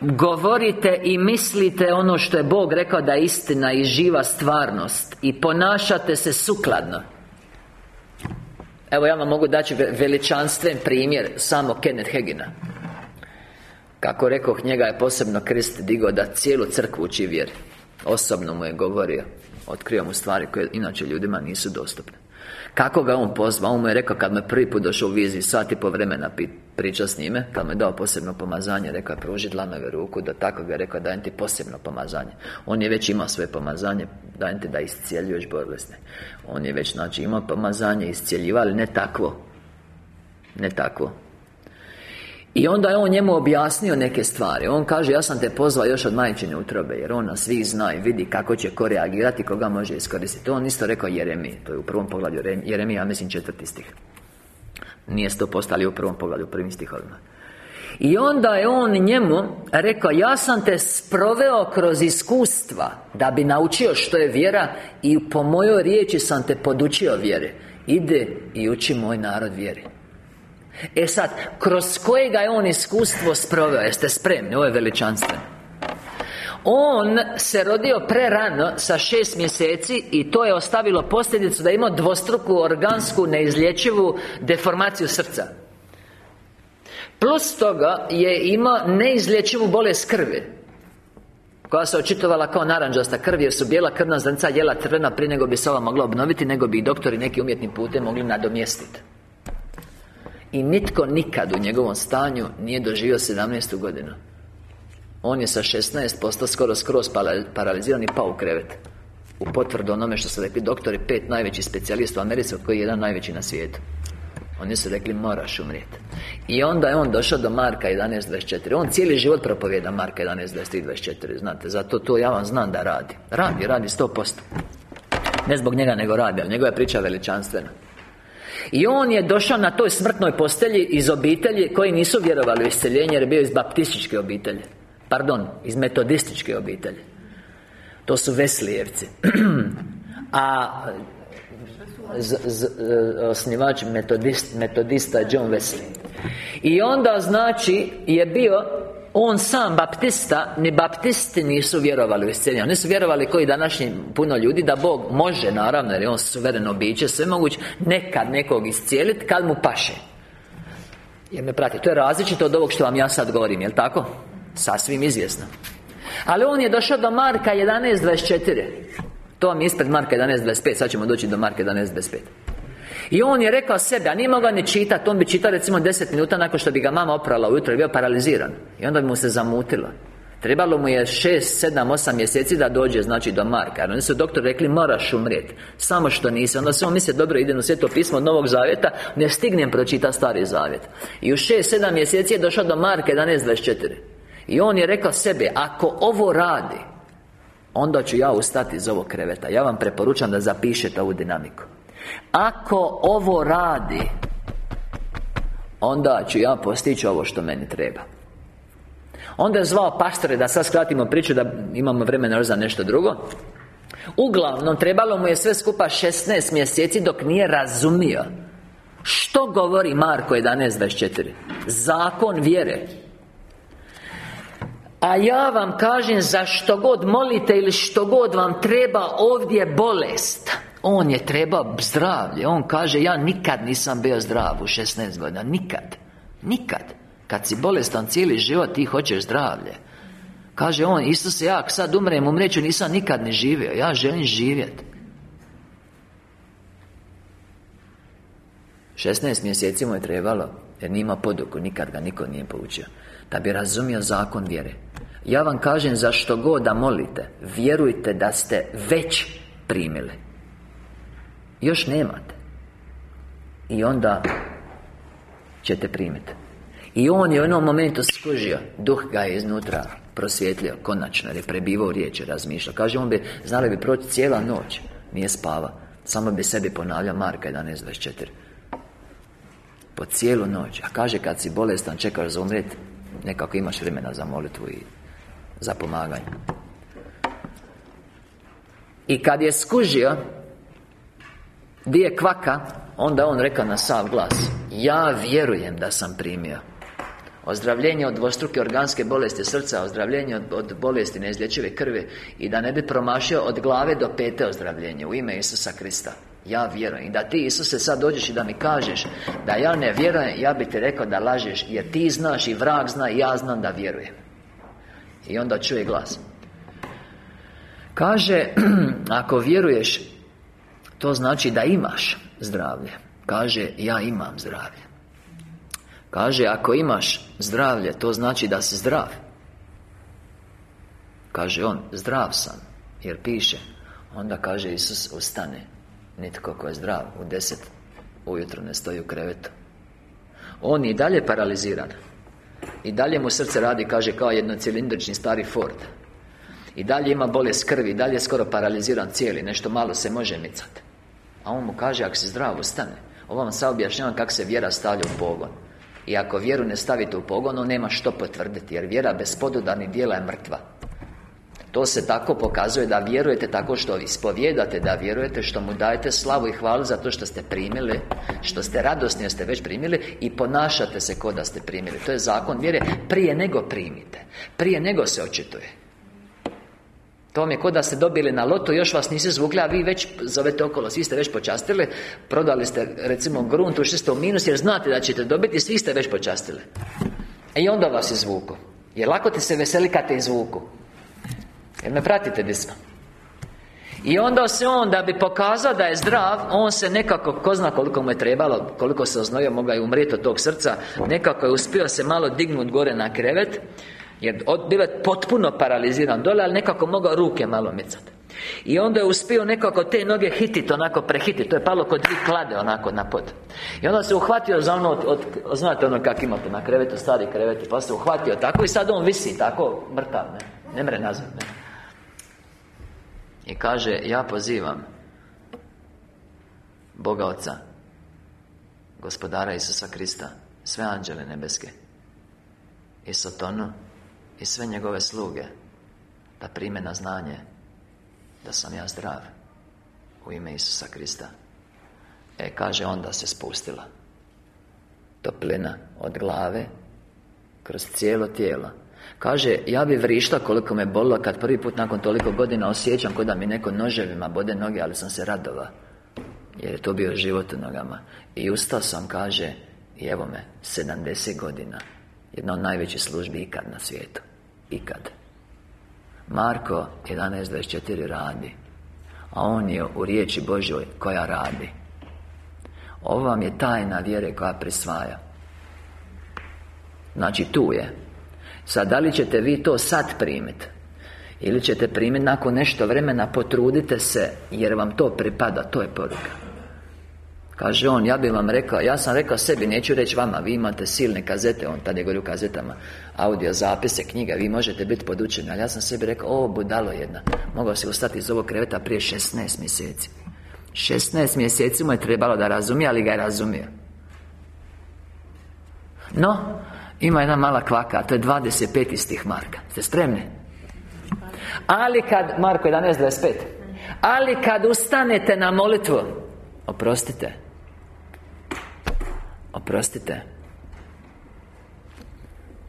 Govorite i mislite ono što je Bog rekao da je istina i živa stvarnost I ponašate se sukladno Evo ja vam mogu daći veličanstven primjer samo Kenneth Hegina Kako rekoh, njega je posebno Krist digao da cijelu crkvu uči vjeri. Osobno mu je govorio Otkrio mu stvari koje inače ljudima nisu dostupne Kako ga on pozvao? On mu je rekao kad me prvi put došao u viziji Sat i po vremena priča s njime Kad mu je dao posebno pomazanje Rekao je pruži dlanove ruku Da tako ga je rekao dajem ti posebno pomazanje. On je već imao svoje pomazanje Dajem ti da iscijeljuješ bolesne. On je već znači imao pomazanje Iscijeljiva ali ne takvo. Ne takvo i onda je on njemu objasnio neke stvari. On kaže, ja sam te pozvao još od majčine utrobe Jer on nas svih zna i vidi kako će ko reagirati Koga može iskoristiti. On isto rekao Jeremiji To je u prvom pogledu Jeremija, ja mislim četvrti stih. Nije sto postali u prvom pogledu, u prvim stihovima. I onda je on njemu rekao Ja sam te sproveo kroz iskustva Da bi naučio što je vjera I po mojoj riječi sam te podučio vjere. Ide i uči moj narod vjeri E sad, kroz kojega je on iskustvo sproveo? Jeste spremni, ovo je veličanstveno. On se rodio prerano sa šest mjeseci I to je ostavilo posljedicu da ima dvostruku organsku neizlječivu deformaciju srca. Plus toga je imao neizlječivu bolest krvi koja se očitovala kao naranđasta krv jer su bijela krvna zrnca jela crvena prije nego bi se ova mogla obnoviti nego bi i doktori neki umjetnim putem mogli nadomjestiti i nitko nikad u njegovom stanju nije doživio 17. godinu. On je sa 16% skoro skroz paraliziran i pao u krevet. U potvrdu onome što su rekli doktori Pet najvećih specijalista u Americi koji je jedan najveći na svijetu. Oni su rekli moraš umrijeti I onda je on došao do Marka 11.24 On cijeli život propovjeda Marka 11.23.24 Znate, zato to ja vam znam da radi. Radi, radi 100% Ne zbog njega nego radi, ali njegova je priča veličanstvena i on je došao na toj smrtnoj postelji iz obitelji koji nisu vjerovali u isceljenje jer je bio iz baptističke obitelji. Pardon, iz metodističke obitelji. To su Veslijevci A z, z, osnivač metodist, metodista John Wesley. I onda znači je bio on sam baptista Ni baptisti nisu vjerovali u isceljenje Oni su vjerovali koji današnji puno ljudi Da Bog može naravno Jer je on suvereno biće Sve moguće Nekad nekog iscijeliti Kad mu paše. Jer me prati To je različito od ovog što vam ja sad govorim Jel' tako? Sasvim izvjesno. Ali on je došao do Marka 11.24 To vam je ispred Marka 11.25 Sad ćemo doći do Marka 11.25 i on je rekao sebi, a nije mogao ni čitati On bi čitao recimo 10 minuta nakon što bi ga mama oprala ujutro I bio paraliziran. I onda bi mu se zamutilo. Trebalo mu je 6, 7, 8 mjeseci da dođe znači do Marka. Jer oni su doktor rekli moraš umrijeti Samo što nisi. Onda se on misli dobro idem u sveto pismo od Novog Zavjeta Ne stignem pročitati Stari Zavjet. I u 6, 7 mjeseci je došao do Marka 11.24 I on je rekao sebi Ako ovo radi Onda ću ja ustati iz ovog kreveta. Ja vam preporučam da zapišete ovu dinamiku ako ovo radi Onda ću ja postići ovo što meni treba. Onda je zvao pastore da sad skratimo priču Da imamo vremena za nešto drugo. Uglavnom, trebalo mu je sve skupa 16 mjeseci dok nije razumio Što govori Marko 11.24 Zakon vjere. A ja vam kažem za što god molite ili što god vam treba ovdje bolest On je trebao zdravlje. On kaže ja nikad nisam bio zdrav u 16 godina. Nikad. Nikad. Kad si bolestan cijeli život ti hoćeš zdravlje. Kaže on, Isuse, ja sad umrem, umreću, nisam nikad ne živio. Ja želim živjeti 16 mjeseci mu je trebalo Jer nima poduku, nikad ga niko nije poučio Da bi razumio zakon vjere. Ja vam kažem za što god da molite Vjerujte da ste već primili Još nemate. I onda ćete primiti. I on je u jednom momentu skužio Duh ga je iznutra prosvjetlio Konačno, jer je prebivao riječi, razmišljao. Kaže, on bi, znali bi proći cijela noć Nije spava Samo bi sebi ponavljao Marka 11.24 Po cijelu noć. A kaže, kad si bolestan, čekaš za umret Nekako imaš vremena za molitvu i za pomaganje. I kad je skužio Di je kvaka Onda on rekao na sav glas Ja vjerujem da sam primio. Ozdravljenje od dvostruke organske bolesti srca Ozdravljenje od, od bolesti neizlječive krvi I da ne bi promašio od glave do pete ozdravljenje U ime Isusa Krista. Ja vjerujem. I da ti Isuse sad dođeš i da mi kažeš Da ja ne vjerujem Ja bi ti rekao da lažeš Jer ti znaš i vrag zna ja znam da vjerujem. I onda čuje glas. Kaže Ako vjeruješ To znači da imaš zdravlje. Kaže ja imam zdravlje. Kaže, ako imaš zdravlje, to znači da si zdrav. Kaže on, zdrav sam Jer piše. Onda kaže Isus, ustane Nitko ko je zdrav u deset Ujutro ne stoji u krevetu. On i dalje paraliziran. I dalje mu srce radi, kaže, kao jednocilindrični stari Ford. I dalje ima bolest krvi, i dalje je skoro paraliziran cijeli Nešto malo se može micati A on mu kaže, ako si zdrav, ustane Ovo vam sad objašnjavam kako se vjera stavlja u pogon. I ako vjeru ne stavite u pogon, on nema što potvrditi Jer vjera bez podudarnih dijela je mrtva. To se tako pokazuje da vjerujete tako što ispovjedate Da vjerujete što mu dajete slavu i hvalu Zato što ste primili Što ste radosni jer ste već primili I ponašate se kao da ste primili. To je zakon vjere Prije nego primite Prije nego se očituje to vam je kod da ste dobili na lotu, još vas nisi zvukli, a vi već zovete okolo, svi ste već počastili Prodali ste, recimo, grunt, ušli ste u minus jer znate da ćete dobiti, svi ste već počastili. E, I onda vas izvuku. Jer lako ti se veseli kad te izvuku? Jer me pratite bismo i onda se on, da bi pokazao da je zdrav On se nekako, ko zna koliko mu je trebalo Koliko se oznojio, mogao je umrijeti od tog srca Nekako je uspio se malo dignuti gore na krevet jer od, bilo je potpuno paraliziran dole, ali nekako mogao ruke malo micati I onda je uspio nekako te noge hititi, onako prehititi To je palo kod dvije klade, onako na pod. I onda se uhvatio za ono, od, znate ono kak imate na krevetu, stari kreveti Pa se uhvatio tako i sad on visi tako, mrtav, ne, ne mre nazad, ne? I kaže, ja pozivam Boga Oca Gospodara Isusa Krista Sve anđele nebeske. I Sotonu i sve njegove sluge da prime na znanje da sam ja zdrav u ime Isusa Krista. E kaže onda se spustila toplina od glave kroz cijelo tijelo. Kaže, ja bi vrišta koliko me bolilo kad prvi put nakon toliko godina osjećam kod da mi neko noževima bode noge, ali sam se radova Jer je to bio život u nogama. I ustao sam, kaže, i evo me, 70 godina Jedna od najvećih službi ikad na svijetu Ikad. Marko 11.24 radi A on je u riječi Božoj koja radi. Ovo vam je tajna vjere koja prisvaja. Znači tu je. Sad, da li ćete vi to sad primiti Ili ćete primiti nakon nešto vremena Potrudite se Jer vam to pripada, to je poruka Kaže on, ja bih vam rekao, ja sam rekao sebi, neću reći vama Vi imate silne kazete, on tada je govorio kazetama Audio, zapise, knjiga, vi možete biti podučeni Ali ja sam sebi rekao, ovo budalo jedna Mogao se ustati iz ovog kreveta prije 16 mjeseci 16 mjeseci mu je trebalo da razumije, ali ga je razumio No, ima jedna mala kvaka, to je 25. stih Marka Ste spremni? Ali kad, Marko 11.25 Ali kad ustanete na molitvu Oprostite Oprostite.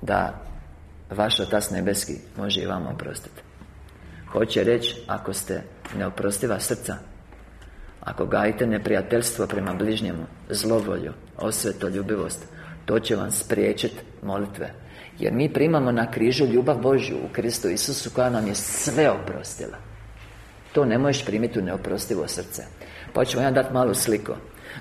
Da Vaš Otac Nebeski može i vama oprostiti. Hoće reći, ako ste neoprostiva srca Ako gajite neprijateljstvo prema bližnjemu Zlovolju, osvetoljubivost To će vam spriječiti molitve. Jer mi primamo na križu ljubav Božju u Kristu Isusu Koja nam je sve oprostila. To ne možeš primiti u neoprostivo srce. Pa ću vam ja dati malu sliku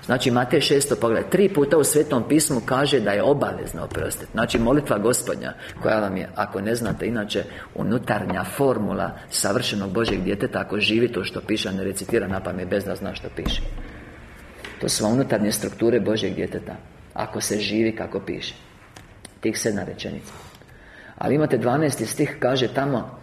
Znači Matej 600 pogled. Tri puta u Svetom pismu kaže da je obavezno oprostiti. Znači molitva gospodnja Koja vam je, ako ne znate inače Unutarnja formula savršenog Božeg djeteta Ako živi to što piše, ne recitira na pamet Bez da zna što piše. To su unutarnje strukture Božeg djeteta Ako se živi kako piše. Tih sedna rečenica. Ali imate 12. stih kaže tamo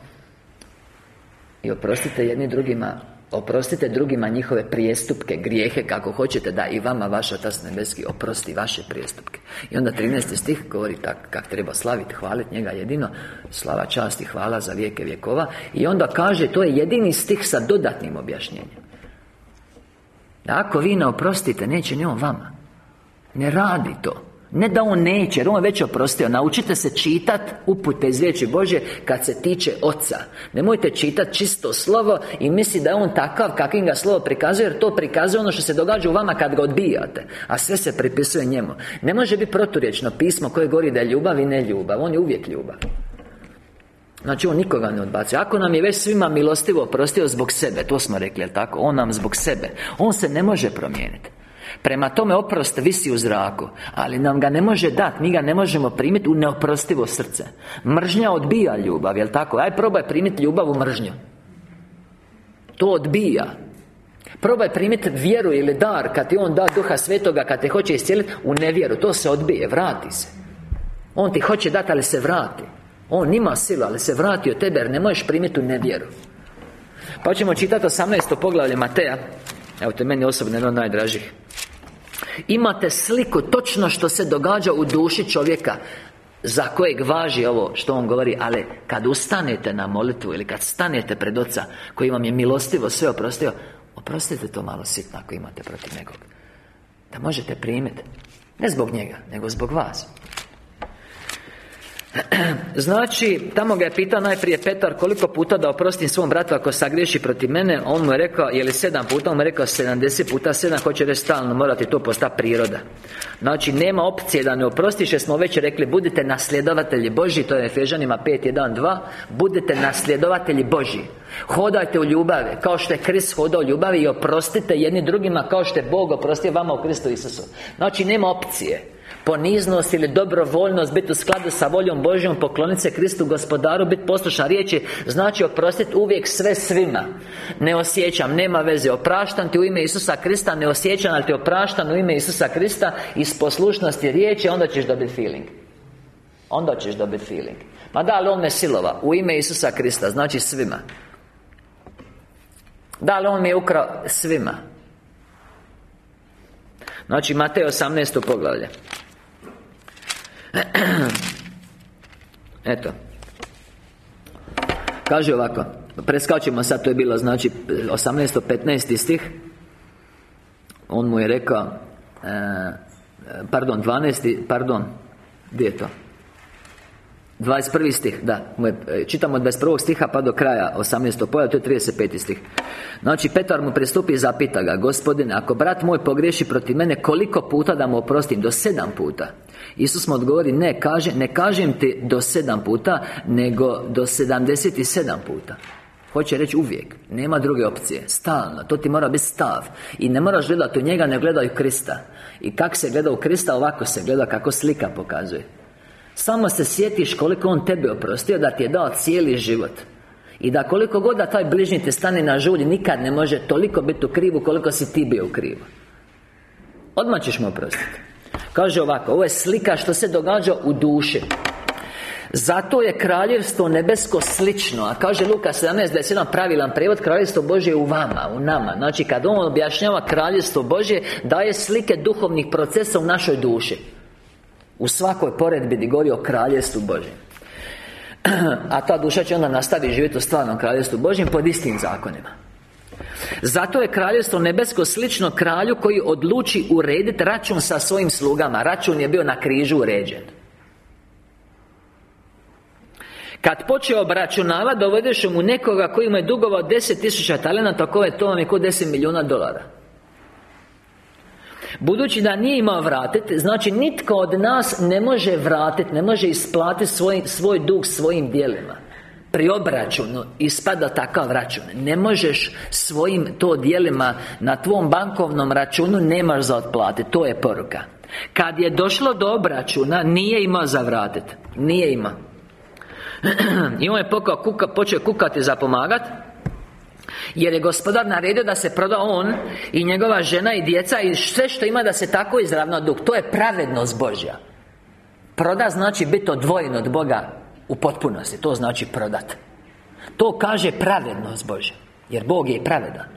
I oprostite jedni drugima Oprostite drugima njihove prijestupke, grijehe, kako hoćete Da i vama vaš Otac Nebeski oprosti vaše prijestupke. I onda 13. stih govori tak kako treba slaviti, hvaliti njega jedino. Slava, čast i hvala za vijeke vjekova. I onda kaže, to je jedini stih sa dodatnim objašnjenjem. Ako vi ne oprostite, neće ni on vama. Ne radi to ne da on neće, jer on je već oprostio. Naučite se čitat upute iz riječi Bože Kad se tiče Oca. Nemojte čitat čisto slovo I misli da je on takav kakvim ga slovo prikazuje Jer to prikazuje ono što se događa u vama kad ga odbijate A sve se pripisuje njemu. Ne može biti proturječno pismo koje govori da je ljubav i ne ljubav On je uvijek ljubav. Znači on nikoga ne odbacuje. Ako nam je već svima milostivo oprostio zbog sebe To smo rekli, tako? On nam zbog sebe. On se ne može promijeniti Prema tome oprost visi u zraku Ali nam ga ne može dati Mi ga ne možemo primiti u neoprostivo srce. Mržnja odbija ljubav, jel tako? Aj probaj primiti ljubav u mržnju. To odbija. Probaj primiti vjeru ili dar Kad ti On da Duha Svetoga Kad te hoće iscijeliti U nevjeru. To se odbije Vrati se. On ti hoće dati Ali se vrati. On ima silu Ali se vrati od tebe Jer ne možeš primiti u nevjeru. Pa ćemo čitati 18. poglavlje Mateja. Evo, to je meni osobno jedno najdražih Imate sliku točno što se događa u duši čovjeka Za kojeg važi ovo što on govori Ali kad ustanete na molitvu Ili kad stanete pred Oca Koji vam je milostivo sve oprostio Oprostite to malo sitno ako imate protiv nekog Da možete primiti Ne zbog njega, nego zbog vas Znači, tamo ga je pitao najprije Petar koliko puta da oprostim svom bratu ako sagriješi protiv mene On mu je rekao, je li sedam puta? On mu je rekao 70 puta sedam, hoće reći stalno, morati to postati priroda. Znači, nema opcije da ne oprostiš jer smo već rekli Budite nasljedovatelji Boži, to je Efežanima 5, 1, 2 Budite nasljedovatelji Boži Hodajte u ljubavi, kao što je Krist hodao u ljubavi I oprostite jedni drugima kao što je Bog oprostio vama u Kristu Isusu. Znači, nema opcije Poniznost ili dobrovoljnost Biti u skladu sa voljom Božjom Pokloniti se Kristu gospodaru Biti poslušan riječi Znači oprostiti uvijek sve svima. Ne osjećam, nema veze Opraštam ti u ime Isusa Krista Ne osjećam, ali ti opraštam u ime Isusa Krista Iz poslušnosti riječi Onda ćeš dobiti feeling. Onda ćeš dobiti feeling. Ma da, ali on me silova U ime Isusa Krista Znači svima. Da, ali on mi je ukrao svima. Znači Matej 18. poglavlje Eto Kaže ovako Preskačemo sad, to je bilo znači 18. 15. stih On mu je rekao e, Pardon, 12. Pardon Gdje je to? 21. stih, da e, Čitamo od 21. stiha pa do kraja 18. poja, to je 35. stih Znači, Petar mu pristupi i zapita ga Gospodine, ako brat moj pogriješi protiv mene Koliko puta da mu oprostim? Do sedam puta Isus mu odgovori Ne, kaže, ne kažem ti do sedam puta Nego do 77 puta Hoće reći uvijek Nema druge opcije Stalno To ti mora biti stav I ne moraš gledati u njega, ne gledaj u Krista I kak se gleda u Krista, ovako se gleda kako slika pokazuje samo se sjetiš koliko On tebe oprostio Da ti je dao cijeli život. I da koliko god da taj bližnji te stane na žulji Nikad ne može toliko biti u krivu Koliko si ti bio u krivu. Odmah ćeš mu oprostiti. Kaže ovako Ovo je slika što se događa u duši. Zato je kraljevstvo nebesko slično A kaže Luka 17 da je jedan pravilan prijevod Kraljevstvo Božje u vama, u nama. Znači kad on objašnjava kraljevstvo Božje Daje slike duhovnih procesa u našoj duši u svakoj poredbi gdje govori o kraljestvu Božjem. A ta duša će onda nastaviti živjeti u stvarnom kraljestvu Božjem pod istim zakonima. Zato je kraljevstvo nebesko slično kralju koji odluči urediti račun sa svojim slugama. Račun je bio na križu uređen. Kad poče obračunavati Dovedeš mu nekoga koji mu je dugovao deset tisuća talenata Ko je to vam je kod deset milijuna dolara Budući da nije imao vratiti Znači nitko od nas ne može vratiti Ne može isplatiti svoj, svoj dug svojim dijelima Pri obračunu ispada takav račun. Ne možeš svojim to dijelima Na tvom bankovnom računu Nemaš za otplatiti To je poruka. Kad je došlo do obračuna Nije imao za vratiti Nije imao. I on je pokao kuka, počeo kukati za pomagat jer je gospodar naredio da se proda on I njegova žena i djeca I sve što ima da se tako izravno dug. To je pravednost Božja. Proda znači biti odvojen od Boga U potpunosti. To znači prodat. To kaže pravednost Božja Jer Bog je pravedan.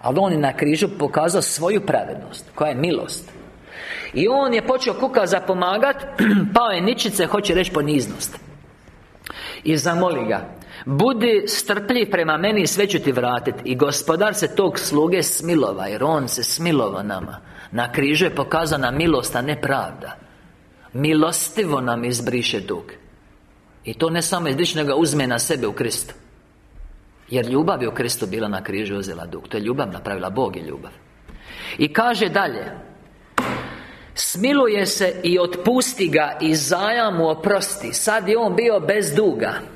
Ali On je na križu pokazao svoju pravednost Koja je milost. I on je počeo kuka za pomagat Pao je ničice, hoće reći poniznost. I zamoli ga Budi strpljiv prema meni i sve ću ti vratiti I gospodar se tog sluge smilova Jer on se smilova nama. Na križu je pokazana milost, a ne pravda. Milostivo nam izbriše dug. I to ne samo izbriše, nego uzme na sebe u Kristu. Jer ljubav je u Kristu bila na križu uzela dug. To je ljubav napravila, Bog je ljubav. I kaže dalje Smiluje se i otpusti ga I zajam mu oprosti. Sad je on bio bez duga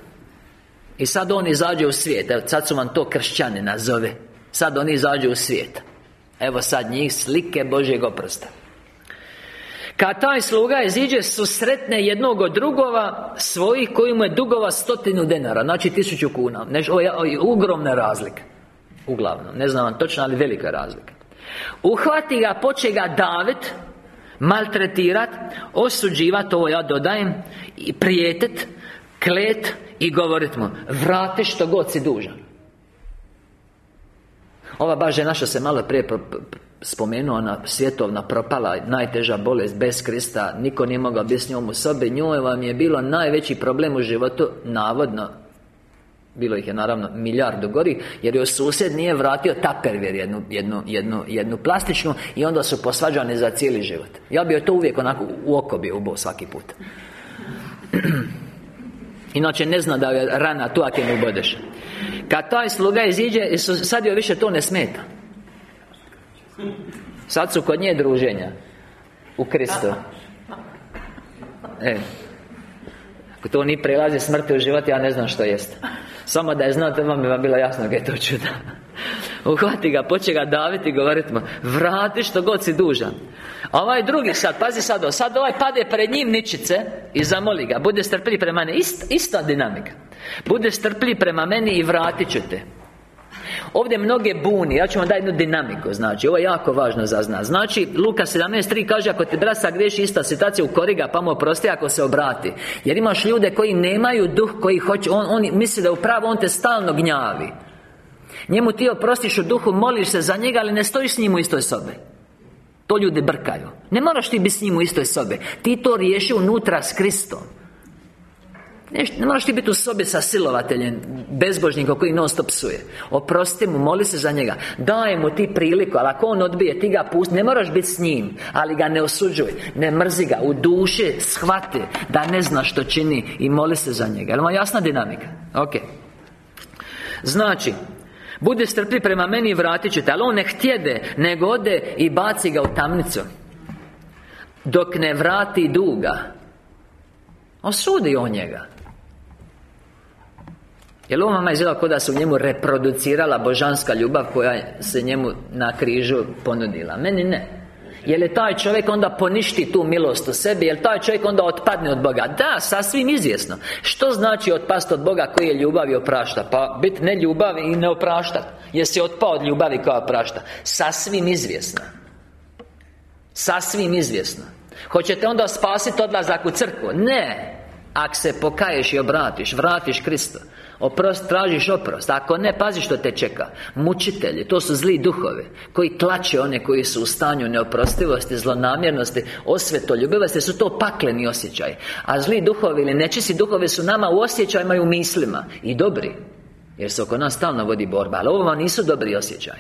i sad on izađe u svijet. Evo, sad su vam to kršćani nazove Sad oni izađu u svijet. Evo sad njih slike Božjeg oprosta. Kad taj sluga iziđe susretne jednog od drugova Svojih koji mu je dugova stotinu denara Znači tisuću kuna. Neš, o, o, Ogromna razlika. Uglavnom, ne znam vam točno, ali velika razlika. Uhvati ga, poče ga davit Maltretirat Osuđivat, ovo ja dodajem I prijetet Klet i govorit mu Vrati što god si dužan. Ova baš žena što se malo prije spomenuo ona svjetovna propala najteža bolest bez Krista niko nije mogao biti s njom u sobi njoj vam je bilo najveći problem u životu navodno. Bilo ih je naravno milijardu gori Jer joj susjed nije vratio tapervjer jednu, jednu, jednu, jednu plastičnu I onda su posvađani za cijeli život. Ja bi joj to uvijek onako u oko bio ubo svaki put Inače ne zna da je rana tu ako je ne ubodeš Kad taj sluga iziđe Sad joj više to ne smeta. Sad su kod nje druženja. U Kristu. E. Ako to ni prelazi smrti u život Ja ne znam što jest. Samo da je vam bi vam bilo jasno gdje je to čuda Uhvati ga, poče ga daviti i govoriti mu Vrati što god si dužan a ovaj drugi sad, pazi sad Sad ovaj pade pred njim ničice I zamoli ga Bude strpljiv prema meni. Ist, Ista dinamika. Bude strpljiv prema meni i vratit ću te. Ovdje mnoge buni Ja ću vam dati jednu dinamiku Znači, ovo je jako važno za zna Znači, Luka 17.3 kaže Ako te brat sagriješi ista situacija u koriga Pa mu oprosti ako se obrati. Jer imaš ljude koji nemaju duh Koji hoće On, on misli da upravo on te stalno gnjavi. Njemu ti oprostiš u duhu Moliš se za njega Ali ne stojiš s njim u istoj sobi to ljudi brkaju. Ne moraš ti biti s njim u istoj sobi. Ti to riješi unutra s Kristom. Ne, moraš ti biti u sobi sa silovateljem Bezbožnikom koji non stop psuje. Oprosti mu, moli se za njega. Daj mu ti priliku, ali ako on odbije Ti ga pusti, ne moraš biti s njim Ali ga ne osuđuj, ne mrzi ga. U duši shvati da ne zna što čini I moli se za njega. Jel' jasna dinamika? Ok. Znači bude strpljiv prema meni i vratit ćete Ali on ne htjede Nego ode i baci ga u tamnicu. Dok ne vrati duga Osudi on njega. Jel ovo vama izgleda da se u njemu reproducirala božanska ljubav Koja se njemu na križu ponudila? Meni ne je li taj čovjek onda poništi tu milost u sebi? Je li taj čovjek onda otpadne od Boga? Da, sasvim izvjesno Što znači otpast od Boga koji je ljubav i oprašta? Pa biti ne ljubav i ne oprašta Jesi otpao od ljubavi koja oprašta? Sasvim izvjesno Sasvim izvjesno Hoćete onda spasiti odlazak u crkvu? Ne Ako se pokaješ i obratiš Vratiš Krista Oprost, tražiš oprost. Ako ne, pazi što te čeka. Mučitelji, to su zli duhovi Koji tlače one koji su u stanju neoprostivosti Zlonamjernosti Osvetoljubivosti Su to pakleni osjećaj. A zli duhovi ili nečisi duhovi su nama u osjećajima i u mislima. I dobri Jer se oko nas stalno vodi borba Ali ovo nisu dobri osjećaj.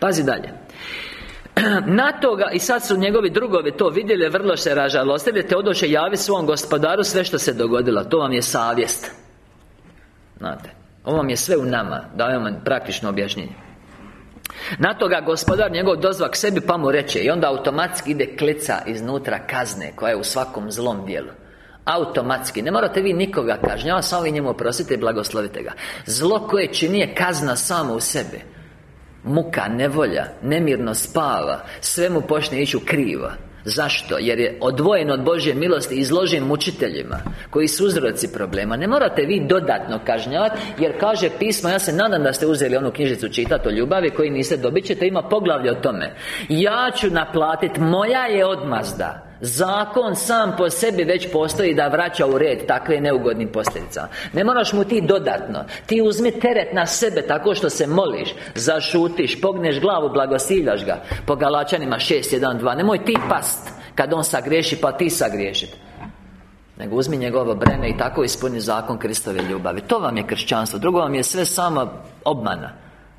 Pazi dalje. Na toga i sad su njegovi drugovi to vidjeli vrlo se ražalostili te odoše javi svom gospodaru sve što se dogodilo. To vam je savjest Znate Ovo vam je sve u nama Dajem vam praktično objašnjenje. Na toga gospodar njegov dozva k sebi pa mu reče I onda automatski ide klica iznutra kazne Koja je u svakom zlom dijelu. Automatski, ne morate vi nikoga kažnjavati Samo vi njemu oprostite i blagoslovite ga. Zlo koje čini je kazna samo u sebi. Muka, nevolja, nemirno spava Sve mu počne ići u krivo Zašto? Jer je odvojen od Božje milosti Izložen mučiteljima Koji su uzroci problema. Ne morate vi dodatno kažnjavati Jer kaže pismo Ja se nadam da ste uzeli onu knjižicu čitati o ljubavi Koji niste dobit ćete Ima poglavlje o tome. Ja ću naplatiti Moja je odmazda Zakon sam po sebi već postoji da vraća u red takve neugodnim posljedicama. Ne moraš mu ti dodatno. Ti uzmi teret na sebe tako što se moliš Zašutiš, pogneš glavu, blagosiljaš ga. Po Galačanima 6.1.2 Nemoj ti past Kad on sagriješi pa ti sagriješit. Nego uzmi njegovo breme i tako ispuni zakon Kristove ljubavi. To vam je kršćanstvo. Drugo vam je sve samo obmana.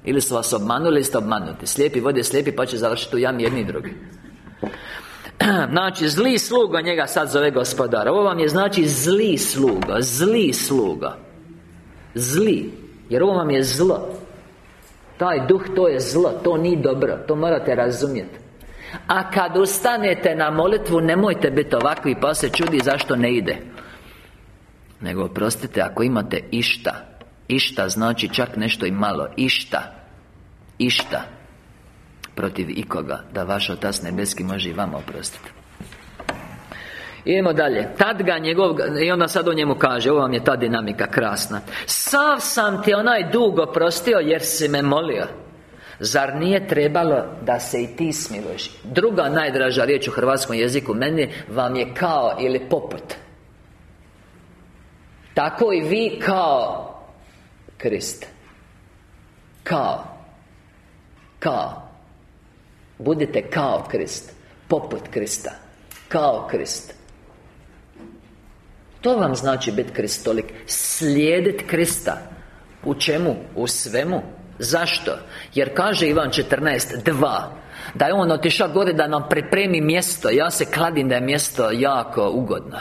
Ili su vas obmanuli ili ste obmanuti. Slijepi vode slijepi pa će završiti u jami jedni drugi Znači, zli sluga njega sad zove gospodar. Ovo vam je znači zli sluga Zli sluga. Zli Jer ovo vam je zlo. Taj duh, to je zlo To nije dobro To morate razumjeti A kad ustanete na molitvu Nemojte biti ovakvi Pa se čudi zašto ne ide. Nego, oprostite, ako imate išta Išta znači čak nešto i malo Išta Išta protiv ikoga Da vaš Otac Nebeski može i vama oprostiti. Idemo dalje. Tad ga njegov I onda sad o njemu kaže Ovo vam je ta dinamika krasna. Sav sam ti onaj dug oprostio Jer si me molio. Zar nije trebalo da se i ti smiluješ? Druga najdraža riječ u hrvatskom jeziku Meni vam je kao ili poput. Tako i vi kao Krist. Kao. Kao Budite kao Krist Poput Krista. Kao Krist. To vam znači biti kristolik. Slijediti Krista. U čemu? U svemu. Zašto? Jer kaže Ivan 14.2 Da je on otišao gore da nam pripremi mjesto. Ja se kladim da je mjesto jako ugodno.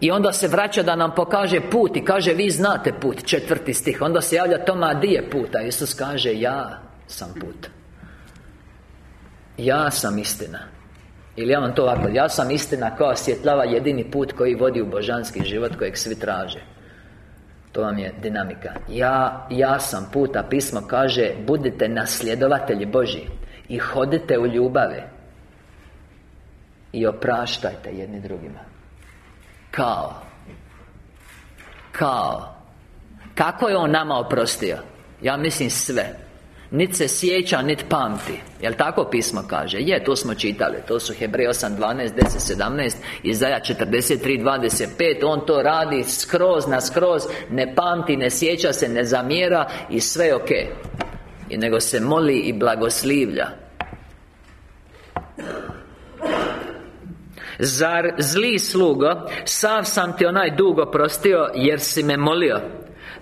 I onda se vraća da nam pokaže put I kaže, vi znate put Četvrti stih. Onda se javlja Toma, di je put? A Isus kaže, ja sam put. Ja sam istina. Ili ja vam to ovako Ja sam istina kao svjetlava jedini put koji vodi u božanski život kojeg svi traže. To vam je dinamika. Ja, ja sam put, a pismo kaže Budite nasljedovatelji Boži I hodite u ljubave I opraštajte jedni drugima. Kao? Kao? Kako je On nama oprostio? Ja mislim sve Nit se sjeća, nit pamti. Jel tako pismo kaže? Je, to smo čitali. To su Hebrej 8, 12, 10, 17 Izaja 43, 25 On to radi skroz na skroz. Ne pamti, ne sjeća se, ne zamjera I sve je ok I nego se moli i blagoslivlja. Zar zli slugo Sav sam ti onaj dugo prostio Jer si me molio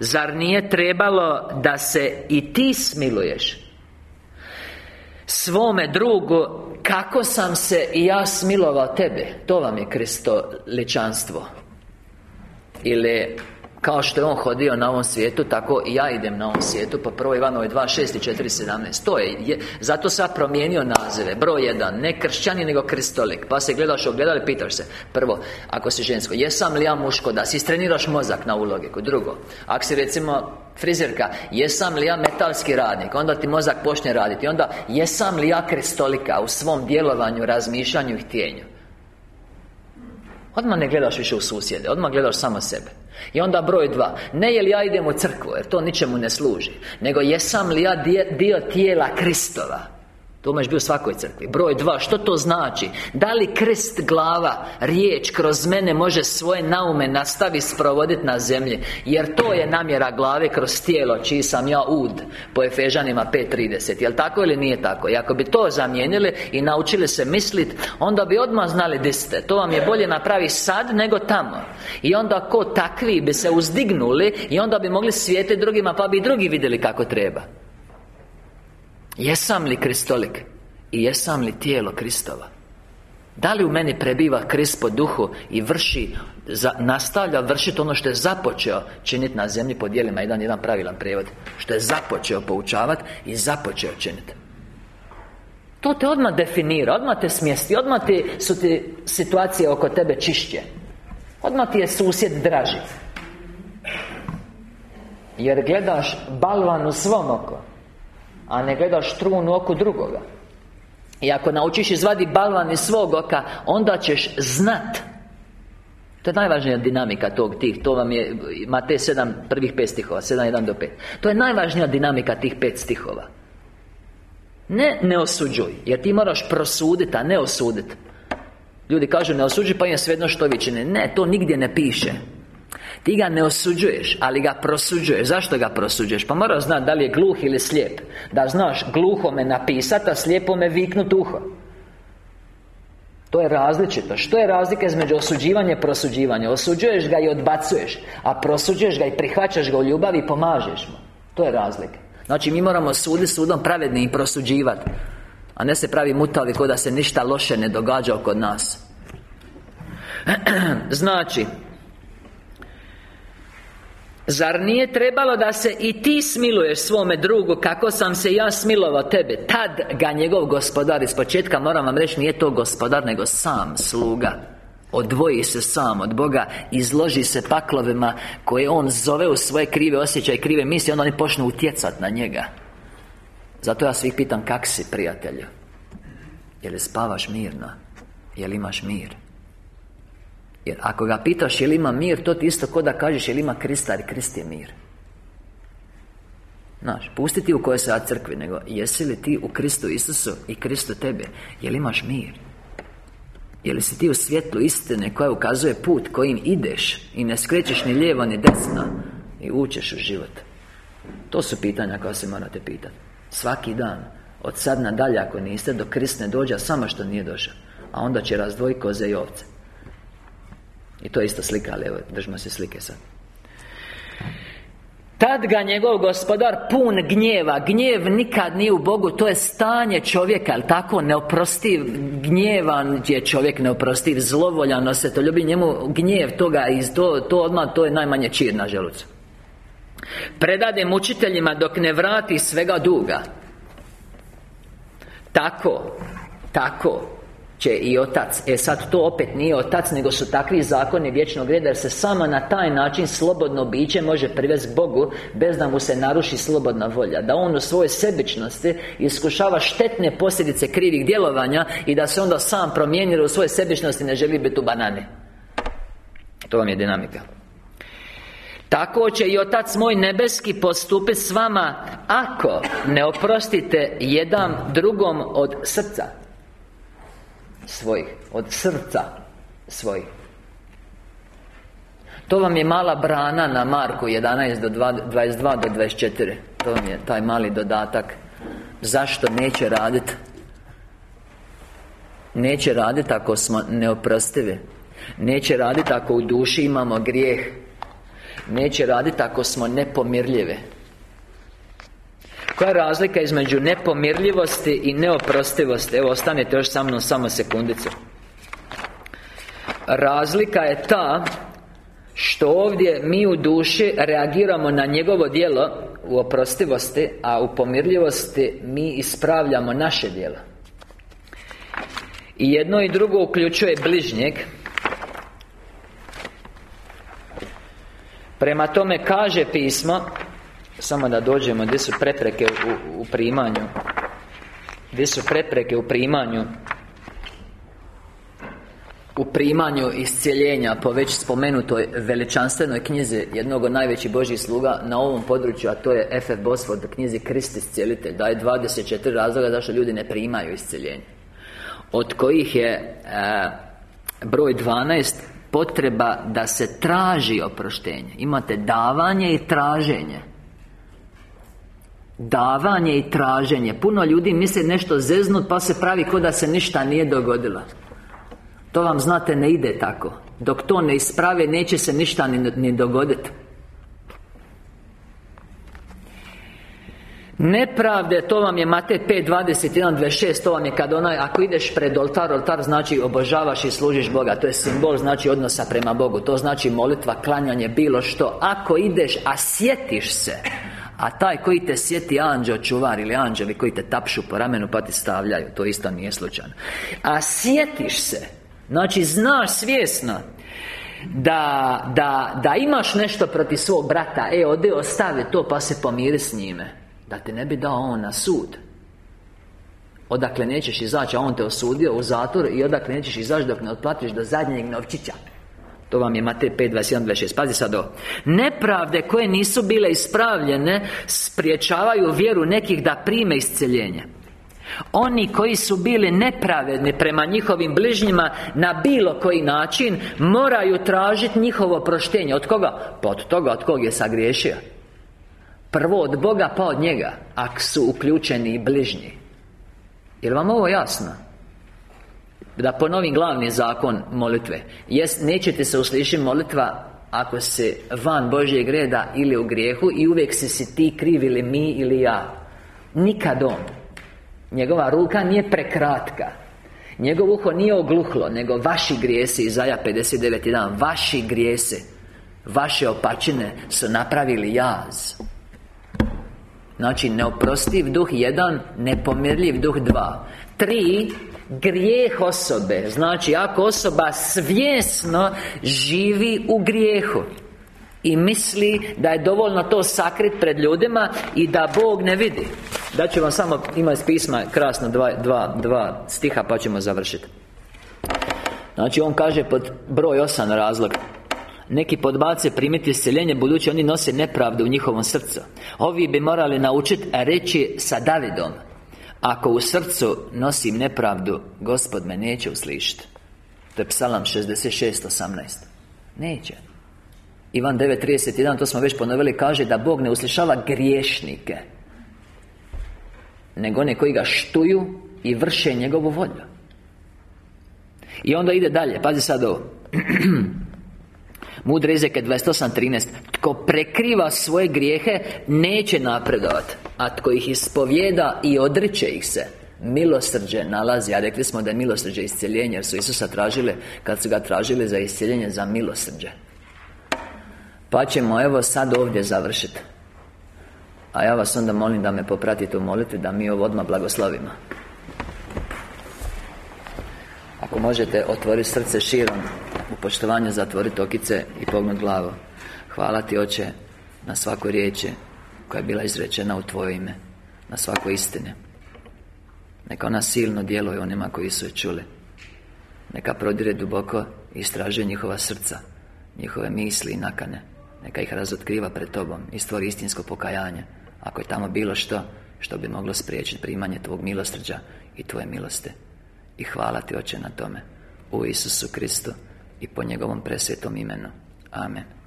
Zar nije trebalo da se i ti smiluješ? Svome drugu Kako sam se i ja smilovao tebe? To vam je kristoličanstvo. Ili kao što je on hodio na ovom svijetu Tako i ja idem na ovom svijetu Po prvoj Ivanovoj 2, 6 i 4, 17 To je, je Zato sam promijenio nazive. Broj jedan Ne kršćani, nego kristolik. Pa se gledaš ogledali, pitaš se. Prvo, ako si žensko Jesam li ja muško? Da si istreniraš mozak na ulogiku Drugo, ako si recimo frizerka Jesam li ja metalski radnik? Onda ti mozak počne raditi. Onda, jesam li ja kristolika U svom djelovanju, razmišljanju i htjenju Odmah ne gledaš više u susjede Odmah gledaš samo sebe. I onda broj dva Ne je li ja idem u crkvu Jer to ničemu ne služi Nego jesam li ja dio tijela Kristova to možeš biti u svakoj crkvi. Broj dva, što to znači? Da li krst glava, riječ kroz mene može svoje naume nastavi sprovoditi na zemlji? Jer to je namjera glave kroz tijelo čiji sam ja ud Po Efežanima 5.30 Jel tako ili nije tako? I ako bi to zamijenili i naučili se mislit Onda bi odmah znali di ste. To vam je bolje napravi sad nego tamo. I onda ko takvi bi se uzdignuli I onda bi mogli svijetiti drugima pa bi i drugi vidjeli kako treba Jesam li kristolik? I jesam li tijelo Kristova? Da li u meni prebiva Krist po duhu I vrši za, Nastavlja vršiti ono što je započeo Činiti na zemlji po dijelima? Jedan, jedan pravilan prijevod. Što je započeo poučavati I započeo činiti To te odmah definira Odmah te smjesti Odmah ti su ti situacije oko tebe čišće. Odmah ti je susjed draži. Jer gledaš balvan u svom oko A ne gledaš trun u oku drugoga. I ako naučiš izvadi balvan iz svog oka Onda ćeš znat. To je najvažnija dinamika tog tih To vam je Matej sedam prvih pet stihova sedam jedan do pet. To je najvažnija dinamika tih pet stihova. Ne ne osuđuj Jer ti moraš prosuditi, a ne osuditi Ljudi kažu ne osuđuj pa im svejedno što vi čine. Ne, to nigdje ne piše ti ga ne osuđuješ, ali ga prosuđuješ. Zašto ga prosuđuješ? Pa moraš znati da li je gluh ili slijep. Da znaš gluhome napisati, a slijepome viknut uho. To je različito. Što je razlika između osuđivanja i prosuđivanja? Osuđuješ ga i odbacuješ A prosuđuješ ga i prihvaćaš ga u ljubavi i pomažeš mu. To je razlika. Znači mi moramo suditi sudom pravedni i prosuđivati A ne se pravi mutavi ko da se ništa loše ne događa oko nas. Znači Zar nije trebalo da se i ti smiluješ svome drugu Kako sam se ja smilovao tebe? Tad ga njegov gospodar Iz početka moram vam reći Nije to gospodar nego sam sluga. Odvoji se sam od Boga Izloži se paklovima Koje on zove u svoje krive osjećaje Krive misli Onda oni počnu utjecati na njega. Zato ja svih pitam Kak si prijatelju? Je li spavaš mirno? Je li imaš mir jer ako ga pitaš je li ima mir To ti isto ko da kažeš je li ima Krista Jer Krist je mir. Znaš, pusti ti u kojoj se ja crkvi Nego, jesi li ti u Kristu Isusu I Kristu tebe Je li imaš mir? Je li si ti u svjetlu istine Koja ukazuje put kojim ideš I ne skrećeš ni lijevo ni desno I učeš u život? To su pitanja koja se morate pitati Svaki dan Od sad nadalje ako niste Do Krist ne dođe Samo što nije došao. A onda će razdvojiti koze i ovce i to je isto slika, ali evo, držimo se slike sad. Tad ga njegov gospodar pun gnjeva. Gnjev nikad nije u Bogu To je stanje čovjeka, ali tako? Neoprostiv, gnjevan je čovjek Neoprostiv, zlovoljano se to ljubi Njemu gnjev toga iz to, to odmah To je najmanje čir na želucu. Predade mučiteljima dok ne vrati svega duga. Tako Tako će i Otac. E sad to opet nije Otac Nego su takvi zakoni vječnog reda Jer se samo na taj način slobodno biće može privesti Bogu Bez da mu se naruši slobodna volja. Da on u svojoj sebičnosti Iskušava štetne posljedice krivih djelovanja I da se onda sam promijeni Jer u svojoj sebičnosti ne želi biti u banane To vam je dinamika. Tako će i Otac moj nebeski postupiti s vama Ako ne oprostite jedan drugom od srca svojih Od srca svojih. To vam je mala brana na Marku 11 do 22 do 24 To vam je taj mali dodatak. Zašto neće raditi Neće raditi ako smo neoprostivi. Neće raditi ako u duši imamo grijeh. Neće raditi ako smo nepomirljivi koja je razlika između nepomirljivosti i neoprostivosti? Evo, ostanite još sa mnom samo sekundicu. Razlika je ta Što ovdje mi u duši reagiramo na njegovo djelo U oprostivosti A u pomirljivosti mi ispravljamo naše djelo. I jedno i drugo uključuje bližnjeg. Prema tome kaže pismo samo da dođemo gdje su prepreke u, u primanju? Gdje su prepreke u primanju? U primanju iscijeljenja po već spomenutoj veličanstvenoj knjizi jednog od najvećih Božih sluga na ovom području, a to je F.F. Bosford knjizi Krist iscijelitelj daje 24 razloga zašto ljudi ne primaju iscijeljenje. Od kojih je e, broj 12 potreba da se traži oproštenje. Imate davanje i traženje Davanje i traženje. Puno ljudi misle nešto zeznut Pa se pravi ko da se ništa nije dogodilo. To vam znate ne ide tako. Dok to ne isprave Neće se ništa ni, ni dogoditi Nepravde, to vam je Matej 5, 21, 26 To vam je kad onaj, ako ideš pred oltar Oltar znači obožavaš i služiš Boga. To je simbol, znači odnosa prema Bogu. To znači molitva, klanjanje, bilo što. Ako ideš, a sjetiš se a taj koji te sjeti anđeo čuvar ili anđeli koji te tapšu po ramenu pa ti stavljaju To isto nije slučajno. A sjetiš se Znači znaš svjesno da, da, da imaš nešto protiv svog brata E, ode ostavi to pa se pomiri s njime Da te ne bi dao on na sud. Odakle nećeš izaći, a on te osudio u zatvor I odakle nećeš izaći dok ne otplatiš do zadnjeg novčića to vam je Matej 5, 21, 26 Pazi sad ovo. Nepravde koje nisu bile ispravljene Spriječavaju vjeru nekih da prime isceljenje oni koji su bili nepravedni prema njihovim bližnjima Na bilo koji način Moraju tražiti njihovo proštenje. Od koga? Pa od toga od kog je sagriješio. Prvo od Boga pa od njega Ako su uključeni i bližnji. Jer vam ovo jasno? Da ponovim glavni zakon molitve. Jest, nećete se uslišiti molitva Ako se van Božjeg reda ili u grijehu I uvijek si si ti kriv ili mi ili ja. Nikad on. Njegova ruka nije prekratka. Njegov uho nije ogluhlo Nego vaši grijesi Izaja 59. dan Vaši grijese Vaše opačine su napravili jaz. Znači neoprostiv duh jedan Nepomirljiv duh dva. Tri Grijeh osobe. Znači ako osoba svjesno živi u grijehu I misli da je dovoljno to sakrit pred ljudima I da Bog ne vidi. Da ću vam samo, ima pisma krasno dva, dva, dva stiha pa ćemo završiti Znači on kaže pod broj osam razlog. Neki podbace primiti isceljenje Budući oni nose nepravdu u njihovom srcu. Ovi bi morali naučiti reći sa Davidom Ako u srcu nosim nepravdu Gospod me neće uslišiti To je psalam 66.18 Neće. Ivan 9.31, to smo već ponovili, kaže da Bog ne uslišava griješnike Nego one koji ga štuju i vrše njegovu volju. I onda ide dalje, pazi sad ovo Mudre Ezeke 28.13 Tko prekriva svoje grijehe Neće napredovati A tko ih ispovjeda i odriče ih se Milosrđe nalazi. A rekli smo da je milosrđe iscjeljenje Jer su Isusa tražili Kad su ga tražili za iscjeljenje Za milosrđe. Pa ćemo evo sad ovdje završiti A ja vas onda molim da me popratite u molitvi Da mi ovo odmah blagoslovimo. Ako možete otvoriti srce širom U poštovanju zatvoriti okice i pognut glavu Hvala ti oče Na svakoj riječi Koja je bila izrečena u Tvoje ime Na svakoj istine Neka ona silno djeluje onima koji su je čuli. Neka prodire duboko I istražuje njihova srca Njihove misli i nakane. Neka ih razotkriva pred Tobom I stvori istinsko pokajanje Ako je tamo bilo što Što bi moglo spriječiti primanje Tvog milostrđa I Tvoje milosti. I hvala Ti Oče na tome. U Isusu Kristu I po njegovom presvetom imenu. Amen